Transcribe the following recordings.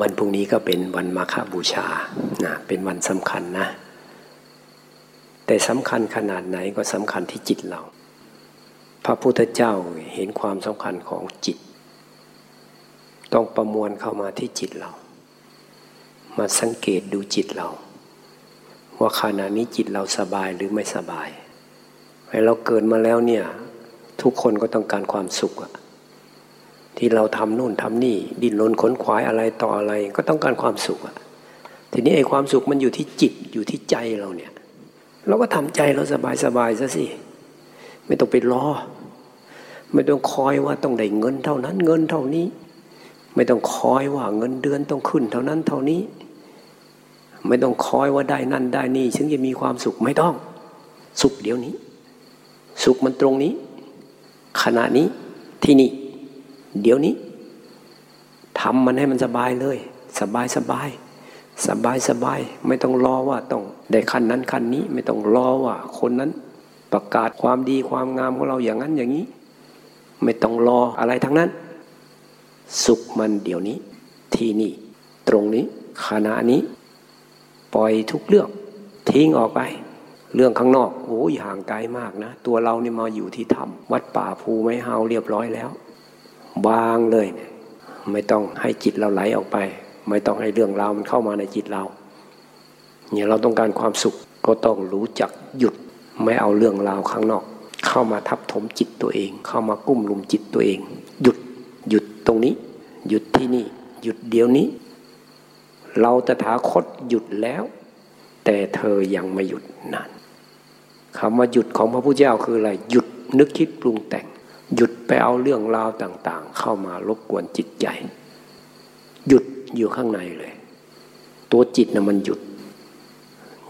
วันพรุ่งนี้ก็เป็นวันมาฆบูชานะเป็นวันสำคัญนะ แต่สำคัญขนาดไหนก็สำคัญที่จิตเรา พระพุทธเจ้าเห็นความสำคัญของจิต ต้องประมวลเข้ามาที่จิตเรา มาสังเกตดูจิตเรา ว่าขณะนี้จิตเราสบายหรือไม่สบายให้เราเกิดมาแล้วเนี่ย ทุกคนก็ต้องการความสุขอะ ที่เราทำนู่นทำนี่ ดิ้นรนขนขวายอะไรต่ออะไร ก็ต้องการความสุขอะทีนี้ไอ้ความสุขมันอยู่ที่จิตอยู่ที่ใจเราเนี่ย เราก็ทำใจเราสบายสบายซะสิไม่ต้องไปรอไม่ต้องคอยว่าต้องได้เงินเท่านั้นเงินเท่านี้ ไม่ต้องคอยว่าเงินเดือนต้องขึ้นเท่านั้นเท่านี้ ไม่ต้องคอยว่าได้นั่นได้นี่ถึงจะมีความสุขไม่ต้อง สุขเดี๋ยวนี้ สุขมันตรงนี้ ขณะนี้ที่นี่ เดี๋ยวนี้ทำมันให้มันสบายเลย สบายสบายสบายสบายไม่ต้องรอว่าต้องได้ขั้นนั้นขั้นนี้ไม่ต้องรอว่า คนนั้นประกาศความดีความงามของเราอย่างนั้นอย่างนี้ ไม่ต้องรออะไรทั้งนั้น สุขมันเดี๋ยวนี้ ที่นี่ ตรงนี้ขณะนี้ ปล่อยทุกเรื่อง ทิ้งออกไป เรื่องข้างนอกโอ้ยห่างไกลมากนะ ตัวเรานี่มาอยู่ที่ธรรมวัดป่าภูไม้เฮาเรียบร้อยแล้ว วางเลยเนี่ยไม่ต้องให้จิตเราไหลออกไป ไม่ต้องให้เรื่องราวมันเข้ามาในจิตเราเนี่ยเราต้องการความสุขก็ต้องรู้จักหยุดไม่เอาเรื่องราวข้างนอก เข้ามาทับถมจิตตัวเอง เข้ามากุ้มลุมจิตตัวเอง หยุดหยุดตรงนี้ หยุดที่นี่ หยุดเดี๋ยวนี้ เราตถาคตหยุดแล้ว แต่เธอยังไม่หยุดนานคำว่าหยุดของพระพุทธเจ้าคืออะไรหยุดนึกคิดปรุงแต่ง หยุดไปเอาเรื่องราวต่าง ๆ เข้ามารบกวนจิตใจ หยุดอยู่ข้างในเลย ตัวจิตนะมันหยุด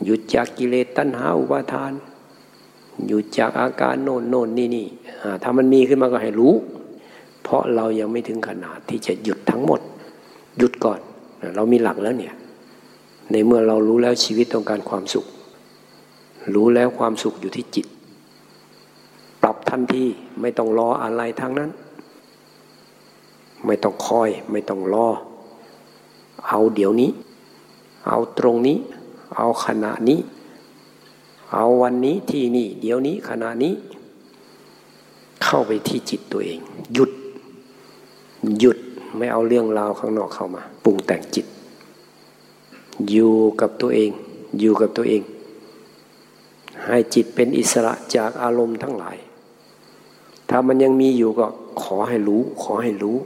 หยุดจากกิเลสตัณหาอุปาทาน หยุดจากอาการโน่นโน่นนี่นี่ถ้ามันมีขึ้นมาก็ให้รู้ เพราะเรายังไม่ถึงขนาดที่จะหยุดทั้งหมด หยุดก่อน เรามีหลักแล้วเนี่ย ในเมื่อเรารู้แล้วชีวิตต้องการความสุข รู้แล้วความสุขอยู่ที่จิต ปรับทันทีไม่ต้องรออะไรทั้งนั้น ไม่ต้องคอยไม่ต้องรอ เอาเดี๋ยวนี้ เอาตรงนี้ เอาขณะนี้ เอาวันนี้ที่นี่ เดี๋ยวนี้ขณะนี้ เข้าไปที่จิตตัวเอง หยุด หยุดไม่เอาเรื่องราวข้างนอกเข้ามาปรุงแต่งจิต อยู่กับตัวเอง อยู่กับตัวเอง ให้จิตเป็นอิสระจากอารมณ์ทั้งหลาย ถ้ามันยังมีอยู่ก็ขอให้รู้ ขอให้รู้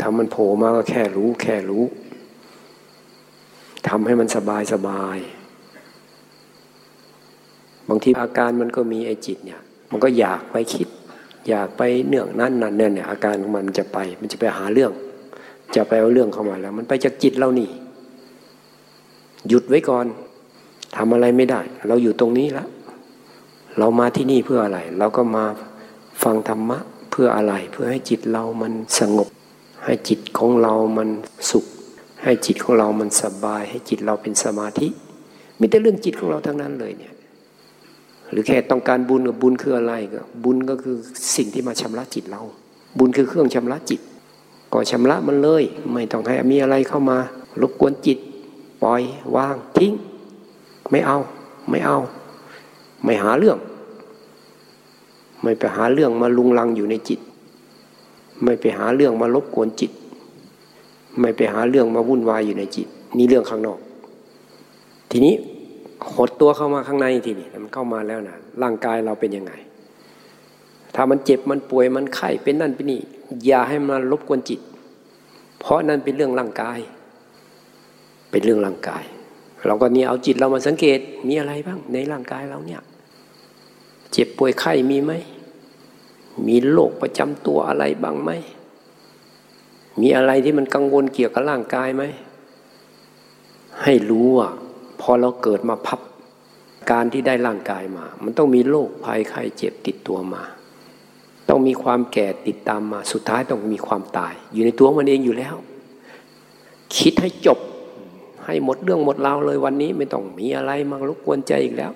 ถ้ามันโผล่มาก็แค่รู้ แค่รู้ทำให้มันสบายสบาย บางทีอาการมันก็มีไอจิตเนี่ย มันก็อยากไปคิด อยากไปเนื่องนั่นนั่นเนี่ยเนี่ยอาการของมันจะไป มันจะไปหาเรื่อง จะไปเอาเรื่องเข้ามาแล้ว มันไปจากจิตเรานี่ หยุดไว้ก่อนทำอะไรไม่ได้ เราอยู่ตรงนี้แล้วเรามาที่นี่เพื่ออะไร เราก็มา ฟังธรรมะเพื่ออะไรเพื่อให้จิตเรามันสงบ ให้จิตของเรามันสุข ให้จิตของเรามันสบาย ให้จิตเราเป็นสมาธิมีแต่เรื่องจิตของเราทั้งนั้นเลยเนี่ยหรือแค่ต้องการบุญกับบุญคืออะไรก็บุญก็คือสิ่งที่มาชำระจิตเรา บุญคือเครื่องชำระจิต ก็ชำระมันเลย ไม่ต้องให้มีอะไรเข้ามารบกวนจิต ปล่อยวางทิ้ง ไม่เอาไม่เอา ไม่หาเรื่อง ไม่ไปหาเรื่องมาลุงลังอยู่ในจิต ไม่ไปหาเรื่องมารบกวนจิต ไม่ไปหาเรื่องมาวุ่นวายอยู่ในจิต นี่เรื่องข้างนอก ทีนี้หดตัวเข้ามาข้างในทีนี้มันเข้ามาแล้วนะร่างกายเราเป็นยังไง ถ้ามันเจ็บมันป่วยมันไข้เป็นนั่นเป็นนี่อย่าให้มันรบกวนจิต เพราะนั่นเป็นเรื่องร่างกาย เป็นเรื่องร่างกาย เราก็นี่เอาจิตเรามาสังเกตมีอะไรบ้างในร่างกายเราเนี่ย เจ็บป่วยไข้มีไหม มีโรคประจำตัวอะไรบ้างไหม มีอะไรที่มันกังวลเกี่ยวกับร่างกายไหม ให้รู้ว่าพอเราเกิดมาพับการที่ได้ร่างกายมา มันต้องมีโรคภัยไข้เจ็บติดตัวมา ต้องมีความแก่ติดตามมา สุดท้ายต้องมีความตาย อยู่ในตัวมันเองอยู่แล้ว คิดให้จบให้หมดเรื่องหมดราวเลยวันนี้ไม่ต้องมีอะไรมารบกวนใจอีกแล้ว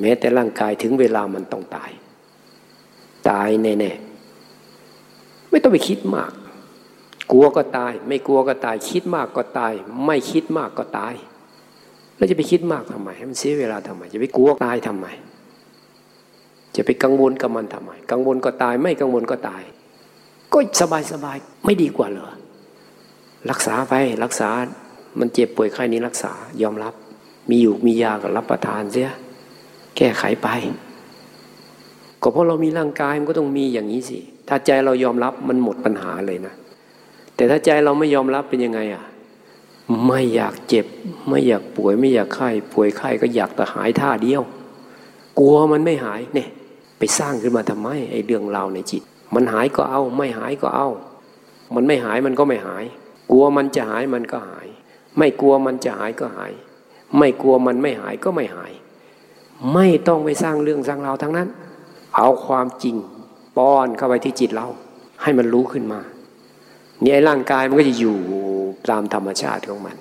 แม้แต่ร่างกายถึงเวลามันต้องตาย ตายแน่ๆไม่ต้องไปคิดมาก กลัวก็ตาย ไม่กลัวก็ตาย คิดมากก็ตาย ไม่คิดมากก็ตาย แล้วจะไปคิดมากทำไมให้มันเสียเวลาทำไม จะไปกลัวตายทำไม จะไปกังวลกับมันทำไม กังวลก็ตาย ไม่กังวลก็ตาย ก็สบายสบายไม่ดีกว่าเหรอรักษาไปรักษา มันเจ็บป่วยไข้นี้รักษา ยอมรับ มีอยู่มียาก็รับประทานเสีย แก้ไขไป ก็เพราะเรามีร่างกายมันก็ต้องมีอย่างนี้สิ ถ้าใจเรายอมรับมันหมดปัญหาเลยนะ แต่ถ้าใจเราไม่ยอมรับเป็นยังไงอะ ไม่อยากเจ็บ ไม่อยากป่วย ไม่อยากไข้ป่วยไข้ก็อยากแต่หายท่าเดียว กลัวมันไม่หายเนี่ยไปสร้างขึ้นมาทำไมไอ้เรื่องราวในจิต มันหายก็เอา ไม่หายก็เอา มันไม่หายมันก็ไม่หาย กลัวมันจะหายมันก็หาย ไม่กลัวมันจะหายก็หาย ไม่กลัวมันไม่หายก็ไม่หาย ไม่ต้องไปสร้างเรื่องสร้างราวทั้งนั้น เอาความจริงป้อนเข้าไปที่จิตเรา ให้มันรู้ขึ้นมาเนี่ยร่างกายมันก็จะอยู่ตามธรรมชาติของมัน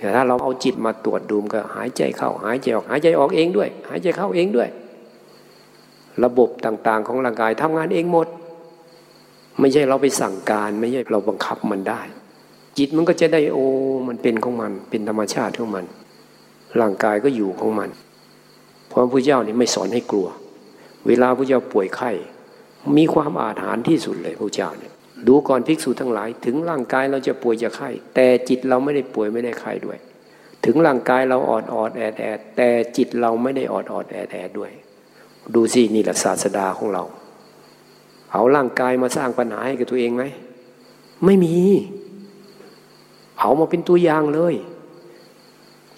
แต่ถ้าเราเอาจิตมาตรวจดูมก็หายใจเข้าหายใจออกหายใจออกเองด้วย หายใจเข้าเองด้วย ระบบต่างๆของร่างกายทำงานเองหมด ไม่ใช่เราไปสั่งการไม่ใช่เราบังคับมันได้ จิตมันก็จะได้โอ้มันเป็นของมัน เป็นธรรมชาติของมันร่างกายก็อยู่ของมัน เพราะพระพุทธเจ้านี่ไม่สอนให้กลัว เวลาพระเจ้าป่วยไข้มีความอาถรรพ์ที่สุดเลยพระเจ้าเนี่ยดูก่อนภิกษุทั้งหลาย ถึงร่างกายเราจะป่วยจะไข้แต่จิตเราไม่ได้ป่วยไม่ได้ไข้ด้วย ถึงร่างกายเราออดออดแอดแอดแต่จิตเราไม่ได้ออดออดแอดแอดด้วย ดูสินี่แหละศาสดาของเรา เอาร่างกายมาสร้างปัญหาให้กับตัวเองไหมไม่มี เอามาเป็นตัวอย่างเลย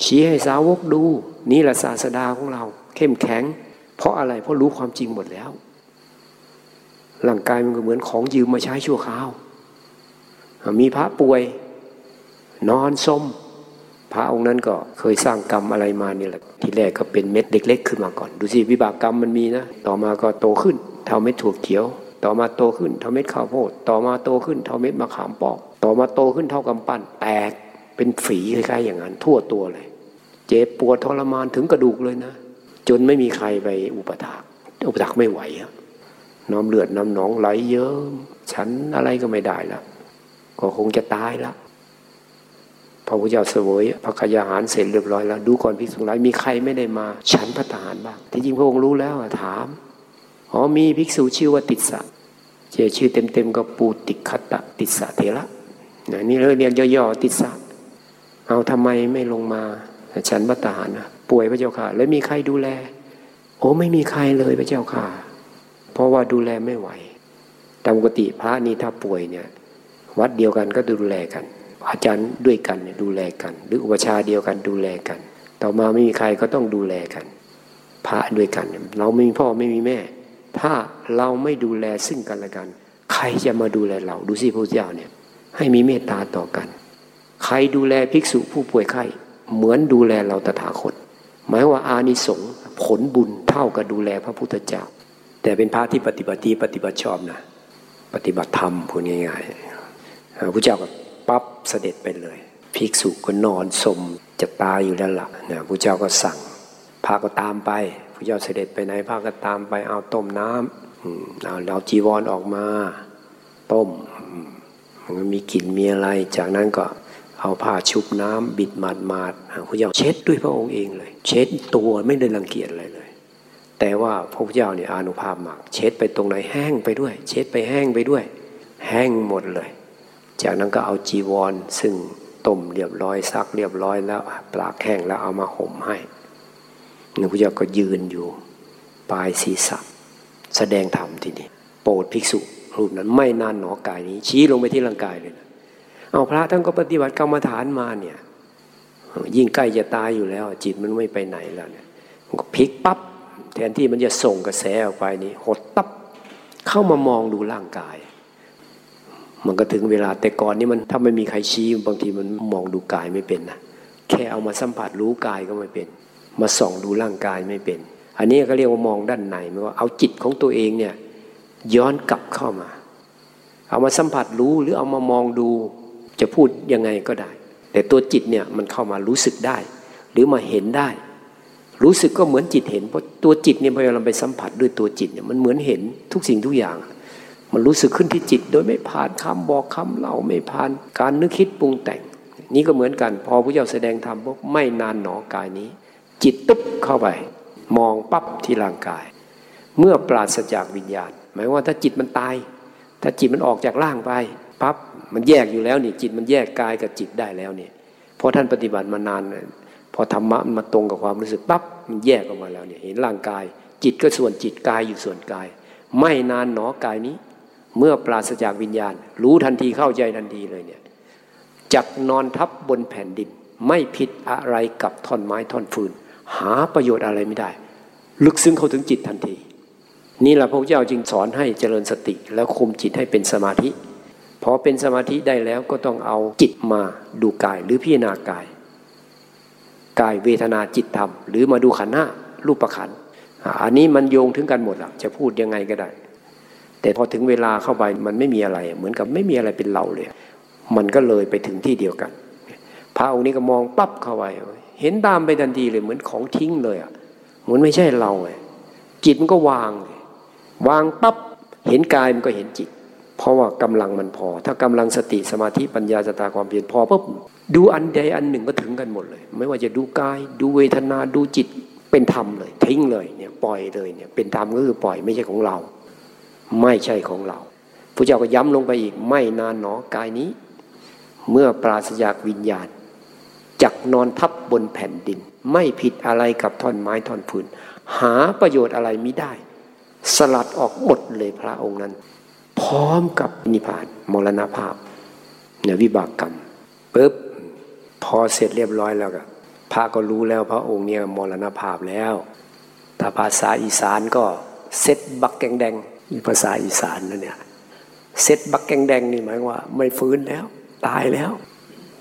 ชี้ให้สาวกดู นี่แหละศาสดาของเรา เข้มแข็ง เพราะอะไรเพราะรู้ความจริงหมดแล้วร่างกายมันก็เหมือนของยืมมาใช้ชั่วคราว มีพระป่วย นอนสมพระองค์นั้นก็เคยสร้างกรรมอะไรมาเนี่ยแหละ ทีแรกก็เป็นเม็ดเล็กๆขึ้นมาก่อน ดูสิวิบากกรรมมันมีนะ ต่อมาก็โตขึ้นเท่าเม็ดถั่วเขียว ต่อมาโตขึ้นเท่าเม็ดข้าวโพด ต่อมาโตขึ้นเท่าเม็ดมะขามปอก ต่อมาโตขึ้นเท่ากำปั้น แตกเป็นฝีคล้ายๆอย่างนั้นทั่วตัวเลย เจ็บปวดทรมานถึงกระดูกเลยนะ จนไม่มีใครไปอุปถากอุปถากไม่ไหวอะน้ำเลือดน้ำหนองไหลเยอะฉันอะไรก็ไม่ได้ละก็คงจะตายละพระพุทธเจ้าเสวยพระกยาหารเสร็จเรียบร้อยแล้ว ดูก่อนพิสุงไรมีใครไม่ได้มาฉันพระทหารบ้างที่จริงพระองค์รู้แล้วถามอ๋อมีภิกษุชื่อว่าติสสะเจชื่อเต็มๆก็ปูติคตะติสสะเทระนี่เรียนย่อๆติสสะเอาทำไมไม่ลงมาฉันพระทหารนะ ป่วยพระเจ้าค่ะ แล้วมีใครดูแล โอ้ไม่มีใครเลยพระเจ้าค่ะ เพราะว่าดูแลไม่ไหวตามปกติพระนี่ถ้าป่วยเนี่ยวัดเดียวกันก็ดูแลกัน อาจารย์ด้วยกันเนี่ยดูแลกัน หรืออุปชาเดียวกันดูแลกัน ต่อมาไม่มีใครก็ต้องดูแลกัน พระด้วยกัน เราไม่มีพ่อไม่มีแม่ ถ้าเราไม่ดูแลซึ่งกันและกัน ใครจะมาดูแลเราดูสิพระเจ้าเนี่ยให้มีเมตตาต่อกัน ใครดูแลภิกษุผู้ป่วยไข้เหมือนดูแลเราตถาคต หมายว่าอานิสงส์ผลบุญเท่ากับดูแลพระพุทธเจ้า แต่เป็นพระที่ปฏิบัติปฏิบัติชอบนะปฏิบัติธรรมพูดง่ายๆพระเจ้าก็ปั๊บเสด็จไปเลยภิกษุก็นอนสมจะตายอยู่แล้วล่ะนะพระเจ้าก็สั่งพระก็ตามไปพระเจ้าเสด็จไปไหนพระก็ตามไปเอาต้มน้ำเอาเราจีวรอออกมา ต้มมันมีกลิ่นมีอะไร จากนั้นก็ เอาผ้าชุบน้ำบิดมาดมาดพระเจ้าเช็ดด้วยพระองค์เองเลย เช็ดตัวไม่ได้รังเกียจอะไรเลย แต่ว่าพระพุทธเจ้าเนี่ยอนุภาพมาก เช็ดไปตรงไหนแห้งไปด้วย เช็ดไปแห้งไปด้วย แห้งหมดเลย จากนั้นก็เอาจีวร ซึ่งต้มเรียบร้อยซักเรียบร้อยแล้วปลากแห้งแล้วเอามาห่มให้พระพุทธเจ้าก็ยืนอยู่ปลายศีรษะแสดงธรรมทีนี้โปรดภิกษุรูปนั้นไม่นานหนอกายนี้ ชี้ลงไปที่ร่างกายเลยนะ เอาพระท่านก็ปฏิบัติกรรมฐานมาเนี่ย ยิ่งใกล้จะตายอยู่แล้ว จิตมันไม่ไปไหนแล้วเนี่ยมันก็พลิกปับ๊บแทนที่มันจะส่งกระแสออกไปนี่หดตับเข้ามามองดูร่างกาย มันก็ถึงเวลาแต่ก่อนนี้มันถ้าไม่มีใครชี้บางทีมันมองดูกายไม่เป็นนะแค่เอามาสัมผัสรู้กายก็ไม่เป็น มาส่องดูร่างกายไม่เป็น อันนี้ก็เรียกว่ามองด้านในไม่ว่าเอาจิตของตัวเองเนี่ยย้อนกลับเข้ามา เอามาสัมผัสรู้หรือเอามามองดู จะพูดยังไงก็ได้ แต่ตัวจิตเนี่ยมันเข้ามารู้สึกได้ หรือมาเห็นได้ รู้สึกก็เหมือนจิตเห็นเพราะตัวจิตเนี่ยพอเราไปสัมผัสด้วยตัวจิตเนี่ยมันเหมือนเห็นทุกสิ่งทุกอย่าง มันรู้สึกขึ้นที่จิตโดยไม่ผ่านคำบอกคำเล่าไม่ผ่าน การนึกคิดปรุงแต่ง นี่ก็เหมือนกัน พอพระเจ้าแสดงธรรมพวกไม่นานหนอกายนี้ จิตตุ๊บเข้าไป มองปั๊บที่ร่างกาย เมื่อปราศจากวิญญาณ หมายว่าถ้าจิตมันตาย ถ้าจิตมันออกจากร่างไป ปั๊บมันแยกอยู่แล้วนี่จิตมันแยกกายกับจิตได้แล้วเนี่ยพอท่านปฏิบัติมานาน พอธรรมะมันมาตรงกับความรู้สึกปั๊บมันแยกออกมาแล้วเนี่ยเห็นร่างกาย จิตก็ส่วนจิตกายอยู่ส่วนกาย ไม่นานหนอกายนี้ เมื่อปราศจากวิญญาณ รู้ทันทีเข้าใจทันทีเลยเนี่ยจักนอนทับบนแผ่นดิน ไม่ผิดอะไรกับท่อนไม้ท่อนฟืน หาประโยชน์อะไรไม่ได้ ลึกซึ้งเข้าถึงจิตทันที นี่แหละพระเจ้าจึงสอนให้เจริญสติ แล้วคุมจิตให้เป็นสมาธิ พอเป็นสมาธิได้แล้วก็ต้องเอาจิตมาดูกายหรือพิจารณากาย กายเวทนาจิตธรรม หรือมาดูขันธ์ห้ารูปประขันอันนี้มันโยงถึงกันหมดอะจะพูดยังไงก็ได้ แต่พอถึงเวลาเข้าไปมันไม่มีอะไร เหมือนกับไม่มีอะไรเป็นเราเลย มันก็เลยไปถึงที่เดียวกัน พระองค์นี้ก็มองปั๊บเข้าไปเห็นตามไปทันทีเลยเหมือนของทิ้งเลยอะเหมือนไม่ใช่เราไงจิตมันก็วาง วางปั๊บเห็นกายมันก็เห็นจิต เพราะว่ากำลังมันพอ ถ้ากำลังสติสมาธิปัญญาสตาความเพียรพอปุ๊บดูอันใดอันหนึ่งก็ถึงกันหมดเลย ไม่ว่าจะดูกาย ดูเวทนาดูจิตเป็นธรรมเลย ทิ้งเลยเนี่ยปล่อยเลยเนี่ยเป็นธรรมก็คือปล่อยไม่ใช่ของเรา ไม่ใช่ของเราพระเจ้าก็ย้ำลงไปอีกไม่นานหนอกายนี้ เมื่อปราศจากวิญญาณจักนอนทับบนแผ่นดิน ไม่ผิดอะไรกับท่อนไม้ท่อนฟืนหาประโยชน์อะไรไม่ได้ สลัดออกหมดเลยพระองค์นั้น พร้อมกับนิพพานมรณภาพเนี่ยวิบากกรรมปุ๊บพอเสร็จเรียบร้อยแล้วก็พระก็รู้แล้วพระองค์เนี่ยมรณภาพแล้ว ถ้าภาษาอีสานก็เซตบักแกงแดงภาษาอีสานนั่นเนี่ยเซตบักแกงแดงนี่หมายว่า ไม่ฟื้นแล้ว ตายแล้ว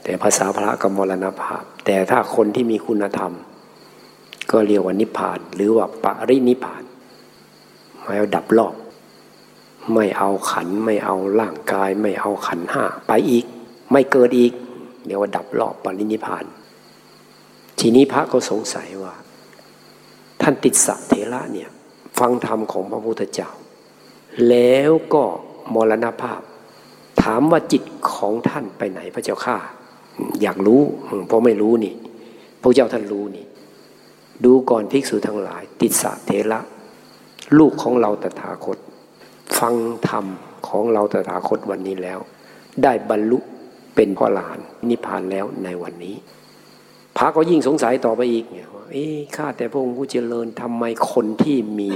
แต่ภาษาพระก็มรณภาพ แต่ถ้าคนที่มีคุณธรรม ก็เรียกว่านิพพาน หรือว่าปรินิพพานหมายว่าดับรอบ ไม่เอาขันไม่เอาร่างกาย ไม่เอาขันห้าไปอีก ไม่เกิดอีกเดี๋ยวว่าดับรอบปรินิพาน ทีนี้พระก็สงสัยว่า ท่านติดสัเทระเนี่ยฟังธรรมของพระพุทธเจ้า แล้วก็มรณภาพ ถามว่าจิตของท่านไปไหนพระเจ้าข้าอยากรู้เพราะไม่รู้นี่พระเจ้าท่านรู้นี่ ดูก่อนภิกษุทั้งหลาย ติดสัเทระลูกของเราตถาคต ฟังธรรมของเราตถาคตวันนี้แล้ว ได้บรรลุเป็นพ่อหลานนิพพานแล้วในวันนี้พระก็ยิ่งสงสัยต่อไปอีกเนี่ยว่าเอ๊ข้าแต่พระองค์ผู้เจริญทำไมคนที่มี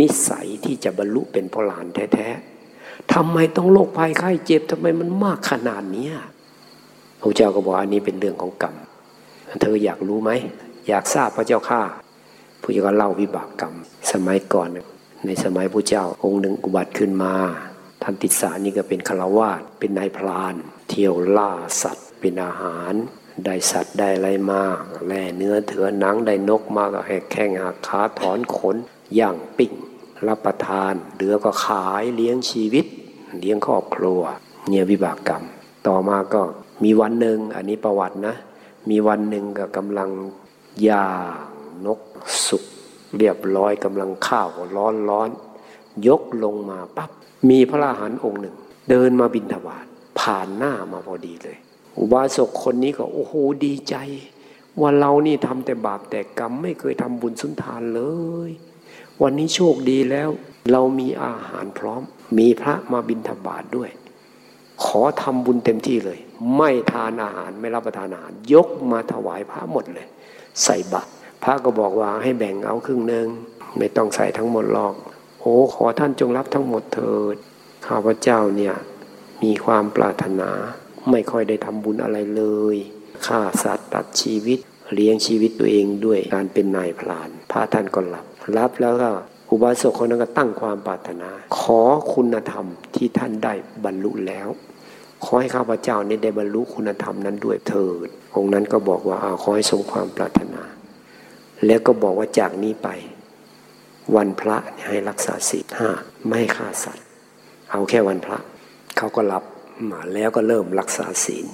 นิสัยที่จะบรรลุเป็นพ่อหลานแท้ๆทำไมต้องโรคภัยไข้เจ็บทำไมมันมากขนาดเนี้พระเจ้าก็บอกอันนี้เป็นเรื่องของกรรมเธออยากรู้ไหมอยากทราบพระเจ้าข้าพระเจ้าก็เล่าวิบากกรรม สมัยก่อน ในสมัยพระเจ้าองค์หนึ่งอุบัติขึ้นมา ท่านติสานี่ก็เป็นฆราวาสเป็นนายพราน เที่ยวล่าสัตว์ เป็นอาหาร ได้สัตว์ได้ไรมาแล่เนื้อเถือหนังได้นกมาก็แหกแข้งหักขาถอนขนย่างปิ้งรับประทานเหลือก็ขายเลี้ยงชีวิต เลี้ยงครอบครัวเนี่ยวิบากกรรม ต่อมาก็มีวันหนึ่งอันนี้ประวัตินะ มีวันหนึ่งก็กำลังย่างนกสุก เรียบร้อยกำลังข้าวร้อนร้อน ยกลงมาปับ๊บมีพระราหันองค์หนึ่ง เดินมาบินทบาทผ่านหน้ามาพอดีเลย อุบาสกคนนี้ก็โอ้โหดีใจ ว่าเรานี่ทำแต่บาปแต่กรรมไม่เคยทำบุญสุนทานเลย วันนี้โชคดีแล้ว เรามีอาหารพร้อม มีพระมาบินทบาทด้วย ขอทำบุญเต็มที่เลย ไม่ทานอาหารไม่รับประทานอาหาร ยกมาถวายพระหมดเลย ใส่บาตร พระก็บอกว่าให้แบ่งเอาครึ่งหนึ่งไม่ต้องใส่ทั้งหมดหรอกโอ้ขอท่านจงรับทั้งหมดเถิดข้าพเจ้าเนี่ยมีความปรารถนาไม่ค่อยได้ทำบุญอะไรเลยฆ่าสัตว์ตัดชีวิต เลี้ยงชีวิตตัวเองด้วยการเป็นนายพราน พระท่านก็รับ รับแล้วก็อุบาสกคนนั้นก็ตั้งความปรารถนา ขอคุณธรรมที่ท่านได้บรรลุแล้ว ขอให้ข้าพเจ้านี้ได้บรรลุคุณธรรมนั้นด้วยเถิดองค์นั้นก็บอกว่าอาขอให้ทรงความปรารถนา แล้วก็บอกว่าจากนี้ไป วันพระให้รักษาศีลห้าไม่ฆ่าสัตว์ เอาแค่วันพระ เขาก็รับมาแล้วก็เริ่มรักษาศีล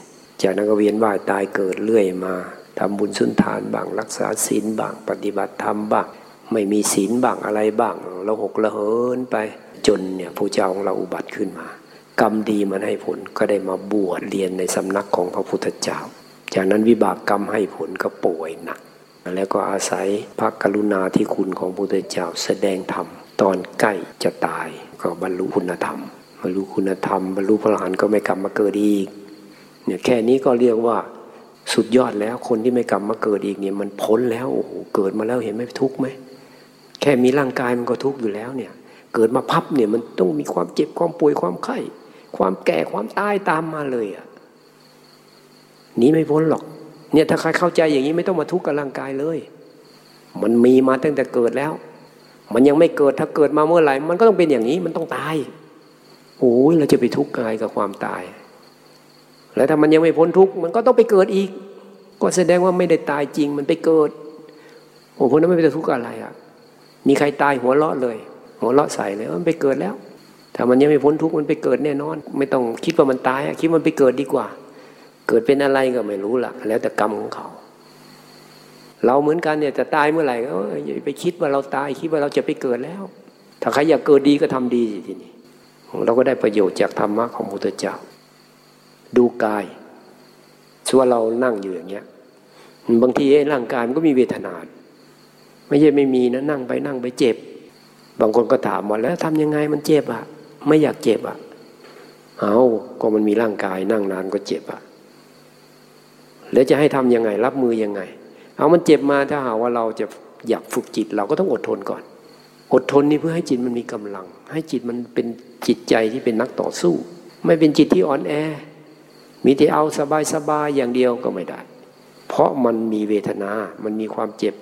จากนั้นก็เวียนว่ายตายเกิดเรื่อยมาทำบุญสุนทานบ้างรักษาศีลบ้างปฏิบัติธรรมบ้างไม่มีศีลบ้างอะไรบ้างเราหกละเหินไปจจนเนี่ยพระเจ้าของเราอุบัติขึ้นมา กรรมดีมันให้ผลก็ได้มาบวชเรียนในสำนักของพระพุทธเจ้า จากนั้นวิบากกรรมให้ผลก็ป่วยหนัก แล้วก็อาศัยพระกรุณาที่คุณของพระพุทธเจ้าแสดงธรรม ตอนใกล้จะตายก็บรรลุคุณธรรมบรรลุคุณธรรมบรรลุพระอรหันต์ก็ไม่กลับมาเกิดอีกเนี่ยแค่นี้ก็เรียกว่าสุดยอดแล้วคนที่ไม่กลับมาเกิดอีกเนี่ยมันพ้นแล้วโอ้โหเกิดมาแล้วเห็นไหมทุกข์ไหมแค่มีร่างกายมันก็ทุกข์อยู่แล้วเนี่ยเกิดมาพับเนี่ยมันต้องมีความเจ็บความป่วยความไข้ ความแก่ความตายตามมาเลยอะหนีไม่พ้นหรอก เนี่ยถ้าใครเข้าใจอย่างนี้ไม่ต้องมาทุกข์กับร่างกายเลย มันมีมาตั้งแต่เกิดแล้ว มันยังไม่เกิดถ้าเกิดมาเมื่อไหร่ มันก็ต้องเป็นอย่างนี้มันต้องตายโอ้ยเราจะไปทุกข์กายกับความตาย แล้วถ้ามันยังไม่พ้นทุกข์มันก็ต้องไปเกิดอีก ก็แสดงว่าไม่ได้ตายจริงมันไปเกิดโอ้พวกนั้นไม่ไปทุกข์อะไรอะ มีใครตายหัวเราะเลย หัวเราะใส่เลยมันไปเกิดแล้ว ถ้ามันยังไม่พ้นทุกข์มันไปเกิดแน่นอน ไม่ต้องคิดว่ามันตายคิดมันไปเกิดดีกว่า เกิดเป็นอะไรก็ไม่รู้ละแล้วแต่กรรมของเขา เราเหมือนกันเนี่ยจะตายเมื่อไหร่ก็อย่าไปคิดว่าเราตายคิดว่าเราจะไปเกิดแล้ว ถ้าใครอยากเกิดดีก็ทำดีสิทีนี้เราก็ได้ประโยชน์จากธรรมะของพุทธเจ้า ดูกายส่วเรานั่งอยู่อย่างเงี้ยบางทีร่างกายมันก็มีเวทนา ไม่ใช่ไม่มีนะนั่งไปนั่งไปเจ็บ บางคนก็ถามว่าแล้วทำยังไงมันเจ็บอะ ไม่อยากเจ็บอะเอาก็มันมีร่างกายนั่งนานก็เจ็บอะ แล้วจะให้ทํำยังไง รับมือยังไง เอามันเจ็บมาถ้าหาว่าเราจะอยากฝึกจิต เราก็ต้องอดทนก่อน อดทนนี่เพื่อให้จิตมันมีกำลัง ให้จิตมันเป็นจิตใจที่เป็นนักต่อสู้ ไม่เป็นจิตที่อ่อนแอ มีแต่เอาสบายสบายอย่างเดียวก็ไม่ได้ เพราะมันมีเวทนา มันมีความเจ็บ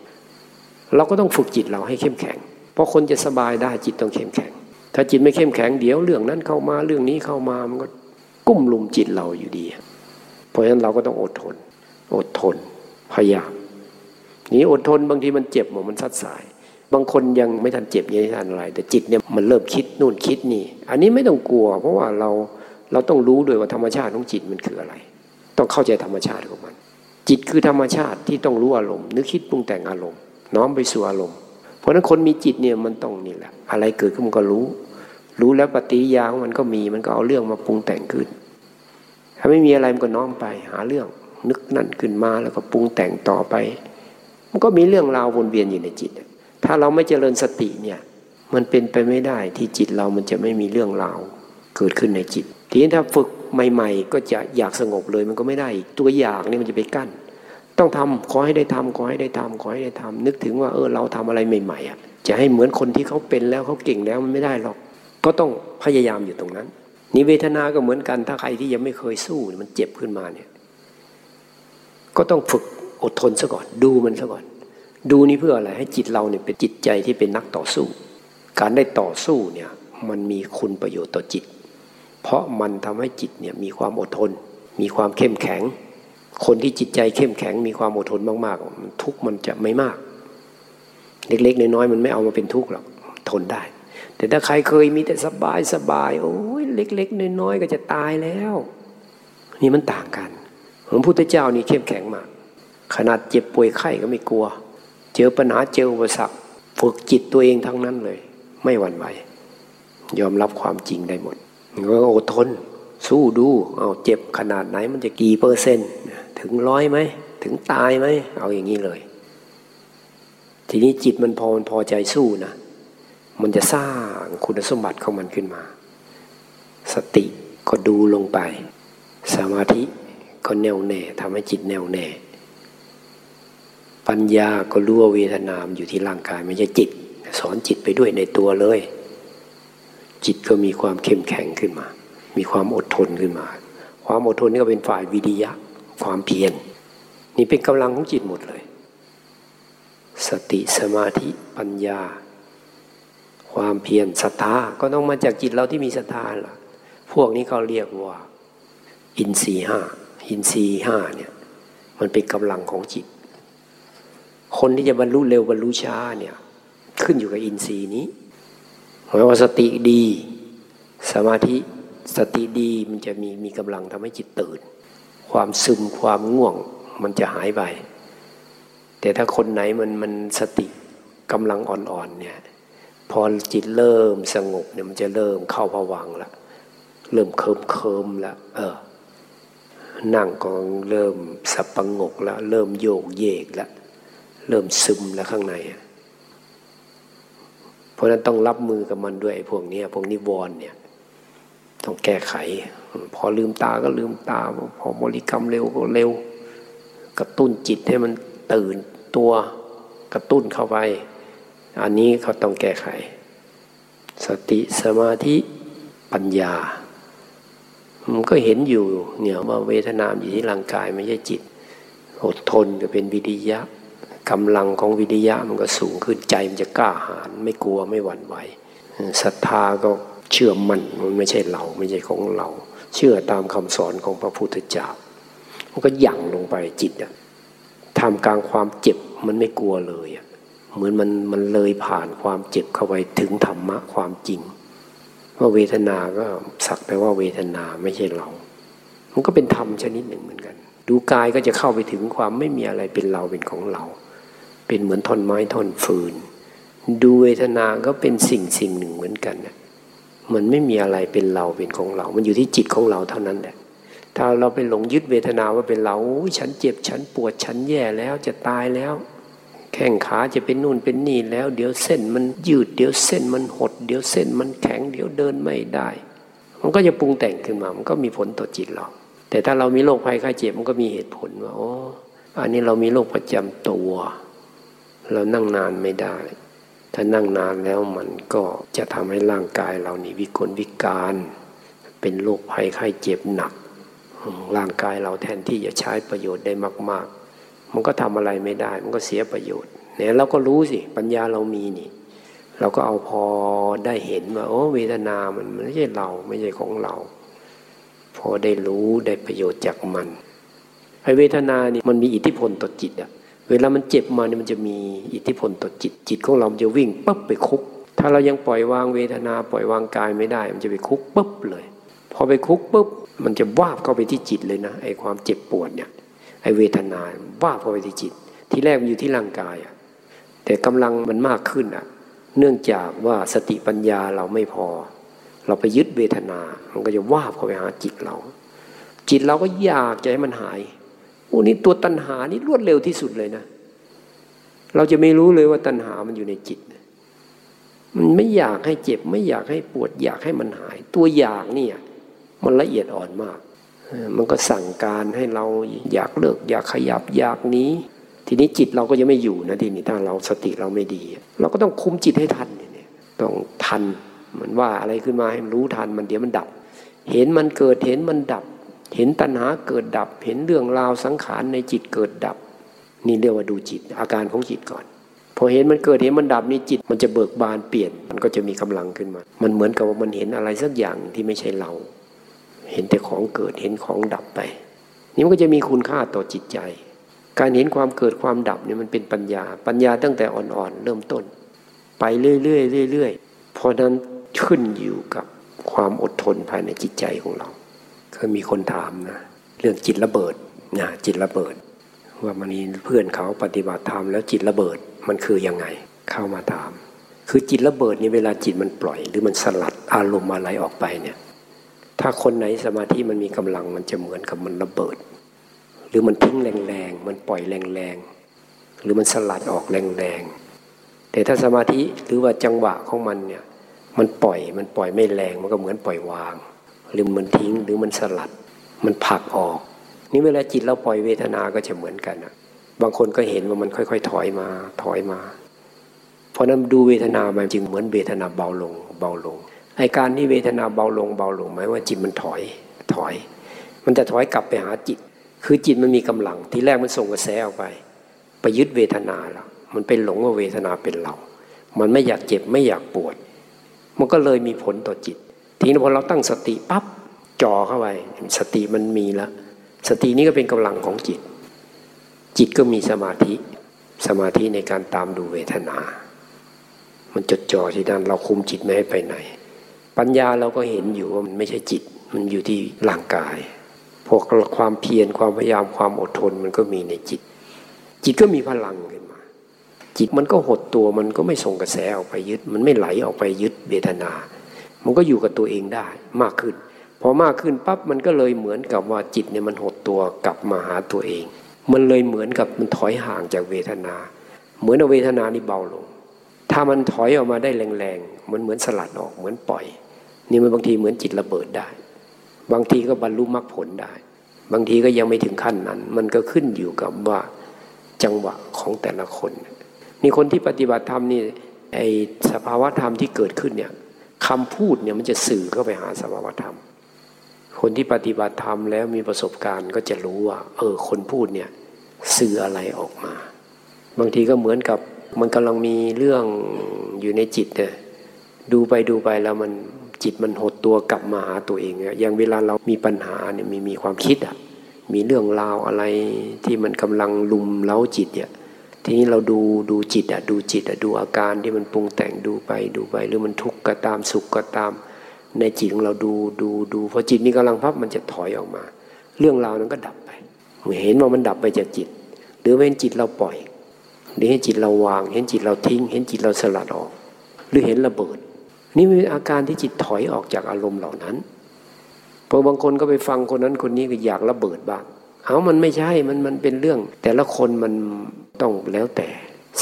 เราก็ต้องฝึกจิตเราให้เข้มแข็ง เพราะคนจะสบายได้จิตต้องเข้มแข็ง ถ้าจิตไม่เข้มแข็งเดี๋ยวเรื่องนั้นเข้ามาเรื่องนี้เข้ามามันก็กุ้มลุมจิตเราอยู่ดี เพราะฉะนั้นเราก็ต้องอดทน อดทน พยายามนี้อดทนบางทีมันเจ็บหมดมันซัดสาย บางคนยังไม่ทันเจ็บยังไม่ทันอะไร แต่จิตเนี่ยมันเริ่มคิดนู่นคิดนี่ อันนี้ไม่ต้องกลัว เพราะว่าเราเราต้องรู้ด้วยว่าธรรมชาติของจิตมันคืออะไร ต้องเข้าใจธรรมชาติของมัน จิตคือธรรมชาติที่ต้องรู้อารมณ์นึกคิดปรุงแต่งอารมณ์ น้อมไปสู่อารมณ์ เพราะฉะนั้นคนมีจิตเนี่ยมันต้องนี่แหละ อะไรเกิดขึ้นมันก็รู้ รู้แล้วปฏิยาของมันก็มีมันก็เอาเรื่องมาปรุงแต่งขึ้น ถ้าไม่มีอะไรมันก็น้อมไปหาเรื่อง นึกนั่นขึ้นมาแล้วก็ปรุงแต่งต่อไป มันก็มีเรื่องราววนเวียนอยู่ในจิต ถ้าเราไม่เจริญสติเนี่ย มันเป็นไปไม่ได้ที่จิตเรามันจะไม่มีเรื่องราวเกิดขึ้นในจิต ทีนี้ถ้าฝึกใหม่ ๆ ก็จะอยากสงบเลยมันก็ไม่ได้ ตัวอยากนี่มันจะไปกั้น ต้องทำขอให้ได้ทำขอให้ได้ทำขอให้ได้ทำนึกถึงว่าเออเราทำอะไรใหม่ๆอะจะให้เหมือนคนที่เขาเป็นแล้วเขาเก่งแล้วมันไม่ได้หรอก ก็ต้องพยายามอยู่ตรงนั้นนี่เวทนาก็เหมือนกันถ้าใครที่ยังไม่เคยสู้มันเจ็บขึ้นมาเนี่ย ก็ต้องฝึกอดทนซะก่อน ดูมันซะก่อน ดูนี่เพื่ออะไรให้จิตเราเนี่ยเป็นจิตใจที่เป็นนักต่อสู้ การได้ต่อสู้เนี่ยมันมีคุณประโยชน์ต่อจิต เพราะมันทำให้จิตเนี่ยมีความอดทน มีความเข้มแข็ง คนที่จิตใจเข้มแข็งมีความอดทนมากๆมันทุกมันจะไม่มาก เล็กๆน้อยๆมันไม่เอามาเป็นทุกข์หรอกทนได้ แต่ถ้าใครเคยมีแต่สบายสบายโอ้ยเล็ก ๆ น้อยๆก็จะตายแล้ว นี่มันต่างกัน ลวงพุทธเจ้านี่เข้มแข็งมาก ขนาดเจ็บป่วยไข้ก็ไม่กลัว เจอปัญหาเจออุปสรรคฝึกจิตตัวเองทั้งนั้นเลย ไม่หวั่นไหวยอมรับความจริงได้หมดก็อดทน สู้ดูเอาเจ็บขนาดไหนมันจะกี่เปอร์เซ็นต์ถึงร้อยไหมถึงตายไหมเอาอย่างนี้เลย ทีนี้จิตมันพอมันพอใจสู้นะมันจะสร้างคุณสมบัติของมันขึ้นมา สติก็ดูลงไป สมาธิ ก็แน่วแน่ทำให้จิตแน่วแน่ ปัญญาก็รู้ว่าเวทนามอยู่ที่ร่างกายไม่ใช่จิต สอนจิตไปด้วยในตัวเลย จิตก็มีความเข้มแข็งขึ้นมา มีความอดทนขึ้นมา ความอดทนนี่ก็เป็นฝ่ายวิริยะ ความเพียรนี่เป็นกำลังของจิตหมดเลย สติสมาธิปัญญา ความเพียรศรัทธาก็ต้องมาจากจิตเราที่มีศรัทธาล่ะพวกนี้เขาเรียกว่า อินทรีห้า อินทรีห้าเนี่ย มันเป็นกำลังของจิต คนที่จะบรรลุเร็วบรรลุช้าเนี่ย ขึ้นอยู่กับอินทรีย์นี้หมายว่าสติดี สมาธิสติดีมันจะมีมีกำลังทำให้จิตตื่น ความซึมความง่วงมันจะหายไป แต่ถ้าคนไหนมันมันสติกำลังอ่อนๆเนี่ยพพอจิตเริ่มสงบเนี่ยมันจะเริ่มเข้าผวังละเริ่มเคิมเคิมละเออ นั่งก็เริ่มสับประงกแล้วเริ่มโยกเยกแล้วเริ่มซึมแล้วข้างใน เพราะนั้นต้องรับมือกับมันด้วยพวกนี้พวกนิวรณ์เนี่ย ต้องแก้ไข พอลืมตาก็ลืมตา พอบริกรรมเร็วก็เร็ว กระตุ้นจิตให้มันตื่นตัวกระตุ้นเข้าไป อันนี้เขาต้องแก้ไข สติสมาธิปัญญา มันก็เห็นอยู่เนี่ยว่าเวทนาอยู่ที่ร่างกายไม่ใช่จิต อดทนก็เป็นวิริยะกำลังของวิริยะมันก็สูงขึ้นใจมันจะกล้าหาญไม่กลัวไม่หวั่นไหวศรัทธาก็เชื่อมันมันไม่ใช่เราไม่ใช่ของเรา เชื่อตามคำสอนของพระพุทธเจ้ามันก็ยั่งลงไปจิตอะทำกลางความเจ็บมันไม่กลัวเลยอะเหมือนมันมันเลยผ่านความเจ็บเข้าไปถึงธรรมะความจริง ว่าเวทนาก็สักแต่ว่าเวทนาไม่ใช่เรา มันก็เป็นธรรมชนิดหนึ่งเหมือนกัน ดูกายก็จะเข้าไปถึงความไม่มีอะไรเป็นเราเป็นของเรา เป็นเหมือนท่อนไม้ท่อนฟืน ดูเวทนาก็เป็นสิ่งสิ่งหนึ่งเหมือนกันนะมันไม่มีอะไรเป็นเราเป็นของเรา มันอยู่ที่จิตของเราเท่านั้นแหละ ถ้าเราไปหลงยึดเวทนาว่าเป็นเรา ฉันเจ็บ ฉันปวด ฉันแย่แล้ว จะตายแล้ว แข้งขาจะเป็นนู่นเป็นนี่แล้ว เดี๋ยวเส้นมันยืด เดี๋ยวเส้นมันหด เดี๋ยวเส้นมันแข็ง เดี๋ยวเดินไม่ได้ มันก็จะปรุงแต่งขึ้นมา มันก็มีผลต่อจิตเรา แต่ถ้าเรามีโรคภัยไข้เจ็บมันก็มีเหตุผลว่าอ๋ออันนี้เรามีโรคประจำตัว เรานั่งนานไม่ได้ ถ้านั่งนานแล้วมันก็จะทำให้ร่างกายเรานี่วิกลวิการ เป็นโรคภัยไข้เจ็บหนัก ร่างกายเราแทนที่จะใช้ประโยชน์ได้มาก ๆ มันก็ทำอะไรไม่ได้ มันก็เสียประโยชน์เนี่ยเราก็รู้สิปัญญาเรามีนี่ เราก็เอาพอได้เห็นว่าโอ้เวทนามันไม่ใช่เราไม่ใช่ของเรา พอได้รู้ได้ประโยชน์จากมันไอเวทนานี่มันมีอิทธิพลต่อจิตอะเวลามันเจ็บมาเนี่ยมันจะมีอิทธิพลต่อจิตจิตของเราจะวิ่งปุ๊บไปคุก ถ้าเรายังปล่อยวางเวทนาปล่อยวางกายไม่ได้ มันจะไปคุกปุ๊บเลย พอไปคุกปุ๊บมันจะวาบเข้าไปที่จิตเลยนะไอความเจ็บปวดเนี่ย ไอเวทนาว่าบเข้าไปที่จิต ที่แรกมันอยู่ที่ร่างกายอะแต่กำลังมันมากขึ้นอะเนื่องจากว่าสติปัญญาเราไม่พอ เราไปยึดเวทนา มันก็จะว่าบเข้าไปหาจิตเรา จิตเราก็อยากจะให้มันหายโอ้นี่ตัวตัณหานี่รวดเร็วที่สุดเลยนะ เราจะไม่รู้เลยว่าตัณหามันอยู่ในจิต มันไม่อยากให้เจ็บ ไม่อยากให้ปวด อยากให้มันหาย ตัวอยากเนี่ย มันละเอียดอ่อนมาก มันก็สั่งการให้เราอยากเลิก อยากขยับอยากนี้ ทีนี้จิตเราก็ยังไม่อยู่นะทีนี้ถ้าเราสติเราไม่ดี เราก็ต้องคุมจิตให้ทันเนี่ยต้องทันมันว่าอะไรขึ้นมาให้มันรู้ทันมันเดี๋ยวมันดับ เห็นมันเกิดเห็นมันดับ เห็นตัณหาเกิดดับ เห็นเรื่องราวสังขารในจิตเกิดดับ นี่เรียกว่าดูจิตอาการของจิตก่อนพอเห็นมันเกิดเห็นมันดับนี่จิต มันจะเบิกบานเปลี่ยน มันก็จะมีกำลังขึ้นมา มันเหมือนกับว่ามันเห็นอะไรสักอย่างที่ไม่ใช่เรา เห็นแต่ของเกิดเห็นของดับไป นี่มันก็จะมีคุณค่าต่อจิตใจ การเห็นความเกิดความดับเนี่ยมันเป็นปัญญา ปัญญาตั้งแต่อ่อนๆเริ่มต้น ไปเรื่อยๆเรื่อยๆเพราะนั้นขึ้นอยู่กับความอดทนภายในจิตใจของเราเคยมีคนถามนะเรื่องจิตระเบิดนะจิตระเบิด ว่ามันมีเพื่อนเขาปฏิบัติธรรมแล้วจิตระเบิดมันคือยังไงเข้ามาถาม คือจิตระเบิดนี่เวลาจิตมันปล่อย หรือมันสลัดอารมณ์อะไรออกไปเนี่ย ถ้าคนไหนสมาธิมันมีกำลังมันจะเหมือนกับมันระเบิด หรือมันทิ้งแรงๆมันปล่อยแรงๆหรือมันสลัดออกแรงๆแต่ถ้าสมาธิหรือว่าจังหวะของมันเนี่ยมันปล่อยมันปล่อยไม่แรงมันก็เหมือนปล่อยวาง หรือมันทิ้งหรือมันสลัด มันผลักออก นี่เวลาจิตเราปล่อยเวทนาก็จะเหมือนกันนะบางคนก็เห็นว่ามันค่อยๆ ถอยมาถอยมา เพราะนั้นดูเวทนามันจึงเหมือนเวทนาเบาลงเบาลง ไอการที่เวทนาเบาลงเบาลงหมายว่าจิตมันถอยถอย มันจะถอยกลับไปหาจิต คือจิตมันมีกำลัง ที่แรกมันส่งกระแสออกไปไปยึดเวทนาแล้วมันเป็นหลงว่าเวทนาเป็นเรา มันไม่อยากเจ็บไม่อยากปวด มันก็เลยมีผลต่อจิต ทีนี้พอเราตั้งสติปั๊บจ่อเข้าไปสติมันมีแล้วสตินี้ก็เป็นกำลังของจิต จิตก็มีสมาธิสมาธิในการตามดูเวทนา มันจดจ่อที่นั่นเราคุมจิตไม่ให้ไปไหน ปัญญาเราก็เห็นอยู่ว่ามันไม่ใช่จิต มันอยู่ที่ร่างกาย พวกความเพียรความพยายามความอดทนมันก็มีในจิต จิตก็มีพลังขึ้นมา จิตมันก็หดตัวมันก็ไม่ส่งกระแสออกไปยึด มันไม่ไหลออกไปยึดเวทนา มันก็อยู่กับตัวเองได้มากขึ้น พอมากขึ้นปั๊บมันก็เลยเหมือนกับว่าจิตเนี่ยมันหดตัวกลับมาหาตัวเอง มันเลยเหมือนกับมันถอยห่างจากเวทนา เหมือนเวทนานี่เบาลง ถ้ามันถอยออกมาได้แรงๆมันเหมือนสลัดออกเหมือนปล่อย นี่มันบางทีเหมือนจิตระเบิดได้ บางทีก็บรรลุมรรคผลได้ บางทีก็ยังไม่ถึงขั้นนั้น มันก็ขึ้นอยู่กับว่าจังหวะของแต่ละคน นี่คนที่ปฏิบัติธรรมนี่ไอสภาวะธรรมที่เกิดขึ้นเนี่ยคำพูดเนี่ยมันจะสื่อเข้าไปหาสภาวะธรรม คนที่ปฏิบัติธรรมแล้วมีประสบการณ์ก็จะรู้ว่า เออ คนพูดเนี่ยสื่ออะไรออกมา บางทีก็เหมือนกับมันกำลังมีเรื่องอยู่ในจิตเนี่ยดูไปดูไปแล้วมัน จิตมันหดตัวกลับมาหาตัวเองอย่างเวลาเรามีปัญหาเนี่ยมีมีความคิดอะมีเรื่องราวอะไรที่มันกำลังลุมเล้าจิตเนี่ยทีนี้เราดูดูจิตอะดูจิตอะดูอาการที่มันปรุงแต่งดูไปดูไป หรือมันทุกข์ก็ตามสุขก็ตาม ในจิตของเราดูดูดูพอจิตมีกำลังพับมันจะถอยออกมา เรื่องราวนั้นก็ดับไปเห็นว่ามันดับไปจากจิต หรือเห็นจิตเราปล่อยหรือเห็นจิตเราวาง เห็นจิตเราทิ้ง เห็นจิตเราสลัดออก หรือเห็นระเบิด นี่เป็นอาการที่จิตถอยออกจากอารมณ์เหล่านั้นพอบางคนก็ไปฟังคนนั้นคนนี้ก็อยากระเบิดบ้างเอามันไม่ใช่มันมันเป็นเรื่อง แต่ละคนมันต้องแล้วแต่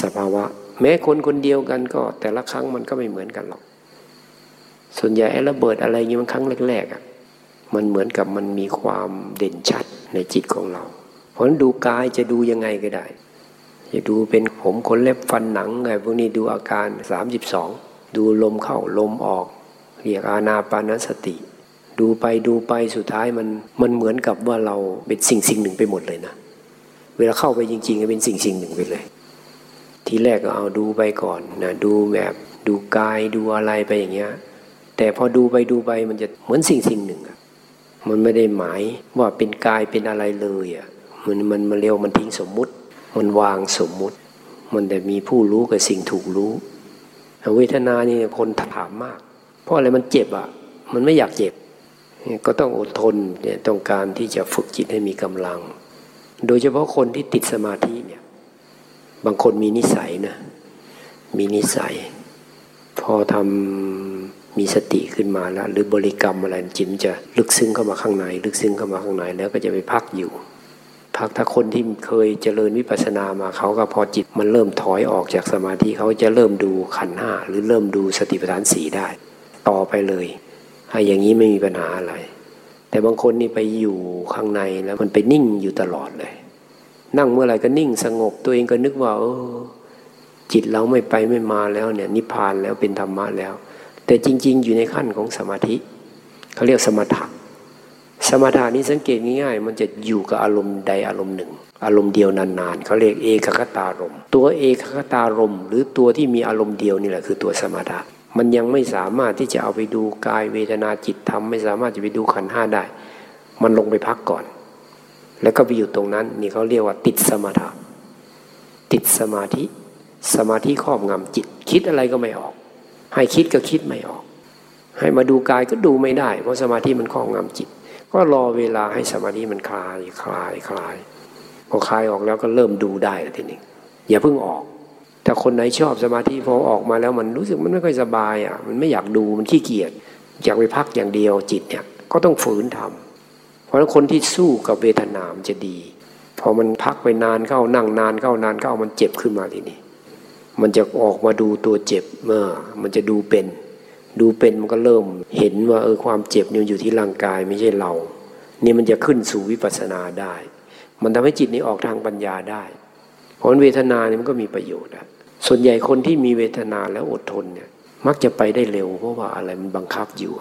สภาวะ แม้คนคนเดียวกันก็ แต่ละครั้งมันก็ไม่เหมือนกันหรอก ส่วนใหญ่ไอ้ระเบิดอะไรเงี้ยมันครั้งแรกๆอะมันเหมือนกับมันมีความเด่นชัดในจิตของเรา เพราะฉะนั้นดูกายจะดูยังไงก็ได้ จะดูเป็นผมขนเล็บฟันหนังไงพวกนี้ดูอาการ32 ดูลมเข้าลมออก เรียกอานาปานสติ ดูไปดูไปสุดท้ายมันมันเหมือนกับว่าเราเป็นสิ่งสิ่งหนึ่งไปหมดเลยนะ เวลาเข้าไปจริงๆก็เป็นสิ่งสิ่งหนึ่งไปเลย ทีแรกก็เอาดูไปก่อนนะดูแบบดูกายดูอะไรไปอย่างเงี้ย แต่พอดูไปดูไปมันจะเหมือนสิ่งสิ่งหนึ่งอะมันไม่ได้หมายว่าเป็นกายเป็นอะไรเลยอะมันมันมันเร็วมันทิ้งสมมุติ มันวางสมมุติ มันแต่มีผู้รู้กับสิ่งถูกรู้ เวทนานี่คนถามมาก เพราะอะไรมันเจ็บอะ มันไม่อยากเจ็บ ก็ต้องอดทนเนี่ยต้องการที่จะฝึกจิตให้มีกำลัง โดยเฉพาะคนที่ติดสมาธิเนี่ย บางคนมีนิสัยนะ มีนิสัย พอทำมีสติขึ้นมาแล้ว หรือบริกรรมอะไรจิตจะลึกซึ้งเข้ามาข้างใน ลึกซึ้งเข้ามาข้างในแล้วก็จะไปพักอยู่ พักถ้าคนที่เคยเจริญวิปัสสนามาเขาก็พอจิตมันเริ่มถอยออกจากสมาธิเขาจะเริ่มดูขันห้าหรือเริ่มดูสติปัฏฐานสีได้ ต่อไปเลยถ้อย่างนี้ไม่มีปัญหาอะไร แต่บางคนนี่ไปอยู่ข้างในแล้วมันไปนิ่งอยู่ตลอดเลย นั่งเมื่อไหร่ก็นิ่งสงบตัวเองก็นึกว่าเออจิตเราไม่ไปไม่มาแล้วเนี่ยนิพพานแล้วเป็นธรรมะแล้ว แต่จริง ๆ อยู่ในขั้นของสมาธิเขาเรียกสมถะ สมถะนี้สังเกตง่ายๆ มันจะอยู่กับอารมณ์ใดอารมณ์หนึ่ง อารมณ์เดียวนานๆเขาเรียกเอกคตารม ตัวเอกคตารม หรือตัวที่มีอารมณ์เดียวนี่แหละคือตัวสมถะมันยังไม่สามารถที่จะเอาไปดูกายเวทนาจิตธรรมไม่สามารถจะไปดูขันห้าได้ มันลงไปพักก่อน แล้วก็ไปอยู่ตรงนั้น นี่เขาเรียกว่าติดสมาธิติดสมาธิ สมาธิครอบงำจิต คิดอะไรก็ไม่ออก ให้คิดก็คิดไม่ออก ให้มาดูกายก็ดูไม่ได้ เพราะสมาธิมันครอบงำจิต ก็รอเวลาให้สมาธิมันคลายคลายคลายพอคลายออกแล้วก็เริ่มดูได้แล้วทีนี้อย่าเพิ่งออกถ้าคนไหนชอบสมาธิพอออกมาแล้วมันรู้สึกมันไม่ค่อยสบายอะมันไม่อยากดูมันขี้เกียจอยากไปพักอย่างเดียวจิตเนี่ยก็ต้องฝืนทำเพราะฉะนั้นคนที่สู้กับเวทนามจะดี พอมันพักไปนานเข้านั่งนานเข้านานเข้ามันเจ็บขึ้นมาทีนี้ มันจะออกมาดูตัวเจ็บเมื่อมันจะดูเป็น ดูเป็นมันก็เริ่มเห็นว่าเออความเจ็บนี่อยู่ที่ร่างกายไม่ใช่เราเนี่ยมันจะขึ้นสู่วิปัสสนาได้ มันทำให้จิตนี้ออกทางปัญญาได้ เพราะเวทนาเนี่ยมันก็มีประโยชน์อะส่วนใหญ่คนที่มีเวทนาแล้วอดทนเนี่ยมักจะไปได้เร็ว เพราะว่าอะไรมันบังคับอยู่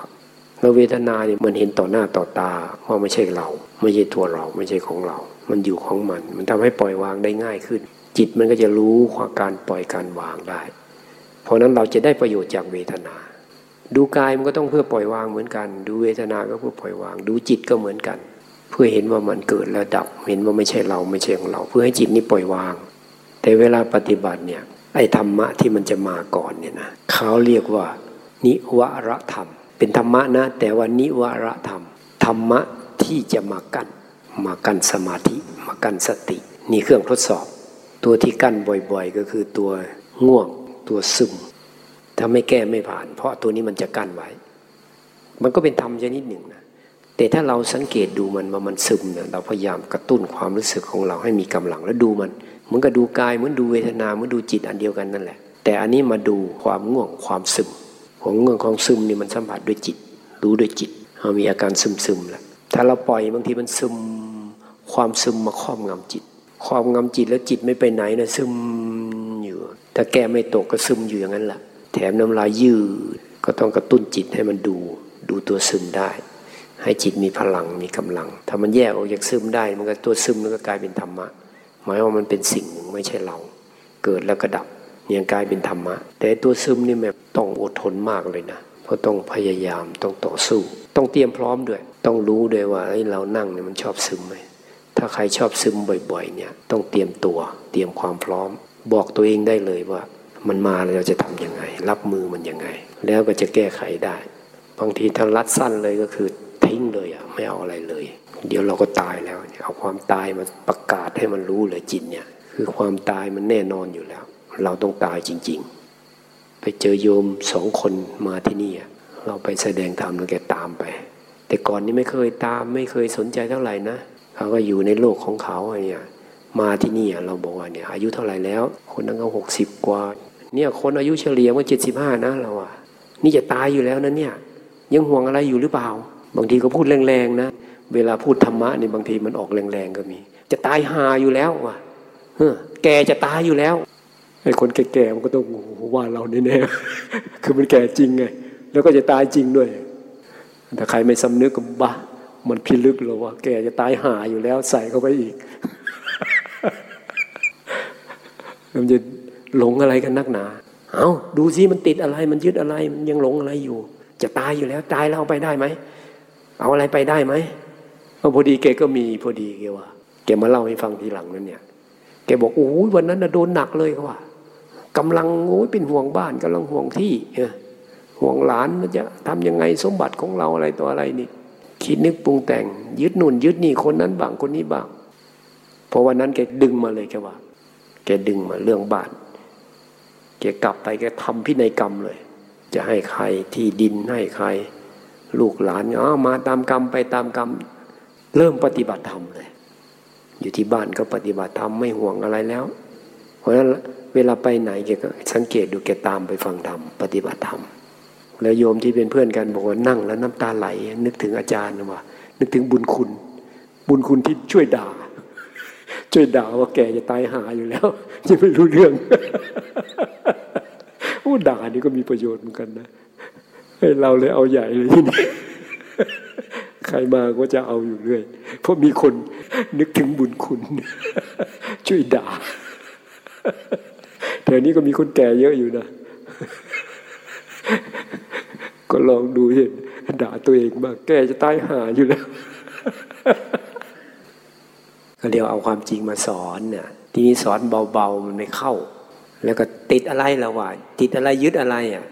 แล้วเวทนาเนี่ยมันเห็นต่อหน้าต่อตาว่าไม่ใช่เรา ไม่ใช่ตัวเราไม่ใช่ของเรา มันอยู่ของมัน มันทำให้ปล่อยวางได้ง่ายขึ้น จิตมันก็จะรู้ความการปล่อยการวางได้ เพราะนั้นเราจะได้ประโยชน์จากเวทนา ดูกายมันก็ต้องเพื่อปล่อยวางเหมือนกัน ดูเวทนาก็เพื่อปล่อยวาง ดูจิตก็เหมือนกัน เพื่อเห็นว่ามันเกิดแล้วดับ เห็นว่าไม่ใช่เราไม่ใช่ของเรา เพื่อให้จิตนี้ปล่อยวาง แต่เวลาปฏิบัติเนี่ยไอ้ธรรมะที่มันจะมาก่อนเนี่ยนะเขาเรียกว่า นิวรธรรม เป็นธรรมะนะ แต่ว่านิวรธรรม ธรรมะที่จะมากั้นมากั้นสมาธิ มากั้นสติ นี่เครื่องทดสอบ ตัวที่กั้นบ่อยๆ ก็คือตัวง่วง ตัวซึม ถ้าไม่แก้ไม่ผ่าน เพราะตัวนี้มันจะกั้นไว้ มันก็เป็นธรรมชนิดหนึ่งนะแต่ถ้าเราสังเกตดูมันว่ามันซึมเนี่ยเราพยายามกระตุ้นความรู้สึกของเราให้มีกำลังแล้วดูมันเหมือนกับดูกายเหมือนดูเวทนาเหมือนดูจิตอันเดียวกันนั่นแหละ แต่อันนี้มาดูความง่วงความซึม ของง่วงของซึมนี่มันสัมผัสด้วยจิต รู้ด้วยจิตเรามีอาการซึมซึมแล้วถ้าเราปล่อยบางทีมันซึมความซึมมาครอบงำจิตครอบงำจิตแล้วจิตไม่ไปไหนนะซึมอยู่ ถ้าแก้ไม่ตกก็ซึมอยู่อย่างนั้นแหละ แถมน้ำลายยืดก็ต้องกระตุ้นจิตให้มันดู ดูตัวซึมได้ ให้จิตมีพลังมีกำลัง ถ้ามันแยกออกจากซึมได้ มันก็ตัวซึมมันก็กลายเป็นธรรมะ หมายว่ามันเป็นสิ่งหนึ่งไม่ใช่เรา เกิดแล้วก็ดับยังกลายเป็นธรรมะ แต่ตัวซึมนี่แบบต้องอดทนมากเลยนะ เพราะต้องพยายามต้องต่อสู้ ต้องเตรียมพร้อมด้วย ต้องรู้ด้วยว่าเรานั่งเนี่ยมันชอบซึมไหมถ้าใครชอบซึมบ่อยๆ เนี่ยต้องเตรียมตัว เตรียมความพร้อม บอกตัวเองได้เลยว่า มันมาเราจะทํำยังไง รับมือมันยังไง แล้วก็จะแก้ไขได้บางทีถ้ารัดสั้นเลยก็คือทิ้งเลยอะไม่เอาอะไรเลย เดี๋ยวเราก็ตายแล้วเอาความตายมาประกาศให้มันรู้เลยจิตเนี่ย คือความตายมันแน่นอนอยู่แล้ว เราต้องตายจริง ๆ ไปเจอโยมสองคนมาที่นี่เราไปแสดงธรรมแล้วแกตามไป แต่ก่อนนี้ไม่เคยตามไม่เคยสนใจเท่าไหร่นะเขาก็อยู่ในโลกของเขาเนี่ยมาที่นี่เราบอกว่าเนี่ยอายุเท่าไหร่แล้ว คนนั้นก็หกสิบกว่า เนี่ยคนอายุเฉลี่ยว่าเจ็ดสิบห้านะเราอะนี่จะตายอยู่แล้วนะเนี่ย ยังห่วงอะไรอยู่หรือเปล่า บางทีก็พูดแรงๆนะ เวลาพูดธรรมะนี่บางทีมันออกแรงๆก็มี จะตายหาอยู่แล้วว่ะเออแกจะตายอยู่แล้วไอ้คนแก่ๆมันก็ต้องว่าเราแน่ๆคือมันแก่จริงไง แล้วก็จะตายจริงด้วยแต่ใครไม่สำนึกก็บ้ามันพิลึกเลยว่า แกจะตายหาอยู่แล้วใส่เข้าไปอีกมันจะ หลงอะไรกันนักหนา เอาดูซิมันติดอะไร มันยึดอะไร มันยังหลงอะไรอยู่ จะตายอยู่แล้ว ตายแล้วไปได้ไหม เอาอะไรไปได้ไหมพอดีแกก็มีพอดีแกว่าแกมาเล่าให้ฟังทีหลังนั้นเนี่ย แกบอกโอ้ยวันนั้นนะโดนหนักเลยเขาว่ากำลังโอ้ยเป็นห่วงบ้านกำลังห่วงที่ห่วงหลานมันจะทำยังไงสมบัติของเราอะไรตัวอะไรนี่ คิดนึกปรุงแต่ง ยึดหนุนยึดนี่คนนั้นบ้างคนนี้บ้างเพราะวันนั้นแกดึงมาเลยแกว่า แกดึงมาเรื่องบ้าน แกกลับไปแกทำพินัยกรรมเลย จะให้ใครที่ดินให้ใคร ลูกหลานอ๋อมาตามกรรมไปตามกรรม เริ่มปฏิบัติธรรมเลย อยู่ที่บ้านก็ปฏิบัติธรรมไม่ห่วงอะไรแล้ว เพราะฉะนั้นเวลาไปไหนแกก็สังเกตดูแกตามไปฟังธรรมปฏิบัติธรรมแล้วโยมที่เป็นเพื่อนกันบอกว่านั่งแล้วน้ำตาไหล นึกถึงอาจารย์ว่านึกถึงบุญคุณ บุญคุณที่ช่วยด่า ช่วยด่าว่าแกจะตายหาอยู่แล้วยังไม่รู้เรื่องโอ้ด่านี่ก็มีประโยชน์เหมือนกันนะเราเลยเอาใหญ่เลยที่นี่ใครมาก็จะเอาอยู่เรื่อย เพราะมีคนนึกถึงบุญคุณ ช่วยด่าแต่นี้ก็มีคนแก่เยอะอยู่นะ ก็ลองดูเห็นด่าตัวเองบ้างแกจะตายหาอยู่แล้ว ก็เรียกเอาความจริงมาสอนเนี่ยทีนี้สอนเบาๆมันไม่เข้า แล้วก็ติดอะไรเราว่า ติดอะไรยึดอะไรอะ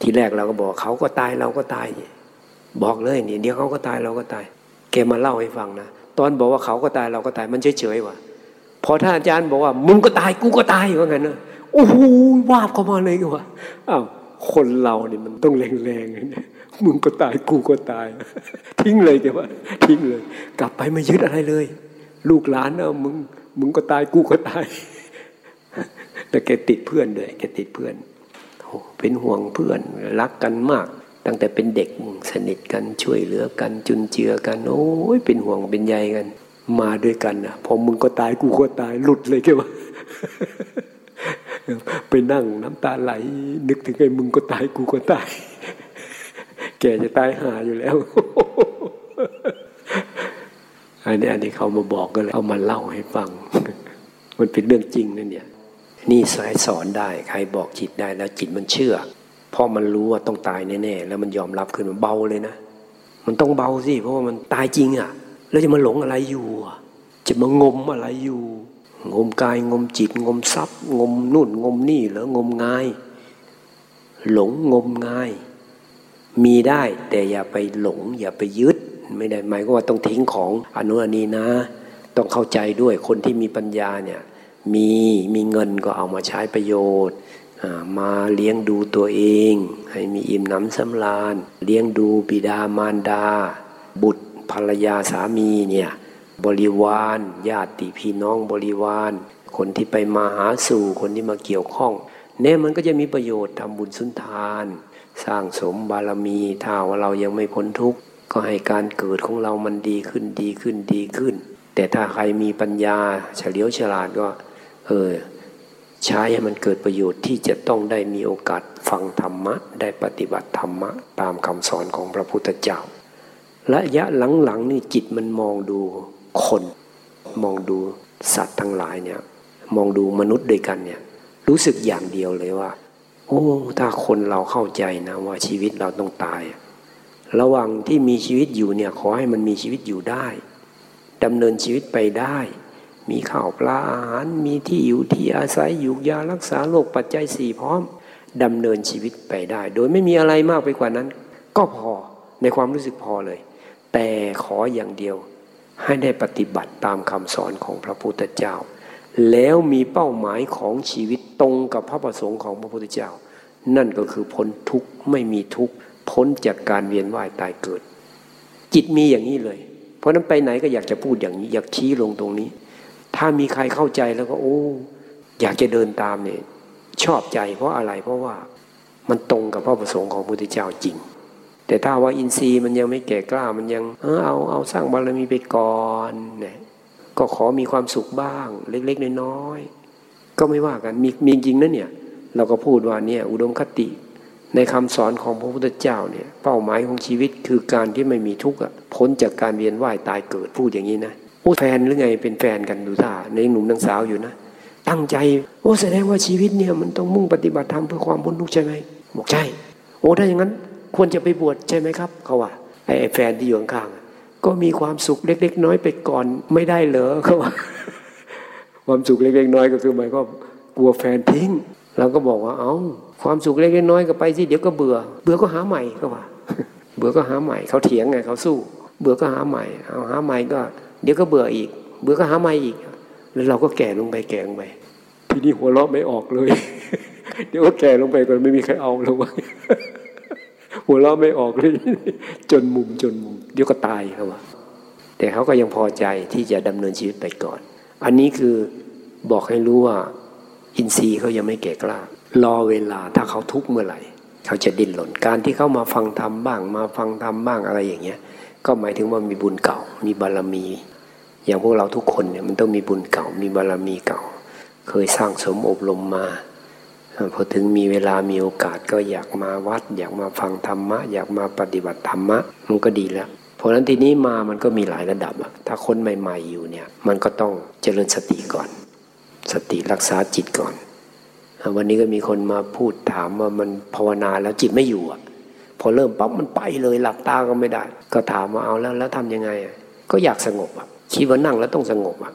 ทีแรกเราก็บอกเขาก็ตายเราก็ตาย บอกเลยนี่เดี๋ยวเขาก็ตายเราก็ตาย แกมาเล่าให้ฟังนะตอนบอกว่าเขาก็ตายเราก็ตายมันเฉยๆว่ะพอท่านอาจารย์บอกว่ามึงก็ตายกูก็ตายว่างั้นนะโอ้โหวาบเข้ามาเลยว่าอ้าวคนเราเนี่ยมันต้องแรงๆมึงก็ตายกูก็ตาย ทิ้งเลยแกว่า ทิ้งเลย กลับไปไม่ยึดอะไรเลย ลูกหลานเอามึงมึงก็ตายกูก็ตาย แต่แกติดเพื่อนด้วยแกติดเพื่อนโอ้เป็นห่วงเพื่อนรักกันมาก ตั้งแต่เป็นเด็กสนิทกันช่วยเหลือกันจุนเจือกัน โอ้ยเป็นห่วงเป็นใยกัน มาด้วยกันนะพอมึงก็ตายกูก็ตายหลุดเลยแกว่าไปนั่งน้ำตาไหล นึกถึงไอ้มึงก็ตายกูก็ตาย แกจะตายหาอยู่แล้ว อันนี้อันนี้เขามาบอกก็เลยเอามาเล่าให้ฟัง มันเป็นเรื่องจริงนั่นเนี่ย นี่สายสอนได้ใครบอกจิตได้แล้วจิตมันเชื่อพราะมันรู้ว่าต้องตายแน่ๆแล้วมันยอมรับขึ้นมันเบาเลยนะมันต้องเบาสิเพราะว่ามันตายจริงอะ แล้วจะมาหลงอะไรอยู่จะมางมอะไรอยู่ งมกายงมจิตงมทรัพย์ งมนู่นงมนี่หรืองมงาย หลงงมงาย มีได้แต่อย่าไปหลง อย่าไปยึด ไม่ได้หมายก็ว่าต้องทิ้งของอนุอันนี้นะ ต้องเข้าใจด้วยคนที่มีปัญญาเนี่ยมีมีเงินก็เอามาใช้ประโยชน์มาเลี้ยงดูตัวเอง ให้มีอิ่มหนำสำราญ เลี้ยงดูบิดามารดา บุตรภรรยาสามีเนี่ยบริวารญาติพี่น้องบริวาร คนที่ไปมาหาสู่คนที่มาเกี่ยวข้องเนี่ยมันก็จะมีประโยชน์ทำบุญสุนทาน สร้างสมบารมีถ้าว่าเรายังไม่พ้นทุกข์ ก็ให้การเกิดของเรามันดีขึ้นดีขึ้นดีขึ้น แต่ถ้าใครมีปัญญาเฉลียวฉลาดก็เออใช้ให้มันเกิดประโยชน์ที่จะต้องได้มีโอกาสฟังธรรมะ ได้ปฏิบัติธรรมะ ตามคำสอนของพระพุทธเจ้าระยะหลังๆนี่จิตมันมองดูคน มองดูสัตว์ทั้งหลายเนี่ย มองดูมนุษย์ด้วยกันเนี่ย รู้สึกอย่างเดียวเลยว่า โอ้ ถ้าคนเราเข้าใจนะว่าชีวิตเราต้องตาย ระหว่างที่มีชีวิตอยู่เนี่ยขอให้มันมีชีวิตอยู่ได้ดำเนินชีวิตไปได้ มีข้าวปลาอาหารมีที่อยู่ที่อาศัยอยู่ยารักษาโรคปัจจัยสี่พร้อมดำเนินชีวิตไปได้ โดยไม่มีอะไรมากไปกว่านั้น ก็พอในความรู้สึกพอเลย แต่ขออย่างเดียวให้ได้ปฏิบัติตามคำสอนของพระพุทธเจ้า แล้วมีเป้าหมายของชีวิตตรงกับพระประสงค์ของพระพุทธเจ้า นั่นก็คือพ้นทุกข์ไม่มีทุกข์ พ้นจากการเวียนว่ายตายเกิด จิตมีอย่างนี้เลย เพราะนั้นไปไหนก็อยากจะพูดอย่างนี้ อยากชี้ลงตรงนี้ ถ้ามีใครเข้าใจแล้วก็ โอ้ อยากจะเดินตามเนี่ยชอบใจเพราะอะไรเพราะว่ามันตรงกับพระประสงค์ของพระพุทธเจ้าจริง แต่ถ้าว่าอินทรีย์มันยังไม่แก่กล้ามันยังเออเอาเอาสร้างบารมีไปก่อนเนี่ยก็ขอมีความสุขบ้าง เล็กๆน้อยๆก็ไม่ว่ากันมีมีจริงนะเนี่ย เราก็พูดว่าเนี่ยอุดมคติ ในคำสอนของพระพุทธเจ้าเนี่ยเป้าหมายของชีวิตคือการที่ไม่มีทุกข์พ้นจากการเวียนว่ายตายเกิดพูดอย่างนี้นะโอ้แฟนหรือไงเป็นแฟนกันดูท่าในหนุ่มนางสาวอยู่นะ ตั้งใจโอ้แสดงว่าชีวิตเนี่ยมันต้องมุ่งปฏิบัติธรรมเพื่อความพ้นทุกข์ใช่ไหมบอกใช่ โอ้ถ้าอย่างนั้นควรจะไปบวชใช่ไหมครับเขาว่าไอ้แฟนที่อยู่ข้างก็มีความสุขเล็ก ๆ น้อยไปก่อนไม่ได้เหรอเขาว่าความสุขเล็กๆน้อยก็คือหมายก็กลัวแฟนทิ้งเราก็บอกว่าเอา้า ความสุขเล็กน้อยก็ไปสิเดี๋ยวก็เบื่อ เบื่อก็หาใหม่เขาว่า เบื่อก็หาใหม่เขาเถียงไงเขาสู้ เบื่อก็หาใหม่เอาหาใหม่ก็ เดี๋ยวก็เบื่ออีก เบื่อก็หาใหม่อีก แล้วเราก็แก่ลงไปแก่ลงไปทีนี้หัวเราะไม่ออกเลย เดี๋ยวก็แก่ลงไปก็ไม่มีใครเอาลงไปหัวเราะไม่ออกเลย จนมุมจนมุม เดี๋ยวก็ตายเขาว่าแต่เขาก็ยังพอใจที่จะดำเนินชีวิตไปก่อน อันนี้คือบอกให้รู้ว่า อินทรีย์เขายังไม่แก่กล้า รอเวลาถ้าเขาทุกข์เมื่อไหร่ เขาจะดิ้นหล่นการที่เขามาฟังธรรมบ้าง มาฟังธรรมบ้างอะไรอย่างเงี้ย ก็หมายถึงว่ามีบุญเก่า มีบารมี อย่างพวกเราทุกคนเนี่ยมันต้องมีบุญเก่า มีบารมีเก่า เคยสร้างสมอบรมมาพอถึงมีเวลามีโอกาสก็อยากมาวัด อยากมาฟังธรรมะ อยากมาปฏิบัติธรรมะมันก็ดีแล้วเพราะฉะนั้นทีนี้มามันก็มีหลายระดับอะถ้าคนใหม่ ๆอยู่เนี่ยมันก็ต้องเจริญสติก่อน สติรักษาจิตก่อน วันนี้ก็มีคนมาพูดถามว่ามันภาวนาแล้วจิตไม่อยู่อะ พอเริ่มปั๊บมันไปเลยหลับตาก็ไม่ได้ ก็ถามว่าเอาแล้วแล้วทำยังไงอะก็อยากสงบอะคิดว่านั่งแล้วต้องสงบอะ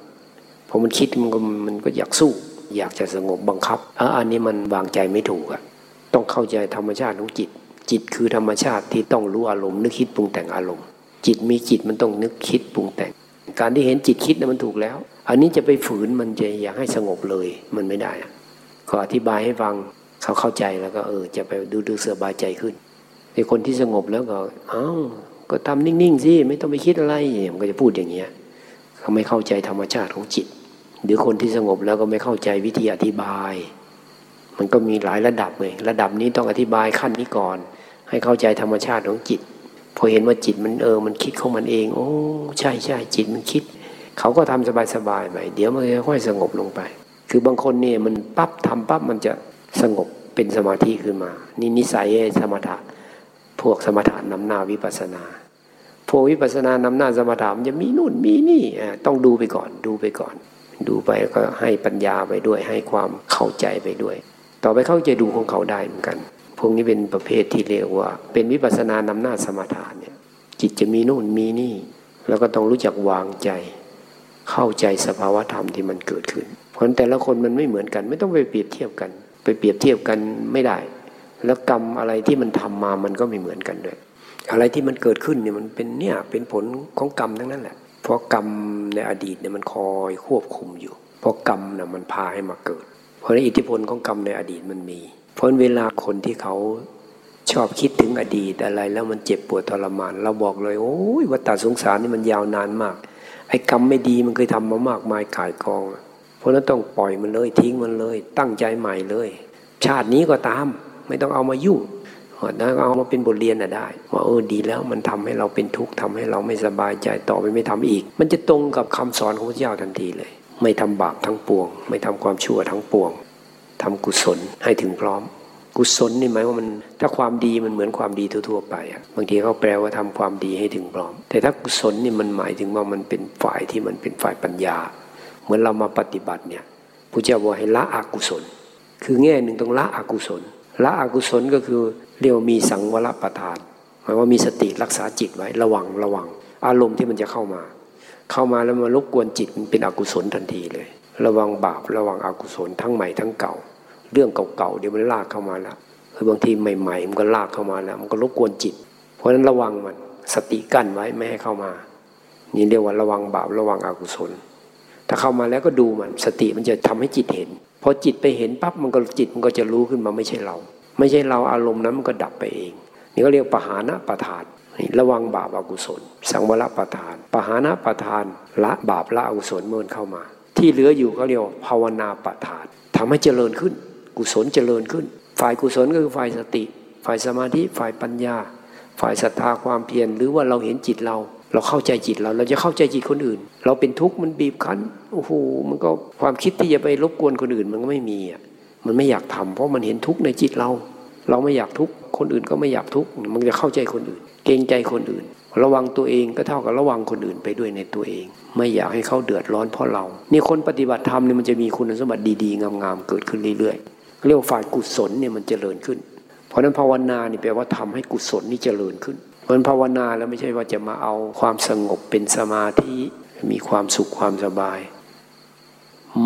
พอมันคิดมันก็มันก็อยากสู้ อยากจะสงบบังคับอะอันนี้มันวางใจไม่ถูกอะต้องเข้าใจธรรมชาติของจิต จิตคือธรรมชาติที่ต้องรู้อารมณ์นึกคิดปรุงแต่งอารมณ์ จิตมีจิตมันต้องนึกคิดปรุงแต่ง การที่เห็นจิตคิดนะมันถูกแล้ว อันนี้จะไปฝืนมันจะอยากให้สงบเลยมันไม่ได้อะ ขออธิบายให้ฟังเขาเข้าใจแล้วก็เออ จะไปดูดูเสือบายใจขึ้นไอ้คนที่สงบแล้วก็ เอ้าก็ทำนิ่งๆสิไม่ต้องไปคิดอะไรมันก็จะพูดอย่างเงี้ยเขาไม่เข้าใจธรรมชาติของจิต หรือคนที่สงบแล้วก็ไม่เข้าใจวิธีอธิบาย มันก็มีหลายระดับเลย ระดับนี้ต้องอธิบายขั้นนี้ก่อน ให้เข้าใจธรรมชาติของจิต พอเห็นว่าจิตมันเออ มันคิดของมันเอง โอ้ ใช่ใช่จิตมันคิด เขาก็ทำสบายๆไปเดี๋ยวมันค่อยสงบลงไป คือบางคนเนี่ยมันปั๊บทำปั๊บมันจะสงบเป็นสมาธิขึ้นมา นี่นิสัยสมถะ พวกสมถะนำหน้าวิปัสนา พวกวิปัสนานำหน้าสมถะมันจะมีนู่นมีนี่ต้องดูไปก่อนดูไปก่อน ดูไปก็ให้ปัญญาไปด้วยให้ความเข้าใจไปด้วย ต่อไปเข้าใจดูของเขาได้เหมือนกัน พวกนี้เป็นประเภทที่เรียกว่า เป็นวิปัสสนานำหน้าสมถะเนี่ยจิตจะมีนู่นมีนี่ แล้วก็ต้องรู้จักวางใจ เข้าใจสภาวะธรรมที่มันเกิดขึ้น เพราะแต่ละคนมันไม่เหมือนกัน ไม่ต้องไปเปรียบเทียบกัน ไปเปรียบเทียบกันไม่ได้ แล้วกรรมอะไรที่มันทำมามันก็ไม่เหมือนกันด้วย อะไรที่มันเกิดขึ้นเนี่ยมันเป็นเนี่ยเป็นผลของกรรมทั้งนั้นแหละ เพราะกรรมในอดีตเนี่ยมันคอยควบคุมอยู่ เพราะกรรมน่ะมันพาให้มาเกิด เพราะอิทธิพลของกรรมในอดีตมันมี เพราะเวลาคนที่เขาชอบคิดถึงอดีตอะไรแล้วมันเจ็บปวดทรมาน เราบอกเลย โอ้ยวัฏสงสารนี่มันยาวนานมาก ไอ้กรรมไม่ดีมันเคยทำมามากมายกายกอง ราะนั้นต้องปล่อยมันเลยทิ้งมันเลย ตั้งใจใหม่เลย ชาตินี้ก็ตาม ไม่ต้องเอามายุ่งนะเอามาเป็นบทเรียนน่ะได้ว่าเออดีแล้วมันทำให้เราเป็นทุกข์ทำให้เราไม่สบายใจต่อไปไม่ทำอีก มันจะตรงกับคำสอนของพระเจ้าทันทีเลย ไม่ทำบาปทั้งปวง ไม่ทำความชั่วทั้งปวงทำกุศลให้ถึงพร้อม กุศลนี่หมายว่ามันถ้าความดีมันเหมือนความดีทั่วๆไปอะบางทีเขาแปลว่าทำความดีให้ถึงพร้อม แต่ถ้ากุศลนี่มันหมายถึงว่ามันเป็นฝ่ายที่มันเป็นฝ่ายปัญญา เหมือนเรามาปฏิบัติเนี่ยพระเจ้าบอกให้ละอกุศล คือแง่หนึ่งต้องละอกุศลละอกุศลก็คือเรียกว่ามีสังวรประทานหมายว่ามีสติรักษาจิตไว้ระวังระวัง อารมณ์ที่มันจะเข้ามา เข้ามาแล้วมารบกวนจิตมันเป็นอกุศลทันทีเลย ระวังบาประวังอกุศลทั้งใหม่ทั้งเก่า เรื่องเก่าๆเดี๋ยวมันลากเข้ามาแล้วคือบางทีใหม่ๆมันก็ลากเข้ามาแล้วมันก็รบกวนจิต เพราะฉะนั้นระวังมันสติกั้นไว้ไม่ให้เข้ามา นี่เรียกว่าระวังบาประวังอกุศล ถ้าเข้ามาแล้วก็ดูมันสติมันจะทำให้จิตเห็นพอจิตไปเห็นปั๊บมันก็จิตมันก็จะรู้ขึ้นมาไม่ใช่เรา ไม่ใช่เราอารมณ์นั้นมันก็ดับไปเอง นี่ก็เรียกปหานะประทาน ระวังบาปอกุศล สังวรประทานปหานะประทานละบาปละอกุศลเมื่อเข้ามา ที่เหลืออยู่ก็เรียกว่าภาวนาประทานทำให้เจริญขึ้น กุศลเจริญขึ้น ฝ่ายกุศลก็คือฝ่ายสติ ฝ่ายสมาธิฝ่ายปัญญา ฝ่ายศรัทธาความเพียรหรือว่าเราเห็นจิตเรา เราเข้าใจจิตเราเราจะเข้าใจจิตคนอื่น เราเป็นทุกข์มันบีบคั้นโอ้โหมันก็ความคิดที่จะไปรบกวนคนอื่นมันก็ไม่มีอะมันไม่อยากทำเพราะมันเห็นทุกข์ในจิตเรา เราไม่อยากทุกข์คนอื่นก็ไม่อยากทุกข์มันจะเข้าใจคนอื่น เกรงใจคนอื่น ระวังตัวเองก็เท่ากับระวังคนอื่นไปด้วยในตัวเอง ไม่อยากให้เขาเดือดร้อนเพราะเรา นี่คนปฏิบัติธรรมเนี่ยมันจะมีคุณสมบัติดีๆงามๆเกิดขึ้นเรื่อยๆเรียกว่าฝ่ายกุศลเนี่ยมันเจริญขึ้น เพราะนั้นภาวนานี่แปลว่าทำให้กุศลนี่เจริญขึ้น เพราะภาวนาแล้วไม่ใช่ว่าจะมาเอาความสงบเป็นสมาธิมีความสุขความสบาย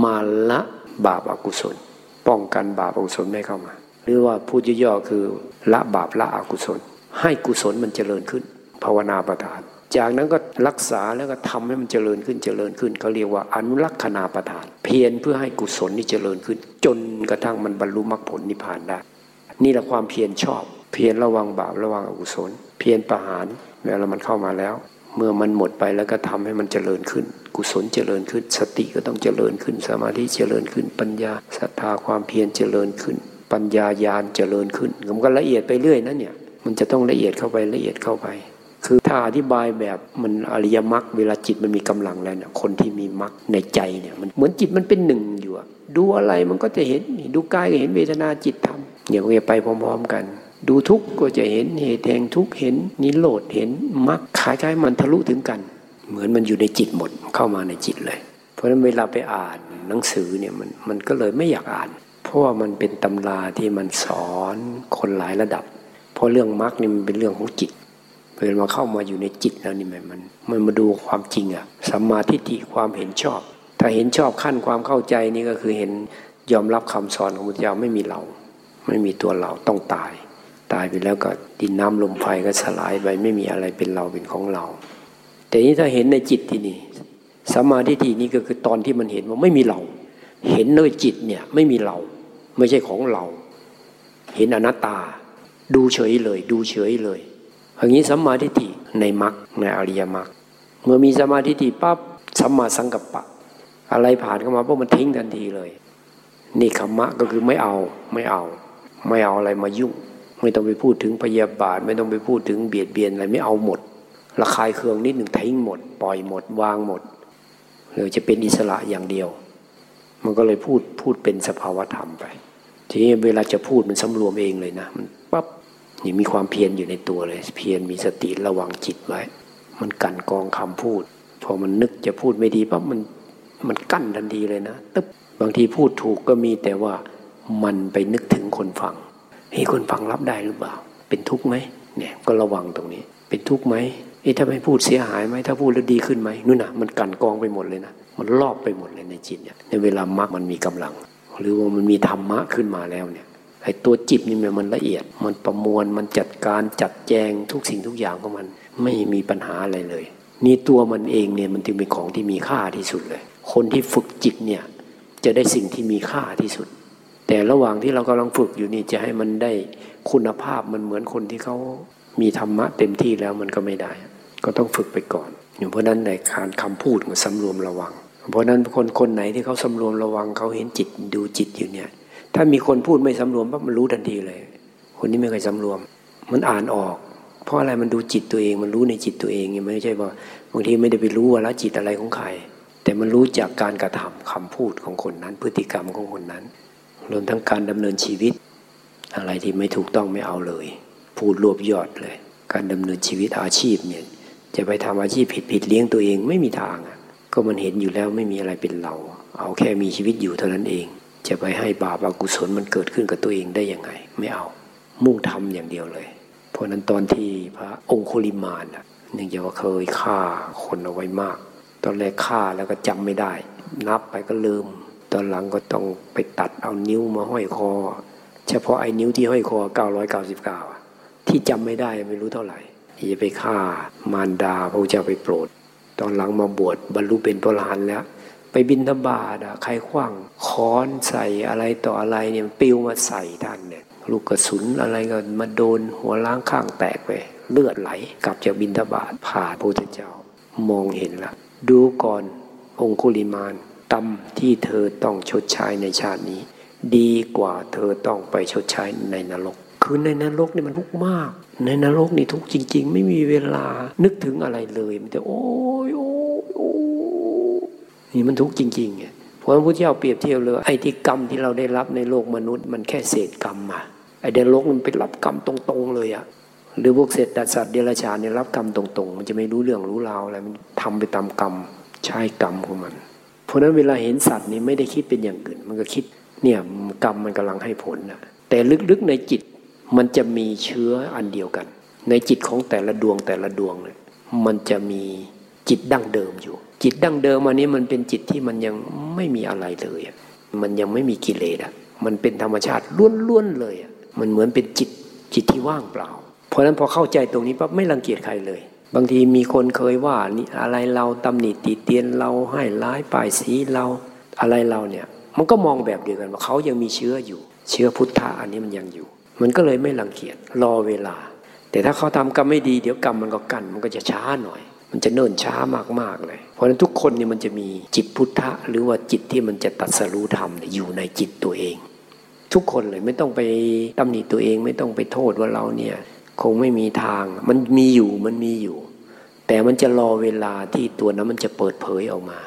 มาละบาปอกุศล ป้องกันบาปอกุศลไม่เข้ามา หรือว่าพูดย่อๆคือละบาปละอกุศล ให้กุศลมันเจริญขึ้น ภาวนาประทาน จากนั้นก็รักษาแล้วก็ทำให้มันเจริญขึ้นเจริญขึ้นเขาเรียกว่าอนุรักษณาประทาน เพียรเพื่อให้กุศลนี่เจริญขึ้น จนกระทั่งมันบรรลุมรรคผลนิพพานได้ นี่แหละความเพียรชอบ เพียรระวังบาประวังอกุศล เพียรประหารเวลามันเข้ามาแล้ว เมื่อมันหมดไปแล้วก็ทำให้มันเจริญขึ้น กุศลเจริญขึ้น สติก็ต้องเจริญขึ้น สมาธิเจริญขึ้น ปัญญาศรัทธาความเพียรเจริญขึ้น ปัญญาญาณเจริญขึ้นมันก็ละเอียดไปเรื่อยนะเนี่ยมันจะต้องละเอียดเข้าไปละเอียดเข้าไป คือถ้าอธิบายแบบมันอริยมรรคเวลาจิตมันมีกำลังแล้วเนี่ยคนที่มีมรรคในใจเนี่ยมันเหมือนจิตมันเป็นหนึ่งอยู่อะดูอะไรมันก็จะเห็นดูกายก็เห็นเวทนาจิตธรรมอย่างเียไปพร้อม ๆ กัน ดูทุกข์ก็จะเห็นเหตุแห่งทุกข์เห็นนิโรธเห็นมรรคคล้ายๆมันทะลุถึงกัน เหมือนมันอยู่ในจิตหมดเข้ามาในจิตเลย เพราะฉะนั้นเวลาไปอ่านหนังสือเนี่ยมันมันก็เลยไม่อยากอ่าน เพราะว่ามันเป็นตำราที่มันสอนคนหลายระดับ เพราะเรื่องมรรคนี่มันเป็นเรื่องของจิตเวลามาเข้ามาอยู่ในจิตแล้วนี่มันมันมันมาดูความจริงอะสัมมาทิฏฐิความเห็นชอบ ถ้าเห็นชอบขั้นความเข้าใจนี่ก็คือเห็นยอมรับคำสอนของพุทธเจ้าไม่มีเรา ไม่มีตัวเราต้องตาย ตายไปแล้วก็ดินน้ำลมไฟก็สลายไปไม่มีอะไรเป็นเราเป็นของเรา แต่นี้ถ้าเห็นในจิตที่นี่สัมมาทิฏฐินี่ก็คือตอนที่มันเห็นว่าไม่มีเรา เห็นในจิตเนี่ยไม่มีเรา ไม่ใช่ของเรา เห็นอนัตตา ดูเฉยเลย ดูเฉยเลยอย่างนี้สัมมาทิฏฐิในมรรคในอริยมรรคเมื่อมีสัมมาทิฏฐิปั๊บสัมมาสังกัปปะ อะไรผ่านเข้ามาพวกมันทิ้งทันทีเลยนี่ขมมะก็คือไม่เอาไม่เอา ไม่เอาอะไรมายุ่ง ไม่ต้องไปพูดถึงพยาบาท ไม่ต้องไปพูดถึงเบียดเบียนอะไรไม่เอาหมดระคายเคืองนิดหนึ่งทิ้งหมด ปล่อยหมด วางหมดเลยจะเป็นอิสระอย่างเดียว มันก็เลยพูดพูดเป็นสภาวธรรมไป ทีนี้เวลาจะพูดมันสำรวมเองเลยนะมันปั๊บนี่มีความเพียรอยู่ในตัวเลย เพียรมีสติระวังจิตไว้ มันกันกองคำพูด พอมันนึกจะพูดไม่ดีปั๊บมันมันกั้นทันทีเลยนะตึ๊บบางทีพูดถูกก็มีแต่ว่ามันไปนึกถึงคนฟัง เฮ้คนฟังรับได้หรือเปล่า เป็นทุกข์ไหมเนี่ยก็ระวังตรงนี้ เป็นทุกข์ไหมเอ้ถ้าไม่พูดเสียหายไหมถ้าพูดแล้วดีขึ้นไหมนู่นน่ะมันกันกองไปหมดเลยนะมันลอบไปหมดเลยในจิตเนี่ยในเวลามรรคมันมีกำลัง หรือว่ามันมีธรรมะขึ้นมาแล้วเนี่ยไอ้ตัวจิตนี่มันละเอียด มันประมวลมันจัดการจัดแจงทุกสิ่งทุกอย่างของมันไม่มีปัญหาอะไรเลย นี่ตัวมันเองเนี่ยมันจึงเป็นของที่มีค่าที่สุดเลย คนที่ฝึกจิตเนี่ยจะได้สิ่งที่มีค่าที่สุด แต่ระหว่างที่เรากำลังฝึกอยู่นี่จะให้มันได้คุณภาพมันเหมือนคนที่เขามีธรรมะเต็มที่แล้วมันก็ไม่ได้ ก็ต้องฝึกไปก่อนอยู่เพราะนั้นในการคำพูดมันสำรวมระวัง เพราะนั้นคนคนไหนที่เขาสำรวมระวังเขาเห็นจิตดูจิตอยู่เนี่ย ถ้ามีคนพูดไม่สำรวมปั๊บมันรู้ทันทีเลย คนนี้ไม่เคยสำรวม มันอ่านออก เพราะอะไรมันดูจิตตัวเอง มันรู้ในจิตตัวเองไม่ใช่ว่าบางทีไม่ได้ไปรู้ว่าละจิตอะไรของใครแต่มันรู้จากการกระทำคำพูดของคนนั้น พฤติกรรมของคนนั้น รวมทั้งการดำเนินชีวิต อะไรที่ไม่ถูกต้องไม่เอาเลย พูดรวบยอดเลย การดำเนินชีวิตอาชีพเนี่ยจะไปทำอาชีพผิดผิดเลี้ยงตัวเองไม่มีทางอะก็มันเห็นอยู่แล้วไม่มีอะไรเป็นเรา เอาแค่มีชีวิตอยู่เท่านั้นเอง จะไปให้บาปอกุศลมันเกิดขึ้นกับตัวเองได้ยังไง ไม่เอา มุ่งทำอย่างเดียวเลย เพราะนั้นตอนที่พระองคุลิมานเนื่องจากว่าเคยฆ่าคนเอาไว้มาก ตอนแรกฆ่าแล้วก็จำไม่ได้ นับไปก็ลืม ตอนหลังก็ต้องไปตัดเอานิ้วมาห้อยคอ เฉพาะไอ้นิ้วที่ห้อยคอ 999 ที่จำไม่ได้ไม่รู้เท่าไหร่ที่จะไปฆ่ามารดาพระเจ้าไปโปรด ตอนหลังมาบวชบรรลุเป็นพระอรหันต์แล้ว ไปบินธบาตอะใครคว้างค้อนใส่อะไรต่ออะไรเนี่ยปิวมาใส่ท่านเนี่ยลูกกระสุนอะไรก็มาโดนหัวล้างข้างแตกไป เลือดไหลกลับจากบินธบาตผ่านพระพุทธเจ้า มองเห็นละดูก่อนองคุลิมาน กรรมที่เธอต้องชดใช้ในชาตินี้ ดีกว่าเธอต้องไปชดใช้ในนรก คือในนรกนี่มันทุกข์มาก ในนรกนี่ทุกข์จริง ๆ ไม่มีเวลานึกถึงอะไรเลยมันจะโอ้ยโอ้ยโอ้นี่มันทุกข์จริงๆเนี่ยเพราะพุทธเจ้าเปรียบเทียบเลยไอ้ที่กรรมที่เราได้รับในโลกมนุษย์ มันแค่เศษกรรมมาไอ้เดรกมันไปรับกรรมตรงๆเลยอะหรือพวกเศษสัตว์เดรัจฉานเนี่ยรับกรรมตรงๆ มันจะไม่รู้เรื่องรู้ราวอะไรมันทำไปตามกรรมใช้กรรมของมัน เพราะนั้นเวลาเห็นสัตว์นี่ไม่ได้คิดเป็นอย่างอื่น มันก็คิดเนี่ยกรรมมันกำลังให้ผลนะแต่ลึกๆในจิตมันจะมีเชื้ออันเดียวกัน ในจิตของแต่ละดวงแต่ละดวงเนี่ยมันจะมีจิตดั้งเดิมอยู่ จิตดั้งเดิมอันนี้มันเป็นจิตที่มันยังไม่มีอะไรเลย มันยังไม่มีกิเลสอะมันเป็นธรรมชาติล้วนๆเลยมันเหมือนเป็นจิตจิตที่ว่างเปล่า เพราะฉะนั้นพอเข้าใจตรงนี้ปั๊บไม่รังเกียจใครเลย บางทีมีคนเคยว่านี่อะไรเราตำหนิติเตียนเราให้ร้ายป้ายสีเราอะไรเราเนี่ย มันก็มองแบบเดียวกันว่าเขายังมีเชื้ออยู่ เชื้อพุทธะอันนี้มันยังอยู่ มันก็เลยไม่รังเกียจรอเวลา แต่ถ้าเขาทำกรรมไม่ดีเดี๋ยวกรรมมันก็กัน มันก็จะช้าหน่อย มันจะเนิ่นช้ามากๆเลย เพราะฉะนั้นทุกคนเนี่ยมันจะมีจิตพุทธะ หรือว่าจิตที่มันจะตัดสรู้ธรรมอยู่ในจิตตัวเอง ทุกคนเลยไม่ต้องไปตำหนิตัวเองไม่ต้องไปโทษว่าเราเนี่ย คงไม่มีทาง มันมีอยู่มันมีอยู่ แต่มันจะรอเวลาที่ตัวนั้นมันจะเปิดเผยออกมา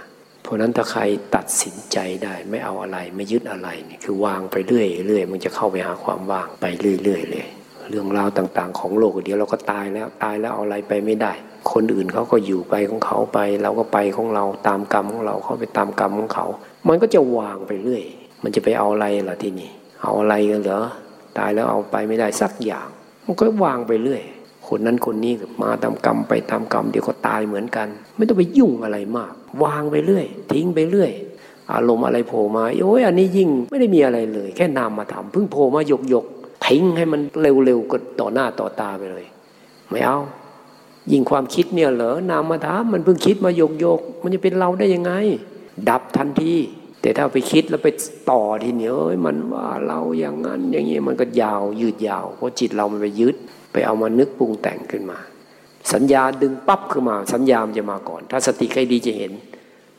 เพราะนั้นถ้าใครตัดสินใจได้ไม่เอาอะไรไม่ยึดอะไรนี่คือวางไปเรื่อยเรื่อยมันจะเข้าไปหาความว่างไปเรื่อยๆเลยเรื่องราวต่างๆ ของโลกเดี๋ยวเราก็ตายแล้วตายแล้วเอาอะไรไปไม่ได้ คนอื่นเขาก็อยู่ไปของเขาไป เราก็ไปของเราตามกรรมของเราเขาไปตามกรรมของเขา มันก็จะวางไปเรื่อย มันจะไปเอาอะไรล่ะที่นี่เอาอะไรกันเหรอตายแล้วเอาไปไม่ได้สักอย่าง มันก็วางไปเรื่อยคนนั้นคนนี้มาตามกรรมไปตามกรรมเดี๋ยวก็ตายเหมือนกัน ไม่ต้องไปยุ่งอะไรมาก วางไปเรื่อย ทิ้งไปเรื่อย อารมณ์อะไรโผล่มาโอ้ยอันนี้ยิ่งไม่ได้มีอะไรเลย แค่นามมาทำเพิ่งโผล่มาหยกหยกทิ้งให้มันเร็วๆก็ต่อหน้าต่อตาไปเลย ไม่เอา ยิ่งความคิดเนี่ยเหรอนามมาทำมันเพิ่งคิดมาหยกหยกมันจะเป็นเราได้ยังไง ดับทันที แต่ถ้าไปคิดแล้วไปต่อทีเนี้เอ้ยมันว่าเราอย่างนั้นอย่างนี้มันก็ยาวยืดยาว เพราะจิตเรามันไปยึดไปเอามานึกปรุงแต่งขึ้นมา สัญญาดึงปั๊บขึ้นมา สัญญามันจะมาก่อน ถ้าสติใครดีจะเห็น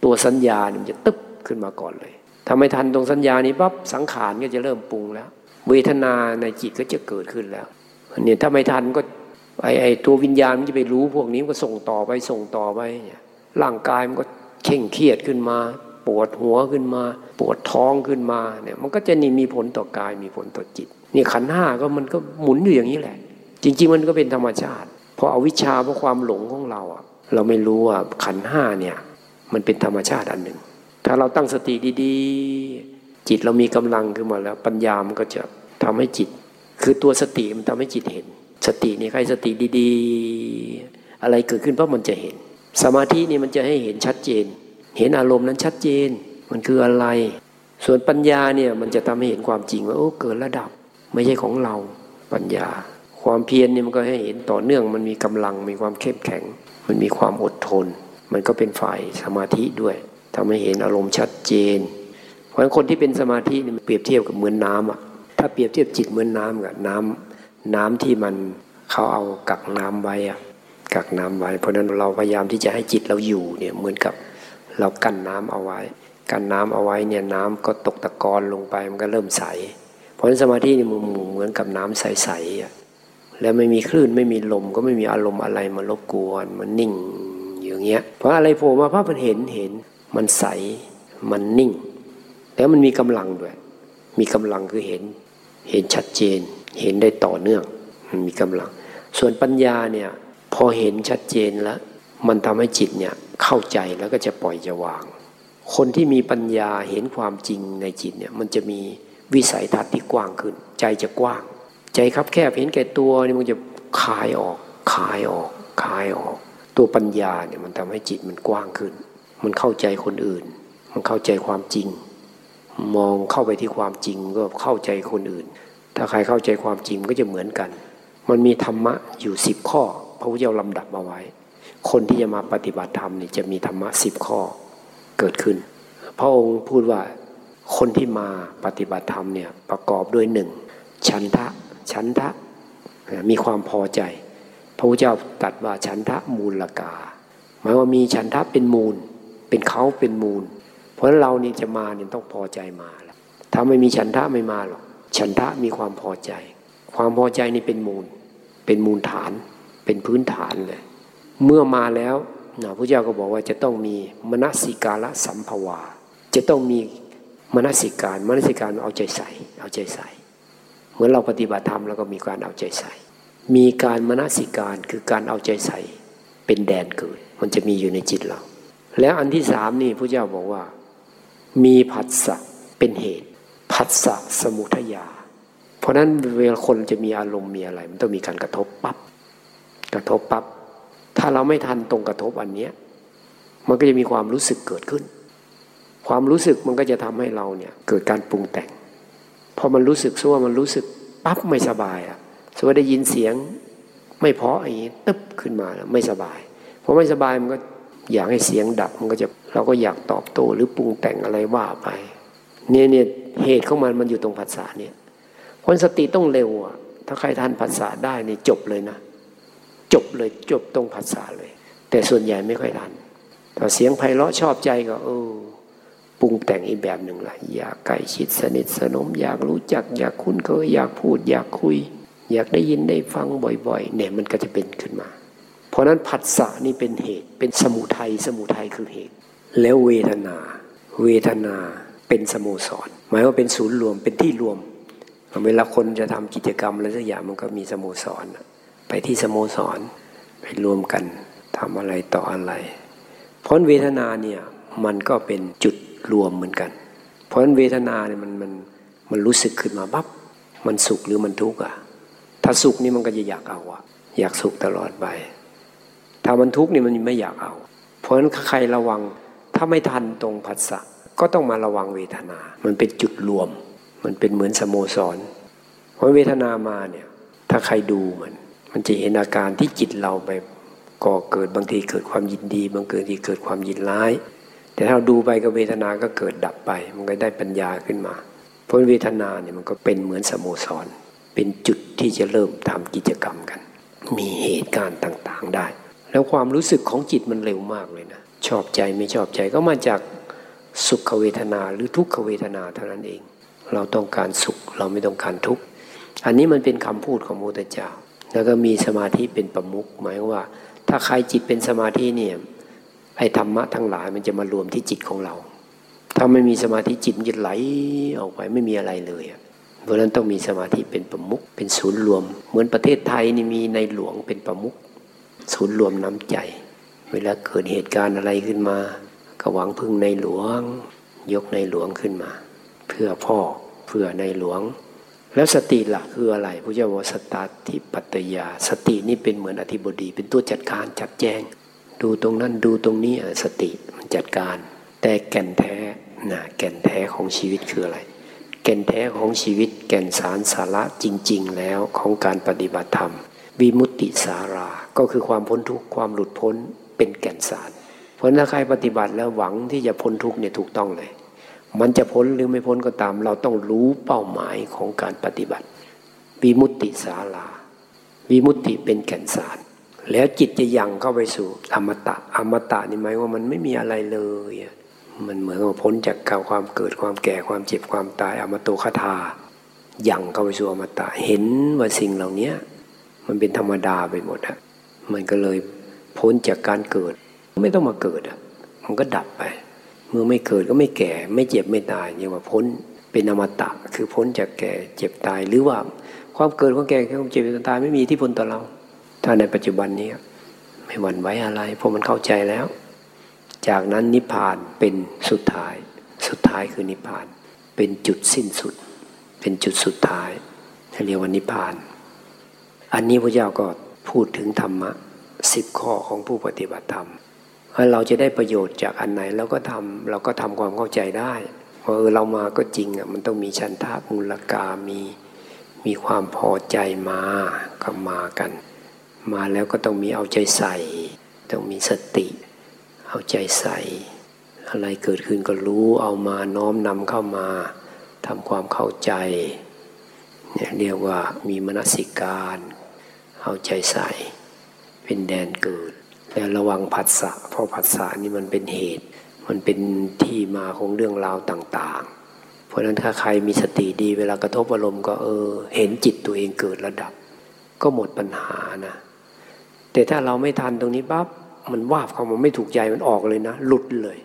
ตัวสัญญาเนี่ยมันจะตึ๊บขึ้นมาก่อนเลยถ้าไม่ทันตรงสัญญานี้ปั๊บสังขารก็จะเริ่มปรุงแล้ว เวทนาในจิตก็จะเกิดขึ้นแล้วเนี่ยถ้าไม่ทันก็ไอไอตัววิญญาณมันจะไปรู้พวกนี้ก็ส่งต่อไปส่งต่อไปเนี่ยร่างกายมันก็เข่งเครียดขึ้นมา ปวดหัวขึ้นมา ปวดท้องขึ้นมาเนี่ยมันก็จะนี่มีผลต่อกายมีผลต่อจิตนี่ขันห้าก็มันก็หมุนอยู่อย่างนี้แหละ จริง ๆ มันก็เป็นธรรมชาติเพราะอาวิชชาเพราะความหลงของเราอะ เราไม่รู้ว่าขันห้าเนี่ยมันเป็นธรรมชาติอันหนึ่ง ถ้าเราตั้งสติดีๆ จิตเรามีกำลังขึ้นมาแล้ว ปัญญามันก็จะทำให้จิต คือตัวสติมันทำให้จิตเห็น สตินี่ใครสติดีๆ อะไรเกิดขึ้นเพราะมันจะเห็น สมาธินี่มันจะให้เห็นชัดเจน เห็นอารมณ์นั้นชัดเจน มันคืออะไร ส่วนปัญญาเนี่ยมันจะทำให้เห็นความจริงว่าโอ้เกิดระดับ ไม่ใช่ของเราปัญญา ความเพียรเนี่ยมันก็ให้เห็นต่อเนื่องมันมีกำลังมีความเข้มแข็ง มันมีความอดทน มันก็เป็นฝ่ายสมาธิด้วยทำให้เห็นอารมณ์ชัดเจน เพราะฉะนั้นคนที่เป็นสมาธินี่เปรียบเทียบกับเหมือนน้ำอะถ้าเปรียบเทียบจิตเหมือนน้ำกับน้ำน้ำที่มันเขาเอากักน้ำไว้อะกักน้ำไว้ เพราะฉะนั้นเราพยายามที่จะให้จิตเราอยู่เนี่ยเหมือนกับ เรากั้นน้ำเอาไว้ กั้นน้ำเอาไว้เนี่ยน้ำก็ตกตะกอนลงไปมันก็เริ่มใส เพราะฉะนั้นสมาธินี่มันเหมือนกับน้ำใสๆแล้วไม่มีคลื่นไม่มีลมก็ไม่มีอารมณ์อะไรมารบกวนมันนิ่งอย่างเงี้ยเพราะอะไรโผล่มาภาพมันเห็นเห็นมันใสมันนิ่ง แล้วมันมีกำลังด้วย มีกำลังคือเห็น เห็นชัดเจน เห็นได้ต่อเนื่องมันมีกำลัง ส่วนปัญญาเนี่ยพอเห็นชัดเจนแล้ว มันทำให้จิตเนี่ยเข้าใจแล้วก็จะปล่อยจะวาง คนที่มีปัญญาเห็นความจริงในจิตเนี่ยมันจะมีวิสัยทัศน์ที่กว้างขึ้น ใจจะกว้าง ใจคับแคบเห็นแก่ตัวนี่มันจะคายออกคายออกคายออก ตัวปัญญาเนี่ยมันทำให้จิตมันกว้างขึ้น มันเข้าใจคนอื่น มันเข้าใจความจริง มองเข้าไปที่ความจริงก็เข้าใจคนอื่น ถ้าใครเข้าใจความจริงก็จะเหมือนกัน มันมีธรรมะอยู่สิบข้อ พระพุทธเจ้าลำดับเอาไว้ คนที่จะมาปฏิบัติธรรมนี่จะมีธรรมะสิบข้อเกิดขึ้น พระองค์พูดว่าคนที่มาปฏิบัติธรรมเนี่ยประกอบด้วยหนึ่งฉันทะฉันทะมีความพอใจ พระพุทธเจ้าตรัสว่าฉันทะมูลกา หมายว่ามีฉันทะเป็นมูล เป็นเขาเป็นมูล เพราะเรานี่จะมาเนี่ยต้องพอใจมาแล้วถ้าไม่มีฉันทะไม่มาหรอกฉันทะมีความพอใจ ความพอใจนี่เป็นมูล เป็นมูลฐาน เป็นพื้นฐานเลย เมื่อมาแล้วนะพระเจ้าก็บอกว่าจะต้องมีมนสิกาละสัมภวา จะต้องมีมนสิการมนสิการเอาใจใส่ เอาใจใส่ เหมือนเราปฏิบัติธรรมแล้วก็มีการเอาใจใส่ มีการมนสิการคือการเอาใจใส่ เป็นแดนเกิด มันจะมีอยู่ในจิตเรา แล้วอันที่สามนี่พระเจ้าบอกว่า มีผัสสะเป็นเหตุผัสสะสมุทยา เพราะนั้นเวลาคนจะมีอารมณ์มีอะไร มันต้องมีการกระทบปับ๊บกระทบปับ๊บ ถ้าเราไม่ทันตรงกระทบอันเนี้ยมันก็จะมีความรู้สึกเกิดขึ้น ความรู้สึกมันก็จะทำให้เราเนี่ยเกิดการปรุงแต่ง พอมันรู้สึกซัวมันรู้สึกปั๊บไม่สบายอะสมมติได้ยินเสียงไม่เพาะอย่างนี้ตึ๊บขึ้นมาแล้วไม่สบายพอไม่สบายมันก็อยากให้เสียงดับมันก็จะเราก็อยากตอบโต้หรือปรุงแต่งอะไรว่าไปเนี่ยเนี่ยเหตุของมันมันอยู่ตรงภาษาเนี่ยคนสติต้องเร็วอะถ้าใครทันภาษาได้เนี่ยจบเลยนะ จบเลยจบตรงภาษาเลย แต่ส่วนใหญ่ไม่ค่อยทันถ้าเสียงไพเราะชอบใจก็เออปรุงแต่งอีกแบบหนึ่งละอยากใกล้ชิดสนิทสนม อยากรู้จัก อยากคุ้นเคยอยากพูด อยากคุย อยากได้ยินได้ฟังบ่อยๆ เนี่ยมันก็จะเป็นขึ้นมา เพราะนั้นผัสสะนี่เป็นเหตุเป็นสมุทัยสมุทัยคือเหตุ แล้วเวทนา เวทนาเป็นสโมสร หมายว่าเป็นศูนย์รวมเป็นที่รวม เวลาคนจะทำกิจกรรมอะไรสักอย่างมันก็มีสโมสร ไปที่สโมสร ไปรวมกันทำอะไรต่ออะไร เพราะเวทนาเนี่ยมันก็เป็นจุดรวมเหมือนกัน เพราะเวทนาเนี่ยมันมันมันรู้สึกขึ้นมาปั๊บมันสุขหรือมันทุกข์อะ ถ้าสุขนี่มันก็จะอยากเอาอะ อยากสุขตลอดไป ถ้ามันทุกข์นี่มันไม่อยากเอา เพราะฉะนั้นใครระวังถ้าไม่ทันตรงผัสสะก็ต้องมาระวังเวทนา มันเป็นจุดรวม มันเป็นเหมือนสโมสร เพราะเวทนามาเนี่ย ถ้าใครดูมัน มันจะเห็นอาการที่จิตเราไปก่อเกิดบางทีเกิดความยินดีบางเกิดที่เกิดความยินร้าย แต่ถ้าเราดูไปกับเวทนาก็เกิดดับไป มันก็ได้ปัญญาขึ้นมา เพราะเวทนาเนี่ยมันก็เป็นเหมือนสโมสร เป็นจุดที่จะเริ่มทำกิจกรรมกัน มีเหตุการณ์ต่างๆได้ แล้วความรู้สึกของจิตมันเร็วมากเลยนะชอบใจไม่ชอบใจก็มาจากสุขเวทนาหรือทุกขเวทนาเท่านั้นเอง เราต้องการสุขเราไม่ต้องการทุกข์อันนี้มันเป็นคำพูดของพระพุทธเจ้า แล้วก็มีสมาธิเป็นประมุขหมายว่า ถ้าใครจิตเป็นสมาธิเนี่ยไอ้ธรรมะทั้งหลายมันจะมารวมที่จิตของเรา ถ้าไม่มีสมาธิจิตมันจะไหลออกไปไม่มีอะไรเลยเพราะนั้นต้องมีสมาธิเป็นประมุขเป็นศูนย์รวม เหมือนประเทศไทยนี่มีในหลวงเป็นประมุขศูนย์รวมน้ำใจ เวลาเกิดเหตุการณ์อะไรขึ้นมา ก็หวังพึ่งในหลวง ยกในหลวงขึ้นมา เพื่อพ่อเพื่อในหลวง แล้วสติหลักคืออะไรพระเจ้าบอกสตาธิปัตยา สตินี่เป็นเหมือนอธิบดี เป็นตัวจัดการจัดแจง ดูตรงนั้นดูตรงนี้สติมันจัดการ แต่แก่นแท้นะแก่นแท้ของชีวิตคืออะไร แก่นแท้ของชีวิต แก่นสารสาระจริง ๆ แล้วของการปฏิบัติธรรม วิมุตติสารา ก็คือความพ้นทุกข์ความหลุดพ้นเป็นแก่นสาร เพราะถ้าใครปฏิบัติแล้วหวังที่จะพ้นทุกข์เนี่ยถูกต้องเลย มันจะพ้นหรือไม่พ้นก็ตาม เราต้องรู้เป้าหมายของการปฏิบัติวิมุตติศาลาวิมุตติเป็นแก่นสาร แล้วจิตจะยังเข้าไปสู่อมตะอมตะนี่หมายว่ามันไม่มีอะไรเลย มันเหมือนกับพ้นจากกาความเกิดความแก่ความเจ็บความตายอมตุคธายังเข้าไปสู่อมตะเห็นว่าสิ่งเหล่านี้มันเป็นธรรมดาไปหมดอะมันก็เลยพ้นจากการเกิด ไม่ต้องมาเกิดอะมันก็ดับไป เมื่อไม่เกิดก็ไม่แก่ ไม่เจ็บไม่ตายอย่างว่าพ้นเป็นอมตะ คือพ้นจากแก่เจ็บตายหรือว่าความเกิดความแก่ความเจ็บความตายไม่มีที่พลต่อเรา ถ้าในปัจจุบันนี้ไม่หวั่นไหวอะไร เพราะมันเข้าใจแล้ว จากนั้นนิพพานเป็นสุดท้าย สุดท้ายคือนิพพาน เป็นจุดสิ้นสุด เป็นจุดสุดท้ายเรียกว่านิพพาน อันนี้พระเจ้าก็พูดถึงธรรมะสิบข้อของผู้ปฏิบัติธรรม เราจะได้ประโยชน์จากอันไหนเราก็ทำเราก็ทำความเข้าใจได้ว่าเออเรามาก็จริงอะมันต้องมีชันทามูลกามีมีความพอใจมาก็มากัน มาแล้วก็ต้องมีเอาใจใส่ ต้องมีสติ เอาใจใส่ อะไรเกิดขึ้นก็รู้เอามาน้อมนำเข้ามาทำความเข้าใจเนี่ยเรียกว่ามีมนสิการ เอาใจใส่ เป็นแดนเกิด แล้วระวังผัสสะเพราะผัสสะนี่มันเป็นเหตุ มันเป็นที่มาของเรื่องราวต่าง ๆ เพราะนั้นถ้าใครมีสติดี เวลากระทบอารมณ์ก็เออ เห็นจิตตัวเองเกิดระดับ ก็หมดปัญหานะแต่ถ้าเราไม่ทันตรงนี้ปั๊บมันวาบเขามาไม่ถูกใจมันออกเลยนะ หลุดเลย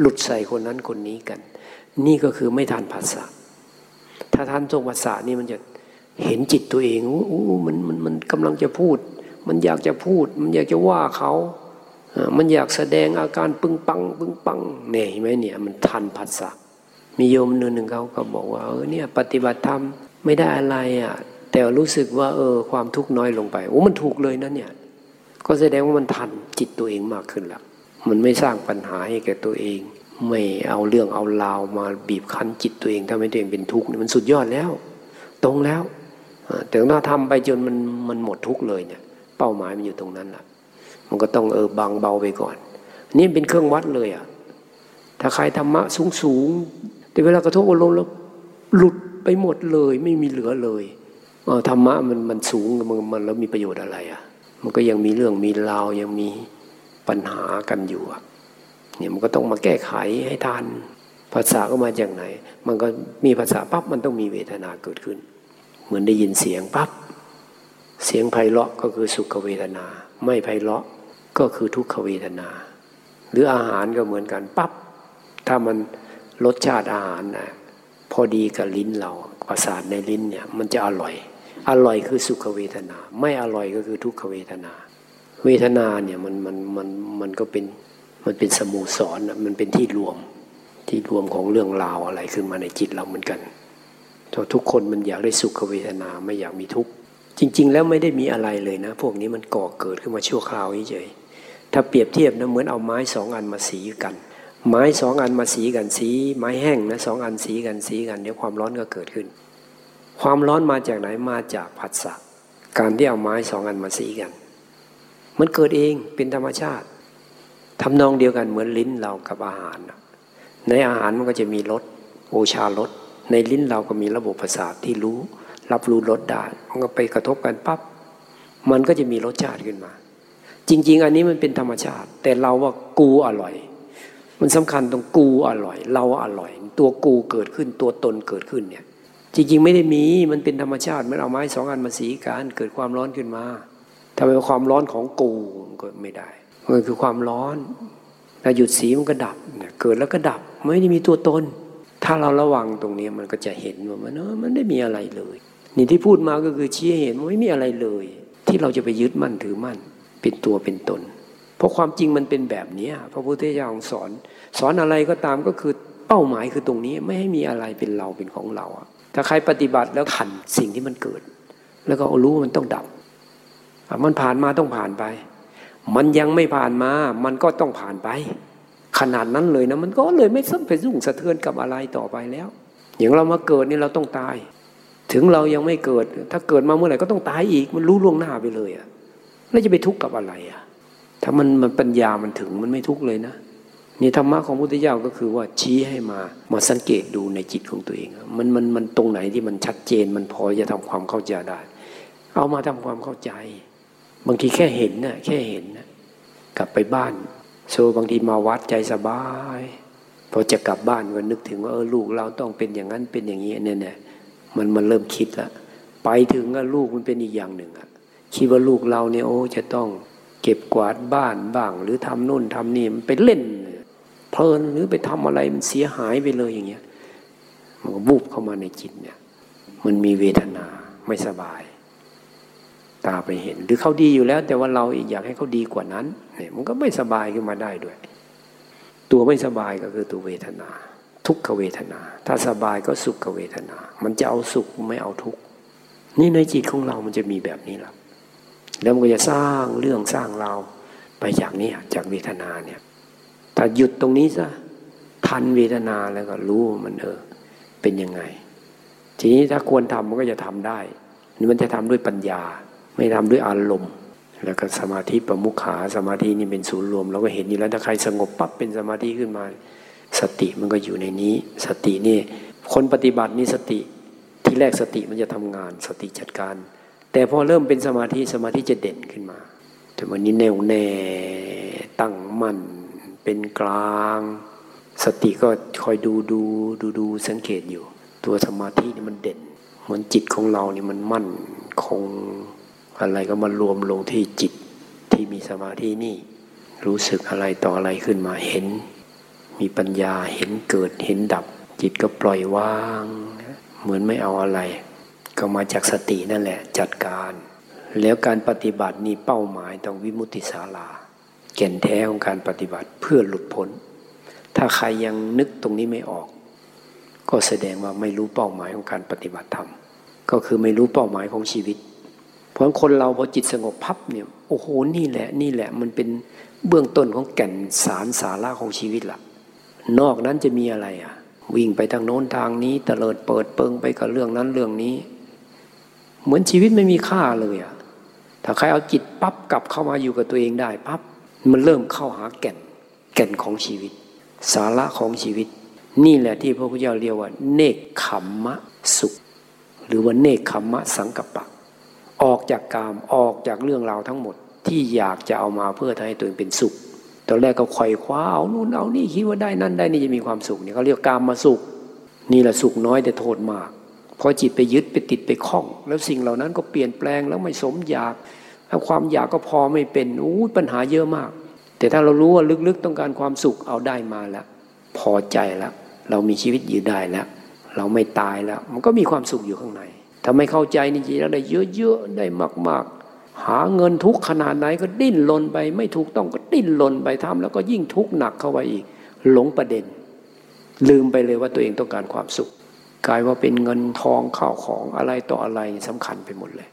หลุดใส่คนนั้นคนนี้กัน นี่ก็คือไม่ทันภาษาถ้าทันทรงภาษานี่มันจะเห็นจิตตัวเองโอ้มันมันมันกำลังจะพูด มันอยากจะพูด มันอยากจะว่าเขามันอยากแสดงอาการปึงปังปึงปังเนี่ยเห็นไหมเนี่ยมันทันภาษามีโยมหนึ่งเขาก็บอกว่าเออเนี่ยปฏิบัติธรรมไม่ได้อะไรอะแต่รู้สึกว่าเออความทุกข์น้อยลงไปโอ้มันถูกเลยนะเนี่ยก็แสดงว่ามันทันจิตตัวเองมากขึ้นละมันไม่สร้างปัญหาให้แก่ตัวเอง ไม่เอาเรื่องเอาราวมาบีบคั้นจิตตัวเองทำให้ตัวเองเป็นทุกข์มันสุดยอดแล้ว ตรงแล้วแต่ถ้าทำไปจนมันมันหมดทุกข์เลยเนี่ย เป้าหมายมันอยู่ตรงนั้นแหละมันก็ต้องเออบางเบาไปก่อน นี่เป็นเครื่องวัดเลยอะ ถ้าใครธรรมะสูงสูงแต่เวลากระทบอารมณ์แล้วหลุดไปหมดเลย ไม่มีเหลือเลยเออธรรมะมันมันสูงมันมันแล้วมีประโยชน์อะไรอะ มันก็ยังมีเรื่องมีราวยังมีปัญหากันอยู่อะเนี่ยมันก็ต้องมาแก้ไขให้ทันภาษาก็มาจากไหน มันก็มีภาษาปั๊บมันต้องมีเวทนาเกิดขึ้น เหมือนได้ยินเสียงปั๊บ เสียงไพเราะก็คือสุขเวทนา ไม่ไพเราะก็คือทุกขเวทนา หรืออาหารก็เหมือนกันปั๊บถ้ามันรสชาติอาหารนะพอดีกับลิ้นเราประสาทในลิ้นเนี่ยมันจะอร่อย อร่อยคือสุขเวทนา ไม่อร่อยก็คือทุกขเวทนา เวทนาเนี่ยมันมันมันมันก็เป็นมันเป็นสมูสอนมันเป็นที่รวมที่รวมของเรื่องราวอะไรขึ้นมาในจิตเราเหมือนกันทุกคนมันอยากได้สุขเวทนาไม่อยากมีทุกข์ จริง ๆ แล้วไม่ได้มีอะไรเลยนะ พวกนี้มันก่อเกิดขึ้นมาชั่วคราวเฉยถ้าเปรียบเทียบนะเหมือนเอาไม้สองอันมาสีกัน ไม้สองอันมาสีกันสี ไม้แห้งนะสองอันสีกันสีกันเดี๋ยวความร้อนก็เกิดขึ้น ความร้อนมาจากไหนมาจากผัสสะการที่เอาไม้สองอันมาสีกัน มันเกิดเองเป็นธรรมชาติทำนองเดียวกันเหมือนลิ้นเรากับอาหาร ในอาหารมันก็จะมีรสโอชารสในลิ้นเราก็มีระบบประสาทที่รู้ รับรู้รสได้มันก็ไปกระทบกันปับ๊บมันก็จะมีรสชาติขึ้นมา จริง ๆ อันนี้มันเป็นธรรมชาติ แต่เราว่ากูอร่อย มันสำคัญตรงกูอร่อย เราอร่อย ตัวกูเกิดขึ้นตัวตนเกิดขึ้นเนี่ย จริง ๆ ไม่ได้มีมันเป็นธรรมชาติมันเอาไม้สองอันมาสีกันเกิดความร้อนขึ้นมาทำไมความร้อนของกูมันก็ไม่ได้มันคือความร้อนถ้าหยุดสีมันก็ดับเนี่ยเกิดแล้วก็ดับไม่ได้มีตัวตนถ้าเราระวังตรงนี้มันก็จะเห็นว่ามันเออมันไม่มีอะไรเลย นี่ที่พูดมาก็คือชี้เห็นว่าไม่มีอะไรเลย ที่เราจะไปยึดมั่นถือมั่น เป็นตัวเป็นตน เพราะความจริงมันเป็นแบบนี้พระพุทธเจ้าสอน สอนอะไรก็ตามก็คือเป้าหมายคือตรงนี้ไม่ให้มีอะไรเป็นเราเป็นของเราถ้าใครปฏิบัติแล้วทันสิ่งที่มันเกิด แล้วก็รู้มันต้องดับมันผ่านมาต้องผ่านไป มันยังไม่ผ่านมา มันก็ต้องผ่านไป ขนาดนั้นเลยนะมันก็เลยไม่ซ้ำไปรุ่งสะเทือนกับอะไรต่อไปแล้ว อย่างเรามาเกิดนี่เราต้องตาย ถึงเรายังไม่เกิด ถ้าเกิดมาเมื่อไหร่ก็ต้องตายอีก มันรู้ล่วงหน้าไปเลยอะแล้วจะไปทุกข์กับอะไรอะถ้ามันมันปัญญามันถึงมันไม่ทุกข์เลยนะนี่ธรรมะของพุทธเจ้าก็คือว่าชี้ให้มามาสังเกตดูในจิตของตัวเอง มันมันมันตรงไหนที่มันชัดเจนมันพอจะทำความเข้าใจได้ เอามาทำความเข้าใจ บางทีแค่เห็นนะ่ะแค่เห็นนะกลับไปบ้าน โซบางทีมาวัดใจสบาย พอจะกลับบ้านก็นึกถึงว่าเออลูกเราต้องเป็นอย่างนั้นเป็นอย่างนี้เนี่ยเนี่ย มันมันเริ่มคิดละไปถึงว่าลูกมันเป็นอีกอย่างหนึ่งอะคิดว่าลูกเราเนี่ยโอ้จะต้องเก็บกวาดบ้านบ้าง หรือทำนู่นทำนี่มันไปเล่น เพลินหรือไปทำอะไรมันเสียหายไปเลยอย่างเงี้ยมันก็บุบเข้ามาในจิตเนี่ยมันมีเวทนาไม่สบาย ตาไปเห็น หรือเขาดีอยู่แล้ว แต่ว่าเราอีกอยากให้เขาดีกว่านั้นเนี่ยมันก็ไม่สบายขึ้นมาได้ด้วย ตัวไม่สบายก็คือตัวเวทนา ทุกขเวทนา ถ้าสบายก็สุขเวทนา มันจะเอาสุขไม่เอาทุกข์นี่ในจิตของเรามันจะมีแบบนี้แหละแล้วมันก็จะสร้างเรื่องสร้างเราไปจากนี้จากเวทนาเนี่ยถ้าหยุดตรงนี้ซะทันเวทนาแล้วก็รู้มันเออเป็นยังไง ทีนี้ถ้าควรทำมันก็จะทำได้นี่มันจะทำด้วยปัญญา ไม่ทำด้วยอารมณ์ แล้วก็สมาธิประมุขาสมาธินี่เป็นศูนย์รวมเราก็เห็นอยู่แล้วถ้าใครสงบปั๊บเป็นสมาธิขึ้นมา สติมันก็อยู่ในนี้ สตินี่ คนปฏิบัตินี่สติที่แรกสติมันจะทำงาน สติจัดการ แต่พอเริ่มเป็นสมาธิสมาธิจะเด่นขึ้นมา แต่วันนี้แน่วแน่ตั้งมั่นเป็นกลาง สติก็คอยดูดูดูดูสังเกตอยู่ ตัวสมาธินี่มันเด่นเหมือนจิตของเรานี่มันมั่นคงอะไรก็มารวมลงที่จิตที่มีสมาธินี่ รู้สึกอะไรต่ออะไรขึ้นมาเห็น มีปัญญาเห็นเกิดเห็นดับ จิตก็ปล่อยวาง เหมือนไม่เอาอะไร ก็มาจากสตินั่นแหละจัดการ แล้วการปฏิบัตินี่เป้าหมายต้องวิมุติศาลาแก่นแท้ของการปฏิบัติเพื่อหลุดพ้น ถ้าใครยังนึกตรงนี้ไม่ออก ก็แสดงว่าไม่รู้เป้าหมายของการปฏิบัติธรรม ก็คือไม่รู้เป้าหมายของชีวิต เพราะคนเราพอจิตสงบพับเนี่ยโอ้โหนี่แหละนี่แหละมันเป็นเบื้องต้นของแก่นสารสาระของชีวิตละ่ะ นอกนั้นจะมีอะไรอะ วิ่งไปทางโน้นทางนี้เตลิดเปิดเปิงไปกับเรื่องนั้นเรื่องนี้ เหมือนชีวิตไม่มีค่าเลยอะถ้าใครเอาจิตปั๊บกลับเข้ามาอยู่กับตัวเองได้ปั๊บมันเริ่มเข้าหาแก่น แก่นของชีวิต สาระของชีวิต นี่แหละที่พระพุทธเจ้าเรียกว่า เนคขมมะสุข หรือว่าเนคขมมะสังกัปปะออกจากกามออกจากเรื่องราวทั้งหมดที่อยากจะเอามาเพื่อทำให้ตัวเองเป็นสุข ตอนแรกก็ไขว่คว้าเอานู่นเอานี่คิดว่าได้นั่นได้นี่จะมีความสุขเนี่ยเขาเรียกกามมาสุข นี่แหละสุขน้อยแต่โทษมากพอจิตไปยึดไปติดไปคล้อง แล้วสิ่งเหล่านั้นก็เปลี่ยนแปลงแล้วไม่สมอยากถ้าความอยากก็พอไม่เป็นอู้ปัญหาเยอะมาก แต่ถ้าเรารู้ว่าลึกๆต้องการความสุขเอาได้มาแล้วพอใจแล้วเรามีชีวิตอยู่ได้แล้วเราไม่ตายแล้ว มันก็มีความสุขอยู่ข้างในถ้าไม่เข้าใจนี่จริงแล้วได้เยอะๆได้มากๆ หาเงินทุกขนาดไหนก็ดิ้นรนไป ไม่ถูกต้องก็ดิ้นรนไปทำแล้วก็ยิ่งทุกข์หนักเข้าไปอีก หลงประเด็น ลืมไปเลยว่าตัวเองต้องการความสุขกลายว่าเป็นเงินทองข้าวของอะไรต่ออะไรสำคัญไปหมดเลย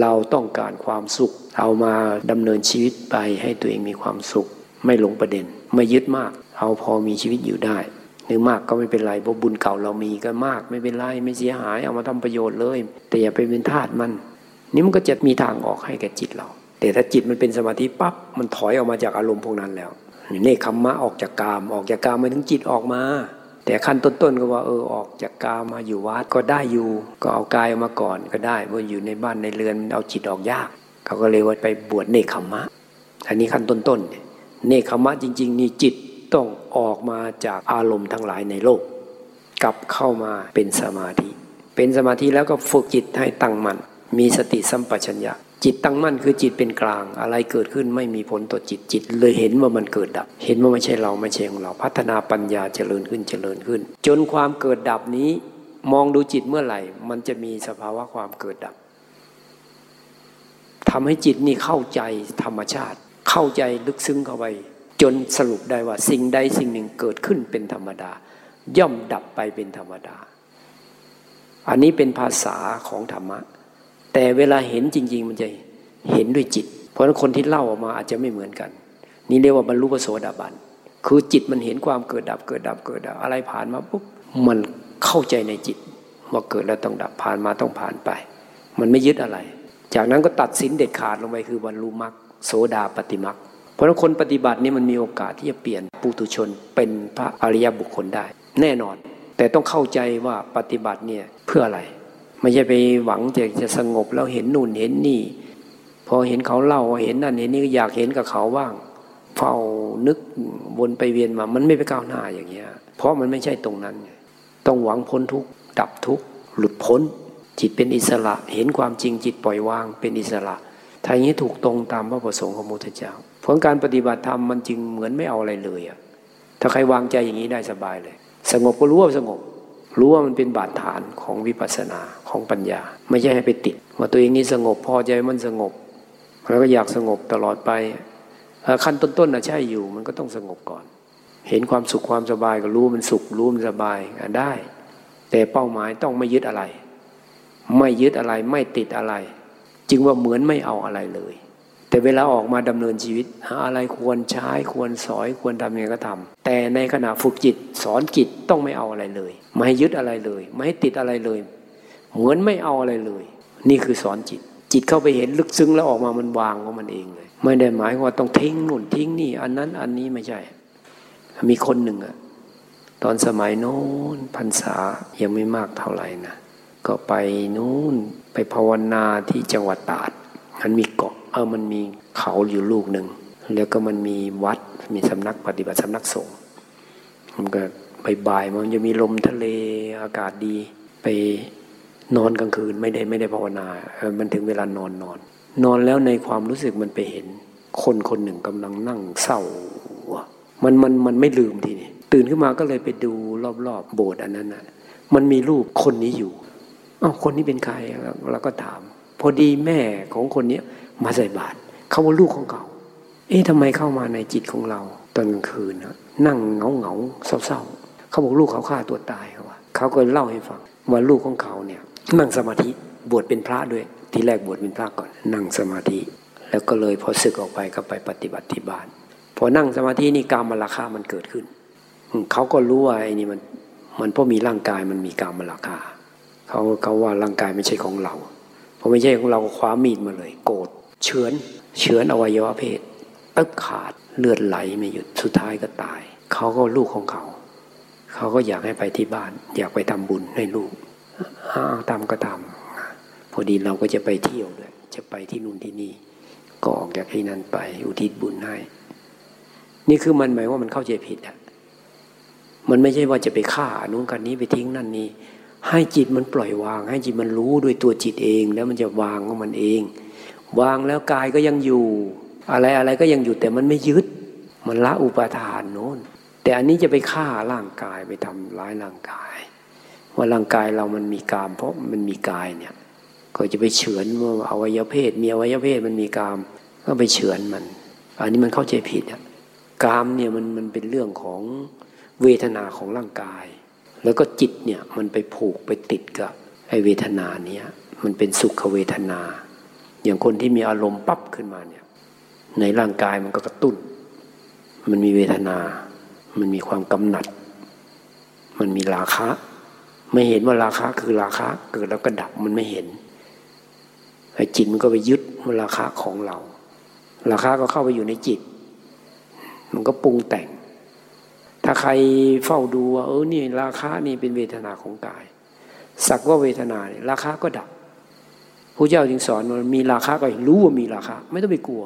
เราต้องการความสุข เอามาดำเนินชีวิตไปให้ตัวเองมีความสุข ไม่หลงประเด็น ไม่ยึดมาก เอาพอมีชีวิตอยู่ได้หรือมากก็ไม่เป็นไรเพราะบุญเก่าเรามีก็มากไม่เป็นไรไม่เสียหายเอามาทำประโยชน์เลย แต่อย่าไปเป็นทาสมัน นี่มันก็จะมีทางออกให้แก่จิตเรา แต่ถ้าจิตมันเป็นสมาธิปั๊บมันถอยออกมาจากอารมณ์พวกนั้นแล้วเนคขมมะออกจากกาม ออกจากกามมาถึงจิตออกมา แต่ขั้นต้นๆก็ว่าเออออกจากกามมาอยู่วัดก็ได้อยู่ ก็เอากายออกมาก่อนก็ได้เพราะอยู่ในบ้านในเรือนเอาจิตออกยาก เขาก็เลยว่าไปบวชเนคขมะอันนี้ขั้นต้นๆเนคขมะจริง ๆ นี่จิตต้องออกมาจากอารมณ์ทั้งหลายในโลก กลับเข้ามาเป็นสมาธิ เป็นสมาธิแล้วก็ฝึกจิตให้ตั้งมัน่น มีสติสัมปชัญญะจิตตั้งมั่นคือจิตเป็นกลาง อะไรเกิดขึ้นไม่มีผลต่อจิตจิต เลยเห็นว่ามันเกิดดับ เห็นว่าไม่ใช่เราไม่ใช่ของเราพัฒนาปัญญาเจริญขึ้นเจริญขึ้น จนความเกิดดับนี้ มองดูจิตเมื่อไหร่ มันจะมีสภาวะความเกิดดับทำให้จิตนี่เข้าใจธรรมชาติ เข้าใจลึกซึ้งเข้าไป จนสรุปได้ว่า สิ่งใดสิ่งหนึ่งเกิดขึ้นเป็นธรรมดา ย่อมดับไปเป็นธรรมดา อันนี้เป็นภาษาของธรรมะ แต่เวลาเห็นจริง ๆ มันจะเห็นด้วยจิต เพราะฉะนั้นคนที่เล่าออกมาอาจจะไม่เหมือนกัน นี่เรียกว่าบรรลุปโสดาบันคือจิตมันเห็นความเกิดดับเกิดดับเกิดดับอะไรผ่านมาปุ๊บมันเข้าใจในจิตว่าเกิดแล้วต้องดับผ่านมาต้องผ่านไป มันไม่ยึดอะไร จากนั้นก็ตัดสินเด็ดขาดลงไปคือบรรลุมรรคโสดาปฏิมรรคเพราะฉะนั้นคนปฏิบัตินี่มันมีโอกาสที่จะเปลี่ยนปุถุชนเป็นพระอริยบุคคลได้ แน่นอน แต่ต้องเข้าใจว่าปฏิบัติเนี่ยเพื่ออะไร ไม่ใช่ไปหวังจะจะสงบแล้วเห็นนู่นเห็นนี่ พอเห็นเขาเล่าเห็นนั่นเห็นนี่อยากเห็นกับเขาบ้างเฝ้านึกวนไปเวียนมา มันไม่ไปก้าวหน้าอย่างเงี้ย เพราะมันไม่ใช่ตรงนั้น ต้องหวังพ้นทุกข์ดับทุกข์หลุดพ้น จิตเป็นอิสระ เห็นความจริงจิตปล่อยวางเป็นอิสระถ้าอย่างนี้ถูกตรงตามพระประสงค์ของพระพุทธเจ้าผลการปฏิบัติธรรมมันจึงเหมือนไม่เอาอะไรเลยอะถ้าใครวางใจอย่างนี้ได้สบายเลย สงบก็รู้ว่าสงบ รู้ว่ามันเป็นบาดฐานของวิปัสสนาของปัญญา ไม่ใช่ให้ไปติด ว่าตัวเองนี้สงบพอใจมันสงบแล้วก็อยากสงบตลอดไปขั้นต้นๆนะใช่อยู่มันก็ต้องสงบก่อน เห็นความสุขความสบายก็รู้มันสุขรู้มันสบายได้ แต่เป้าหมายต้องไม่ยึดอะไร ไม่ยึดอะไรไม่ติดอะไร จึงว่าเหมือนไม่เอาอะไรเลย แต่เวลาออกมาดำเนินชีวิต หาอะไรควรใช้ควรสอยควรทำยังไงก็ทำแต่ในขณะฝึกจิตสอนจิตต้องไม่เอาอะไรเลย ไม่ยึดอะไรเลย ไม่ให้ติดอะไรเลย เหมือนไม่เอาอะไรเลย นี่คือสอนจิต จิตเข้าไปเห็นลึกซึ้งแล้วออกมามันวางของมันเองเลย ไม่ได้หมายว่าต้องทิ้งนู่นทิ้งนี่ อันนั้นอันนี้ไม่ใช่ มีคนหนึ่งอะตอนสมัยโน้นพรรษายังไม่มากเท่าไหร่นะก็ไปนู้นไปภาวนาที่จังหวัดตาดมันมีเกาะ เออมันมีเขาอยู่ลูกหนึ่งแล้วก็มันมีวัดมีสำนักปฏิบัติสำนักสงฆ์มันก็บ่ายๆมันจะมีลมทะเลอากาศดีไปนอนกลางคืนไม่ได้ไม่ได้ภาวนาเออมันถึงเวลานอนนอน นอนแล้วในความรู้สึกมันไปเห็น คนคนหนึ่งกำลังนั่งเศร้ามันมันมันไม่ลืมทีนี้ตื่นขึ้นมาก็เลยไปดูรอบๆโบสถ์อันนั้นนะมันมีรูปคนนี้อยู่อ้าวคนนี้เป็นใครเราก็ถาม พอดีแม่ของคนเนี้ย มาใส่บาตรเขาว่าลูกของเขาเอ๊ะทำไมเข้ามาในจิตของเราตอนกลางคืนนะนั่งเหงาเหงาเศร้าๆเขาบอกลูกเขาฆ่าตัวตายเขาว่าเขาก็เล่าให้ฟังว่าลูกของเขาเนี่ยนั่งสมาธิบวชเป็นพระด้วย ที่แรกบวชเป็นพระก่อน นั่งสมาธิ แล้วก็เลยพอศึกออกไปก็ไปปฏิบัติที่บ้านพอนั่งสมาธินี่กามราคามันเกิดขึ้นเขาก็รู้ว่าไอ้นี่มันมันเพราะมีร่างกายมันมีกามราคาเขาเขาว่าร่างกายไม่ใช่ของเราพอไม่ใช่ของเราคว้ามีดมาเลย โกรธ เฉือนเฉือนอวัยวะเพศตึกขาดเลือดไหลไม่หยุดสุดท้ายก็ตาย เขาก็ลูกของเขา เขาก็อยากให้ไปที่บ้าน อยากไปทำบุญให้ลูกอ้าทำก็ทำพอดีเราก็จะไปเที่ยวด้วยจะไปที่นู่นที่นี่ก็ออกจากที่นั่นไปอุทิศบุญให้ นี่คือมันหมายว่ามันเข้าใจผิดอะมันไม่ใช่ว่าจะไปฆ่านู้นกันนี้ไปทิ้งนั่นนี่ให้จิตมันปล่อยวาง ให้จิตมันรู้ด้วยตัวจิตเอง แล้วมันจะวางของมันเอง วางแล้วกายก็ยังอยู่ อะไรอะไรก็ยังอยู่แต่มันไม่ยึด มันละอุปาทานโน้น แต่อันนี้จะไปฆ่าร่างกายไปทำร้ายร่างกาย ว่าร่างกายเรามันมีกาม เพราะมันมีกายเนี่ย ก็จะไปเฉือนว่าอวัยวเพศมีอวัยวเพศมันมีกาม ก็ไปเฉือนมัน อันนี้มันเข้าใจผิดอะกามเนี่ยมันมันเป็นเรื่องของเวทนาของร่างกาย แล้วก็จิตเนี่ยมันไปผูกไปติดกับไอเวทนาเนี่ยมันเป็นสุขเวทนา อย่างคนที่มีอารมณ์ปั๊บขึ้นมาเนี่ย ในร่างกายมันก็กระตุ้น มันมีเวทนา มันมีความกำหนัด มันมีราคะ ไม่เห็นว่าราคะคือราคะ เกิดแล้วก็ดับมันไม่เห็นไอ้จิตมันก็ไปยึดว่าราคะของเรา ราคะก็เข้าไปอยู่ในจิต มันก็ปรุงแต่ง ถ้าใครเฝ้าดูว่าเออนี่ราคานี่เป็นเวทนาของกาย สักว่าเวทนาเนี่ยราคาก็ดับ ระเจ้าจึงสอนว่ามีราคาก็รู้ว่ามีราคาไม่ต้องไปกลัว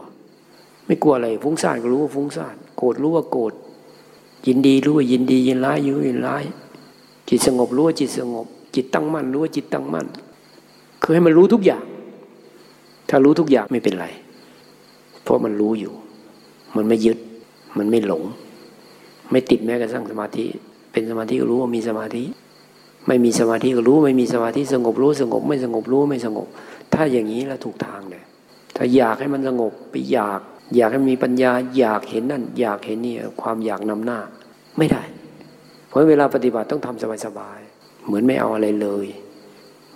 ไม่กลัวอะไรฟุ้งซ่านก็รู้ว่าฟุ้งซ่านโกรธรู้ว่าโกรธยินดีรู้ว่ายินดียินร้ายรู้ยินร้าย จิตสงบรู้ว่าจิตสงบ จิตตั้งมั่นรู้ว่าจิตตั้งมั่น คือให้มันรู้ทุกอย่าง ถ้ารู้ทุกอย่างไม่เป็นไร เพราะมันรู้อยู่ มันไม่ยึด มันไม่หลง ไม่ติดแม้กระทั่งสมาธิ เป็นสมาธิก็รู้ว่ามีสมาธิ ไม่มีสมาธิก็รู้ ไม่มีสมาธิสงบรู้สงบ ไม่สงบรู้ไม่สงบ ถ้าอย่างนี้แล้วถูกทางเลยถ้าอยากให้มันสงบไปอยาก อยากให้มีปัญญา อยากเห็นนั่น อยากเห็นนี่ความอยากนำหน้า ไม่ได้ เพราะเวลาปฏิบัติต้องทำสบายๆเหมือนไม่เอาอะไรเลย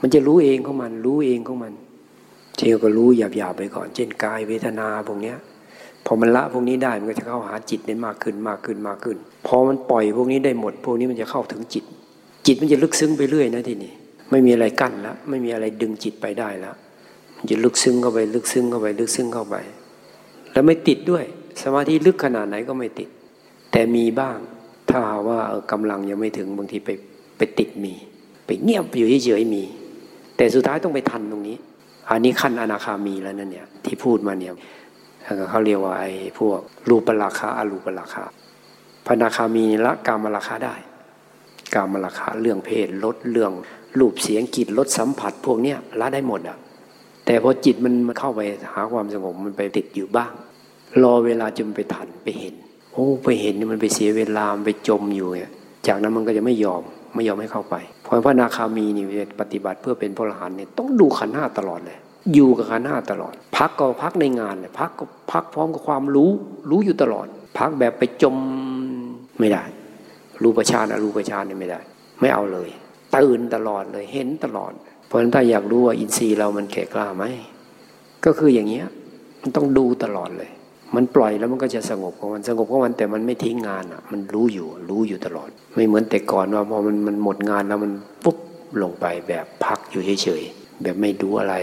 มันจะรู้เองของมัน รู้เองของมันเที่ยวก็รู้หยาบๆไปก่อน เช่นกายเวทนาพวกเนี้ยพอมันละพวกนี้ได้มันก็จะเข้าหาจิตได้มากขึ้นมากขึ้นมากขึ้น พอมันปล่อยพวกนี้ได้หมด พวกนี้มันจะเข้าถึงจิต จิตมันจะลึกซึ้งไปเรื่อยนะทีนี้ไม่มีอะไรกั้นแล้วไม่มีอะไรดึงจิตไปได้แล้ว จะลึกซึ้งเข้าไปลึกซึ้งเข้าไปลึกซึ้งเข้าไป แล้วไม่ติดด้วย สมาธิลึกขนาดไหนก็ไม่ติด แต่มีบ้าง ถ้าว่ากำลังยังไม่ถึงบางทีไปไปติดมี ไปเงียบอยู่เฉยๆมี แต่สุดท้ายต้องไปทันตรงนี้ อันนี้ขั้นอนาคามีแล้วนั่นเนี่ยที่พูดมาเนี่ยเขาเรียกว่าไอ้พวกรูปราคาอรูปราคาพนาคามีละกามราคาได้ กามราคาเรื่องเพศลดเรื่องรูปเสียงกลิ่นลดสัมผัส พวกเนี้ยละได้หมดอะ แต่พอจิตมันเข้าไปหาความสงบมันไปติดอยู่บ้าง รอเวลาจนไปทันไปเห็นโอ้ไปเห็นมันไปเสียเวลาไปจมอยู่เนี่ยจากนั้นมันก็จะไม่ยอมไม่ยอมให้เข้าไป เพราะพระนาคามีนี่ปฏิบัติเพื่อเป็นพระอรหันต์เนี่ยต้องดูขันห้าตลอดเลย อยู่กับขันห้าตลอด พักก็พักในงานเลยพักก็พักพร้อมกับความรู้รู้อยู่ตลอด พักแบบไปจมไม่ได้ รูประชานอรูประชานนี่ไม่ได้ ไม่เอาเลย ตื่นตลอดเลยเห็นตลอด เพราะฉะนั้นถ้าอยากรู้ว่าอินทรีย์เรามันแก่กล้าไหมก็คืออย่างเงี้ยมันต้องดูตลอดเลย มันปล่อยแล้วมันก็จะสงบของมันสงบของมันแต่มันไม่ทิ้งงานอะ มันรู้อยู่รู้อยู่ตลอด ไม่เหมือนแต่ก่อนว่าพอมันมันหมดงานแล้วมันปุ๊บลงไปแบบพักอยู่เฉยๆแบบไม่ดูอะไร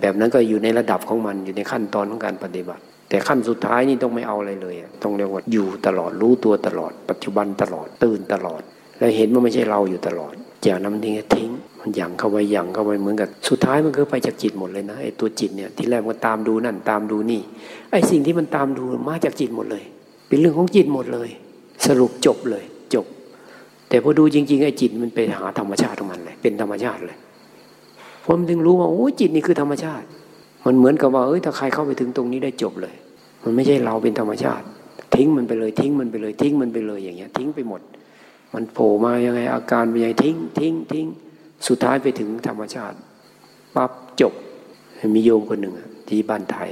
แบบนั้นก็อยู่ในระดับของมันอยู่ในขั้นตอนของการปฏิบัติ แต่ขั้นสุดท้ายนี่ต้องไม่เอาอะไรเลยต้องเรียกว่าอยู่ตลอดรู้ตัวตลอด ปัจจุบันตลอดตื่นตลอด แล้วเห็นว่าไม่ใช่เราอยู่ตลอดจากนั้นมันทิ้งทิ้ง มันยังเข้าไปยังเข้าไปเหมือนกับสุดท้ายมันก็ไปจากจิตหมดเลยนะไอ้ตัวจิตเนี่ยที่แรกมันตามดูนั่นตามดูนี่ไอ้สิ่งที่มันตามดูมาจากจิตหมดเลย เป็นเรื่องของจิตหมดเลย สรุปจบเลย จบ แต่พอดูจริง ๆ ไอ้จิตมันไปหาธรรมชาติของมันเลย เป็นธรรมชาติเลยผมถึงรู้ว่าโอ้จิตนี่คือธรรมชาติ มันเหมือนกับว่าเอ้ยถ้าใครเข้าไปถึงตรงนี้ได้จบเลย มันไม่ใช่เราเป็นธรรมชาติ ทิ้งมันไปเลยทิ้งมันไปเลยทิ้งมันไปเลยอย่างเงี้ย ทิ้งไปหมด มันโผล่มายังไงอาการเป็นยังไงทิ้งทิ้งทิ้ง สุดท้ายไปถึงธรรมชาติปั๊บจบมีโยมคนหนึ่งที่บ้านไทย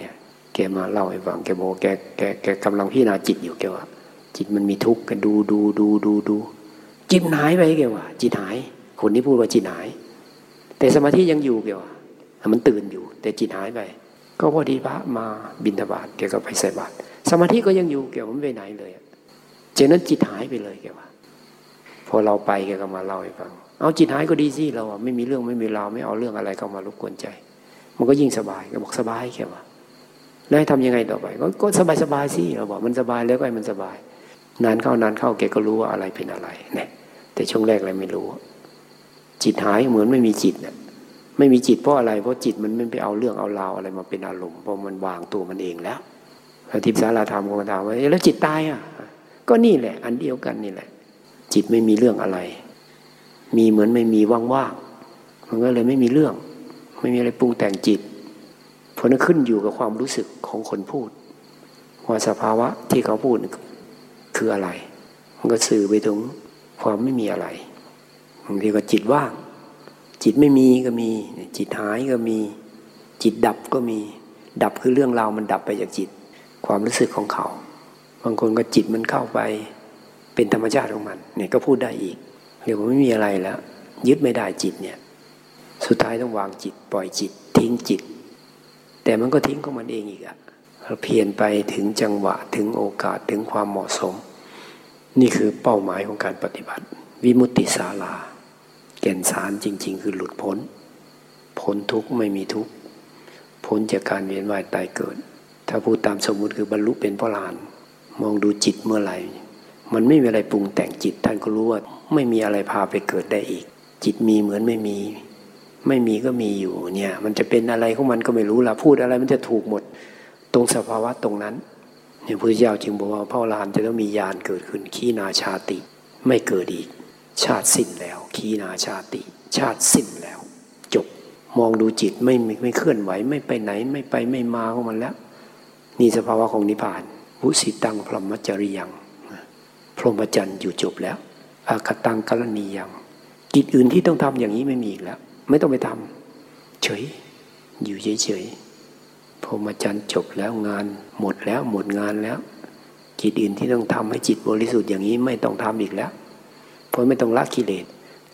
แกมาเล่าให้ฟังแกบอกแกแกแกกำลังพิจารณาจิตอยู่แกว่า จิตมันมีทุกข์กันดูดูดูดูดูจิตหายไปแกว่า จิตหาย คนที่พูดว่าจิตหาย แต่สมาธิยังอยู่แกว่ามันตื่นอยู่ แต่จิตหายไป ก็พอดีพระมาบินทบาทแกก็ไปใส่บาตรสมาธิก็ยังอยู่แกว่าไม่ไปไหนเลยเจนั้นจิตหายไปเลยแกว่า พอเราไปแกก็มาเล่าให้ฟัง เอาจิตหายก็ดีสิเราไม่มีเรื่องไม่มีราวไม่เอาเรื่องอะไรเข้ามารบกวนใจ มันก็ยิ่งสบายก็บอกสบายแค่ว่าแล้วให้ทำยังไงต่อไป ก็สบายสบายสิเราบอกมันสบายแล้วก็ให้มันสบาย นานเข้านานเข้าแกก็รู้ว่าอะไรเป็นอะไรเนี่ยแต่ช่วงแรกอะไรไม่รู้ จิตหายเหมือนไม่มีจิตเนี่ยไม่มีจิตเพราะอะไรเพราะจิตมันไม่ไปเอาเรื่องเอาราวอะไรมาเป็นอารมณ์เพราะมันวางตัวมันเองแล้วทิพย์สาราธรรมของถามว่าแล้วจิตตายอะ ก็นี่แหละ อันเดียวกันนี่แหละ จิตไม่มีเรื่องอะไร มีเหมือนไม่มีว่างๆมันก็เลยไม่มีเรื่อง ไม่มีอะไรปรุงแต่งจิตเพราะนั้นขึ้นอยู่กับความรู้สึกของคนพูดว่าสภาวะที่เขาพูดคืออะไร มันก็สื่อไปถึงความไม่มีอะไรบางทีก็จิตว่าง จิตไม่มีก็มี จิตหายก็มี จิตดับก็มี ดับคือเรื่องราวมันดับไปจากจิต ความรู้สึกของเขา บางคนก็จิตมันเข้าไป เป็นธรรมชาติของมัน เนี่ยก็พูดได้อีก เรียกว่าไม่มีอะไรแล้ว ยึดไม่ได้จิตเนี่ย สุดท้ายต้องวางจิต ปล่อยจิต ทิ้งจิต แต่มันก็ทิ้งของมันเองอีกอะเราเพียรไปถึงจังหวะถึงโอกาสถึงความเหมาะสม นี่คือเป้าหมายของการปฏิบัติ วิมุตติศาลาแก่นสารจริง ๆ คือหลุดพ้น พ้นทุกข์ไม่มีทุกข์ พ้นจากการเวียนว่ายตายเกิด ถ้าพูดตามสมมุติคือบรรลุเป็นพระลาน มองดูจิตเมื่อไหร่ มันไม่มีอะไรปรุงแต่งจิตท่านก็รู้ว่า ไม่มีอะไรพาไปเกิดได้อีก จิตมีเหมือนไม่มี ไม่มีก็มีอยู่เนี่ย มันจะเป็นอะไรของมันก็ไม่รู้ละพูดอะไรมันจะถูกหมด ตรงสภาวะตรงนั้นเนี่ยพระเจ้าจึงบอกว่าพระลานจะต้องมียานเกิดขึ้นขีนาชาติ ไม่เกิดอีก ชาติสิ้นแล้วขีนาชาติ ชาติสิ้นแล้ว จบมองดูจิตไม่ไม่เคลื่อนไหว ไม่ไปไหนไม่ไปไม่มาของมันแล้ว นี่สภาวะของนิพพานวุสิตังพรหมจริยัง พรหมจรรย์อยู่จบแล้วอากตังกรณียังกิจอื่นที่ต้องทำอย่างนี้ไม่มีอีกแล้ว ไม่ต้องไปทำเฉย อยู่เฉยๆพรหมจรรย์จบแล้วงานหมดแล้วหมดงานแล้ว กิจอื่นที่ต้องทำให้จิตบริสุทธิ์อย่างนี้ไม่ต้องทำอีกแล้ว เพราะไม่ต้องละกิเลส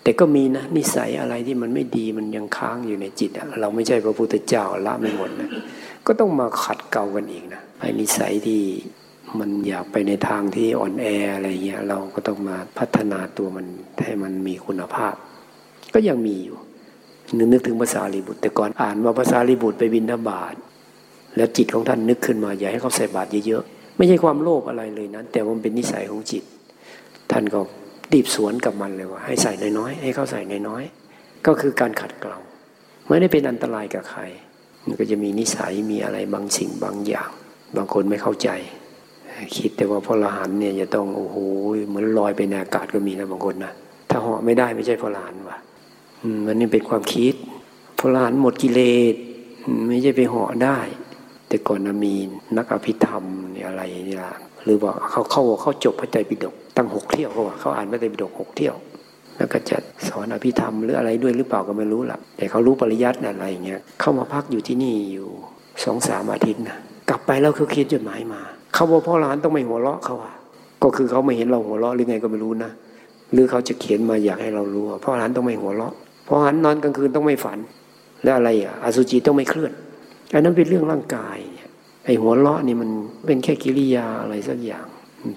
แต่ก็มีนะนิสัยอะไรที่มันไม่ดีมันยังค้างอยู่ในจิตเราไม่ใช่พระพุทธเจ้าละไม่หมดนะก็ต้องมาขัดเกลากันอีกนะไอ้นิสัยที่ มันอยากไปในทางที่อ่อนแออะไรเงี้ยเราก็ต้องมาพัฒนาตัวมันให้มันมีคุณภาพ ก็ยังมีอยู่นึกนึกถึงภาษาลีบุตร แต่ก่อนอ่านว่าภาษาลีบุตรไปบินทบาทแล้วจิตของท่านนึกขึ้นมาอย่าให้เขาใส่บาตรเยอะๆไม่ใช่ความโลภอะไรเลยนะแต่มันเป็นนิสัยของจิต ท่านก็ดีบสวนกับมันเลยว่า ให้ใส่น้อยๆให้เขาใส่น้อยๆก็คือการขัดเกลาไม่ได้เป็นอันตรายกับใครมันก็จะมีนิสัยมีอะไรบางสิ่งบางอย่าง บางคนไม่เข้าใจ คิดแต่ว่าพระรหันเนี่ยจะต้องโอ้โหเหมือนลอยไปในอากาศก็มีนะบางคนนะถ้าเหาะไม่ได้ไม่ใช่พระรหันว่ะมันนี่เป็นความคิดพระรหันหมดกิเลสไม่ใช่ไปเหาะได้ แต่ก่อนนะมีนักอภิธรรมนี่อะไรนี่ละหรือว่าเขาเข้าเขาจบพระไตรปิฎกตั้งหกเที่ยวเขาว่าเขาอ่านพระไตรปิฎกหกเที่ยวแล้วก็จะสอนอภิธรรมหรืออะไรด้วยหรือเปล่าก็ไม่รู้ละแต่เขารู้ปริยัติอะไรอย่างเงี้ยเข้ามาพักอยู่ที่นี่อยู่สองสามอาทิตย์นะกลับไปแล้วเขาเขียนจดหมายมา เขาบอกพ่อร้านต้องไม่หัวเราะเขาอะก็คือเขาไม่เห็นเราหัวเราะหรือไงก็ไม่รู้นะหรือเขาจะเขียนมาอยากให้เรารู้ว่าพ่อร้านต้องไม่หัวเราะพ่อร้านนอนกลางคืนต้องไม่ฝัน แล้วอะไรอะอสุจิต้องไม่เคลื่อนอันนั้นเป็นเรื่องร่างกายไอ้หัวเราะนี่มันเป็นแค่กิริยาอะไรสักอย่าง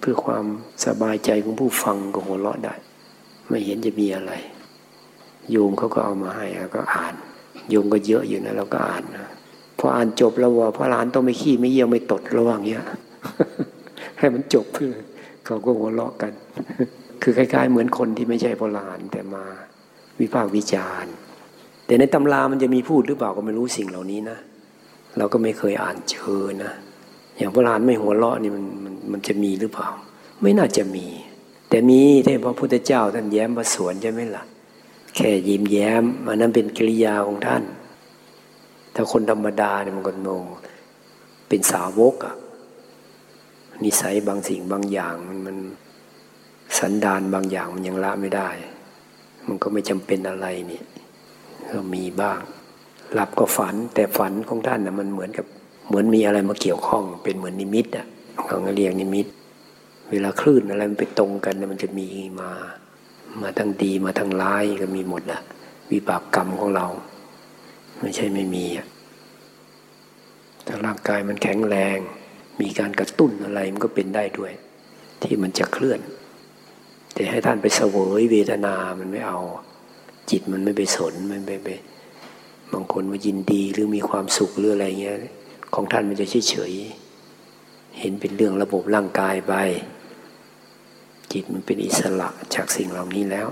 เพื่อความสบายใจของผู้ฟังก็หัวเราะได้ ไม่เห็นจะมีอะไร โยมเขาก็เอามาให้ก็อ่าน โยมก็เยอะอยู่นะเราก็อ่านนะพออ่านจบแล้วว่าพระหลานต้องไม่ขี้ไม่เยี่ยวไม่ตดระหว่างเนี้ย ให้มันจบเพื่อเขาก็หัวเราะกัน คือคล้าย ๆ เหมือนคนที่ไม่ใช่พรานแต่มาวิพากษ์วิจารณ์ แต่ในตำรามันจะมีพูดหรือเปล่าก็ไม่รู้สิ่งเหล่านี้นะ เราก็ไม่เคยอ่านเจอนะ อย่างพรานไม่หัวเราะนี่มันมันมันจะมีหรือเปล่า ไม่น่าจะมี แต่มีที่พระพุทธเจ้าท่านแย้มประสวนใช่ไหมล่ะ แค่ยิ้มแย้มมันนั้นเป็นกิริยาของท่าน ถ้าคนธรรมดาเนี่ยมันก็งงเป็นสาวกอะ นิสัยบางสิ่งบางอย่างมันมันสันดานบางอย่างมันยังละไม่ได้ มันก็ไม่จำเป็นอะไรนี่ก็มีบ้าง หลับก็ฝันแต่ฝันของท่านนะมันเหมือนกับเหมือนมีอะไรมาเกี่ยวข้อง เป็นเหมือนนิมิตอะเขาเรียกนิมิต เวลาคลื่นอะไรมันไปตรงกันมันจะมีมา มาทั้งดีมาทั้งร้ายก็มีหมดละวิบากกรรมของเรา ไม่ใช่ไม่มีอะถ้าร่างกายมันแข็งแรง มีการกระตุ้นอะไรมันก็เป็นได้ด้วย ที่มันจะเคลื่อน แต่ให้ท่านไปเสวยเวทนามันไม่เอา จิตมันไม่ไปสนมันไปไปบางคนมายินดีหรือมีความสุขหรืออะไรเงี้ยของท่านมันจะเฉยเฉยเห็นเป็นเรื่องระบบร่างกายไป จิตมันเป็นอิสระจากสิ่งเหล่านี้แล้ว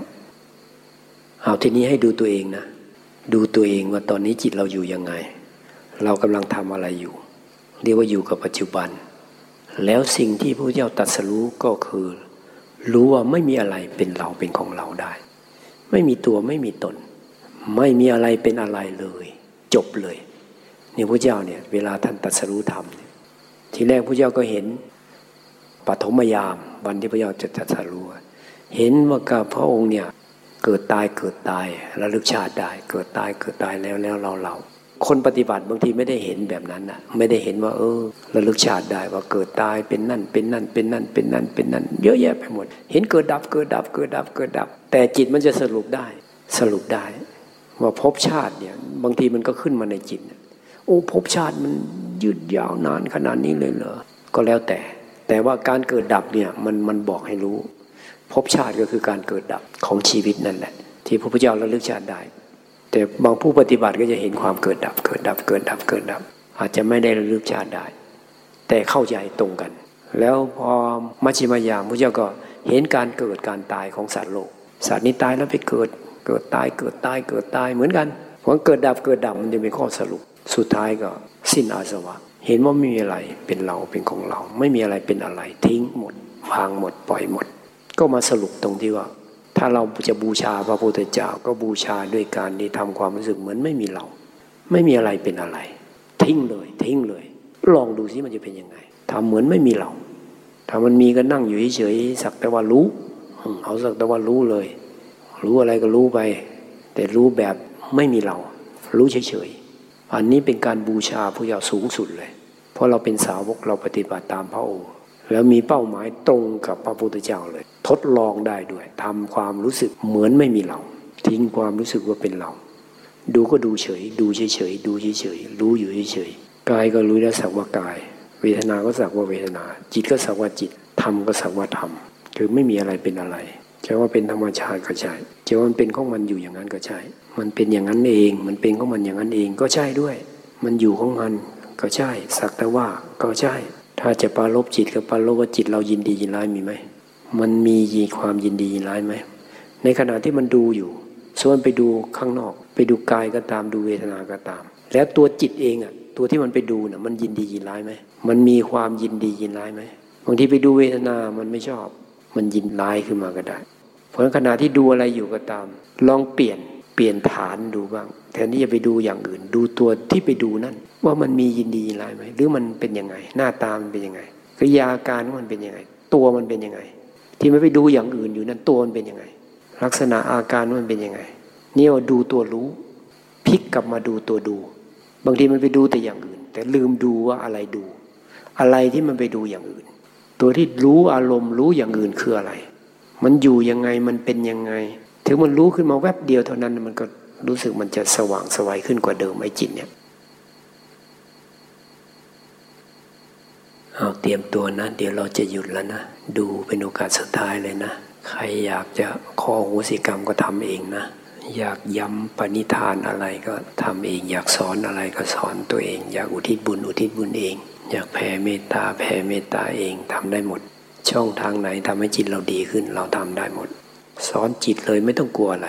เอาทีนี้ให้ดูตัวเองนะ ดูตัวเองว่าตอนนี้จิตเราอยู่ยังไง เรากำลังทำอะไรอยู่ เรียกว่าอยู่กับปัจจุบัน แล้วสิ่งที่พระเจ้าตรัสรู้ก็คือ รู้ว่าไม่มีอะไรเป็นเราเป็นของเราได้ ไม่มีตัวไม่มีตน ไม่มีอะไรเป็นอะไรเลย จบเลยนี่พระเจ้าเนี่ยเวลาท่านตรัสรู้ธรรมทีแรกพระเจ้าก็เห็นปฐมยามวันที่พระเจ้าจะตรัสรู้เห็นว่ากับพระองค์เนี่ยเกิดตายเกิดตายระลึกชาติได้ เกิดตายเกิดตายแล้วแล้วเราเรา คนปฏิบัติบางทีไม่ได้เห็นแบบนั้นนะไม่ได้เห็นว่า เออระลึกชาติได้ว่าเกิดตายเป็นนั่นเป็นนั่นเป็นนั่นเป็นนั่นเป็นนั่น เยอะแยะไปหมด เห็นเกิดดับเกิดดับเกิดดับเกิดดับ แต่จิตมันจะสรุปได้ สรุปได้ ว่าภพชาติเนี่ย บางทีมันก็ขึ้นมาในจิตโอ้ภพชาติมันยืดยาวนานขนาดนี้เลยเหรอก็แล้วแต่ แต่ว่าการเกิดดับเนี่ยมันมันบอกให้รู้ภพชาติก็คือการเกิดดับของชีวิตนั่นแหละ ที่พระพุทธเจ้าระลึกชาติได้ แต่บางผู้ปฏิบัติก็จะเห็นความเกิดดับ เกิดดับ เกิดดับ เกิดดับ อาจจะไม่ได้ระลึกชาติได้ แต่เข้าใจตรงกัน แล้วพอมัชฌิมายามพระเจ้าก็เห็นการเกิดการตายของสัตว์โลก สัตว์นี้ตายแล้วไปเกิด เกิดตาย เกิดตาย เกิดตายเหมือนกันพอเกิดดับ เกิดดับมันจะเป็นข้อสรุป สุดท้ายก็สิ้นอาสวะ เห็นว่าไม่มีอะไรเป็นเรา เป็นของเรา ไม่มีอะไรเป็นอะไร ทิ้งหมด วางหมด ปล่อยหมด ก็มาสรุปตรงที่ว่า ถ้าเราจะบูชาพระพุทธเจ้าก็บูชาด้วยการที่ทำความรู้สึกเหมือนไม่มีเรา ไม่มีอะไรเป็นอะไร ทิ้งเลย ทิ้งเลย ลองดูสิมันจะเป็นยังไงทำเหมือนไม่มีเราถ้ามันมีก็นั่งอยู่เฉยๆสักแต่ว่ารู้ เอาสักแต่ว่ารู้เลย รู้อะไรก็รู้ไป แต่รู้แบบไม่มีเรา รู้เฉยๆอันนี้เป็นการบูชาพระเจ้าสูงสุดเลย เพราะเราเป็นสาวกเราปฏิบัติตามพระองค์แล้วมีเป้าหมายตรงกับพระพุทธเจ้าเลย ทดลองได้ด้วยทำความรู้สึกเหมือนไม่มีเรา ทิ้งความรู้สึกว่าเป็นเรา ดูก็ดูเฉย ดูเฉยเฉยดูเฉยเฉยรู้อยู่เฉยเฉยกายก็รู้แล้วสักว่ากาย เวทนาก็สักว่าเวทนา จิตก็สักว่าจิตธรรมก็สักว่าธรรมคือไม่มีอะไรเป็นอะไรจะว่าเป็นธรรมชาติก็ใช่จะว่ามันเป็นของมันอยู่อย่างนั้นก็ใช่ มันเป็นอย่างนั้นเอง มันเป็นของมันอย่างนั้นเองก็ใช่ด้วย มันอยู่ของมันก็ใช่ สักแต่ว่าก็ใช่ ถ้าจะปารบจิตกับปารบว่าจิตเรายินดียินร้ายมีไหม มันมียีความยินดียินร้ายไหม ในขณะที่มันดูอยู่ส่วนไปดูข้างนอก ไปดูกายก็ตามดูเวทนาก็ตาม แล้วตัวจิตเองอะ ตัวที่มันไปดูน่ะมันยินดียินร้ายไหมมันมีความยินดียินร้ายไหมบางทีไปดูเวทนามันไม่ชอบ มันยินร้ายขึ้นมาก็ได้ เพราะขณะที่ดูอะไรอยู่ก็ตาม ลองเปลี่ยนเปลี่ยนฐานดูบ้างแทนที่จะไปดูอย่างอื่น ดูตัวที่ไปดูนั่นว่ามันมียินดียินร้ายไหมหรือมันเป็นยังไง หน้าตามันเป็นยังไงกริยาการมันเป็นยังไง ตัวมันเป็นยังไง ที่ไม่ไปดูอย่างอื่นอยู่นั้นตัวมันเป็นยังไง ลักษณะอาการมันเป็นยังไงนี่ว่าดูตัวรู้พลิกกลับมาดูตัวดู บางทีมันไปดูแต่อย่างอื่น แต่ลืมดูว่าอะไรดู อะไรที่มันไปดูอย่างอื่น ตัวที่รู้อารมณ์รู้อย่างอื่นคืออะไร มันอยู่ยังไงมันเป็นยังไง ถึงมันรู้ขึ้นมาแวบเดียวเท่านั้นมันก็รู้สึกมันจะสว่างสวัยขึ้นกว่าเดิมไอ้จิตเนี่ย เอาเตรียมตัวนะ เดี๋ยวเราจะหยุดแล้วนะ ดูเป็นโอกาสสุดท้ายเลยนะ ใครอยากจะข้อโหสิกรรมก็ทำเองนะ อยากย้ำปณิธานอะไรก็ทำเอง อยากสอนอะไรก็สอนตัวเอง อยากอุทิศบุญอุทิศบุญเอง อยากแผ่เมตตาแผ่เมตตาเองทำได้หมด ช่องทางไหนทำให้จิตเราดีขึ้น เราทำได้หมด สอนจิตเลยไม่ต้องกลัวอะไร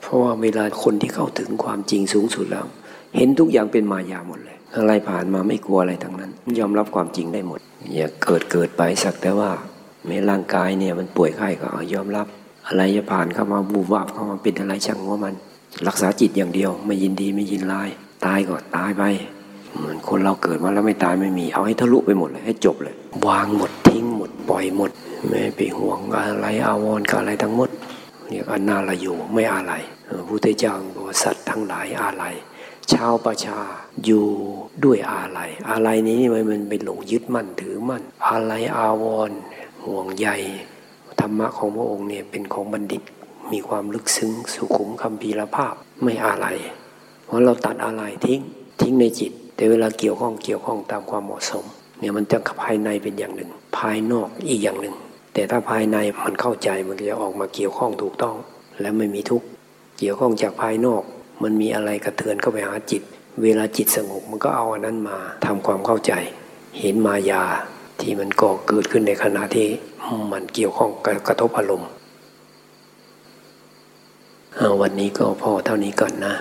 เพราะว่าเวลาคนที่เข้าถึงความจริงสูงสุดแล้ว เห็นทุกอย่างเป็นมายาหมดเลย อะไรผ่านมาไม่กลัวอะไรทั้งนั้น ยอมรับความจริงได้หมด อย่าเกิดเกิดไปสักแต่ว่าแม้ร่างกายเนี่ยมันป่วยไข้ก็อยอมรับ อะไรจะผ่านเข้ามาบูบวาบเข้ามาเป็นอะไรช่างว่ามัน รักษาจิตอย่างเดียว ไม่ยินดีไม่ยินร้ายตายก็ตายไปเหมือนคนเราเกิดมาแล้วไม่ตายไม่มี เอาให้ทะลุไปหมดเลยให้จบเลย วางหมดทิ้งหมดปล่อยหมด ไม่ไปห่วงอะไรอาวรณ์กับอะไรทั้งหมดเรียกอนาลโยไม่อะไรพระพุทธเจ้าบอกสัตว์ทั้งหลายอะไรชาวประชา อยู่ด้วยอะไร อะไรนี้มันไปหลงยึดมั่นถือมั่น อะไรอาวรห่วงใยธรรมะของพระองค์เนี่ยเป็นของบัณฑิต มีความลึกซึ้งสุขุมคำพีรภาพไม่อะไร เพราะเราตัดอะไรทิ้งทิ้งในจิต แต่เวลาเกี่ยวข้องเกี่ยวข้องตามความเหมาะสมเนี่ยมันจะภายในเป็นอย่างหนึ่ง ภายนอกอีกอย่างหนึ่ง แต่ถ้าภายในมันเข้าใจมันจะออกมาเกี่ยวข้องถูกต้อง และไม่มีทุกข์เกี่ยวข้องจากภายนอก มันมีอะไรกระเทือนเข้าไปหาจิต เวลาจิตสงบมันก็เอาอันนั้นมาทำความเข้าใจ เห็นมายาที่มันก่อเกิดขึ้นในขณะที่มันเกี่ยวข้องกับกระทบอารมณ์วันนี้ก็พอเท่านี้ก่อนนะ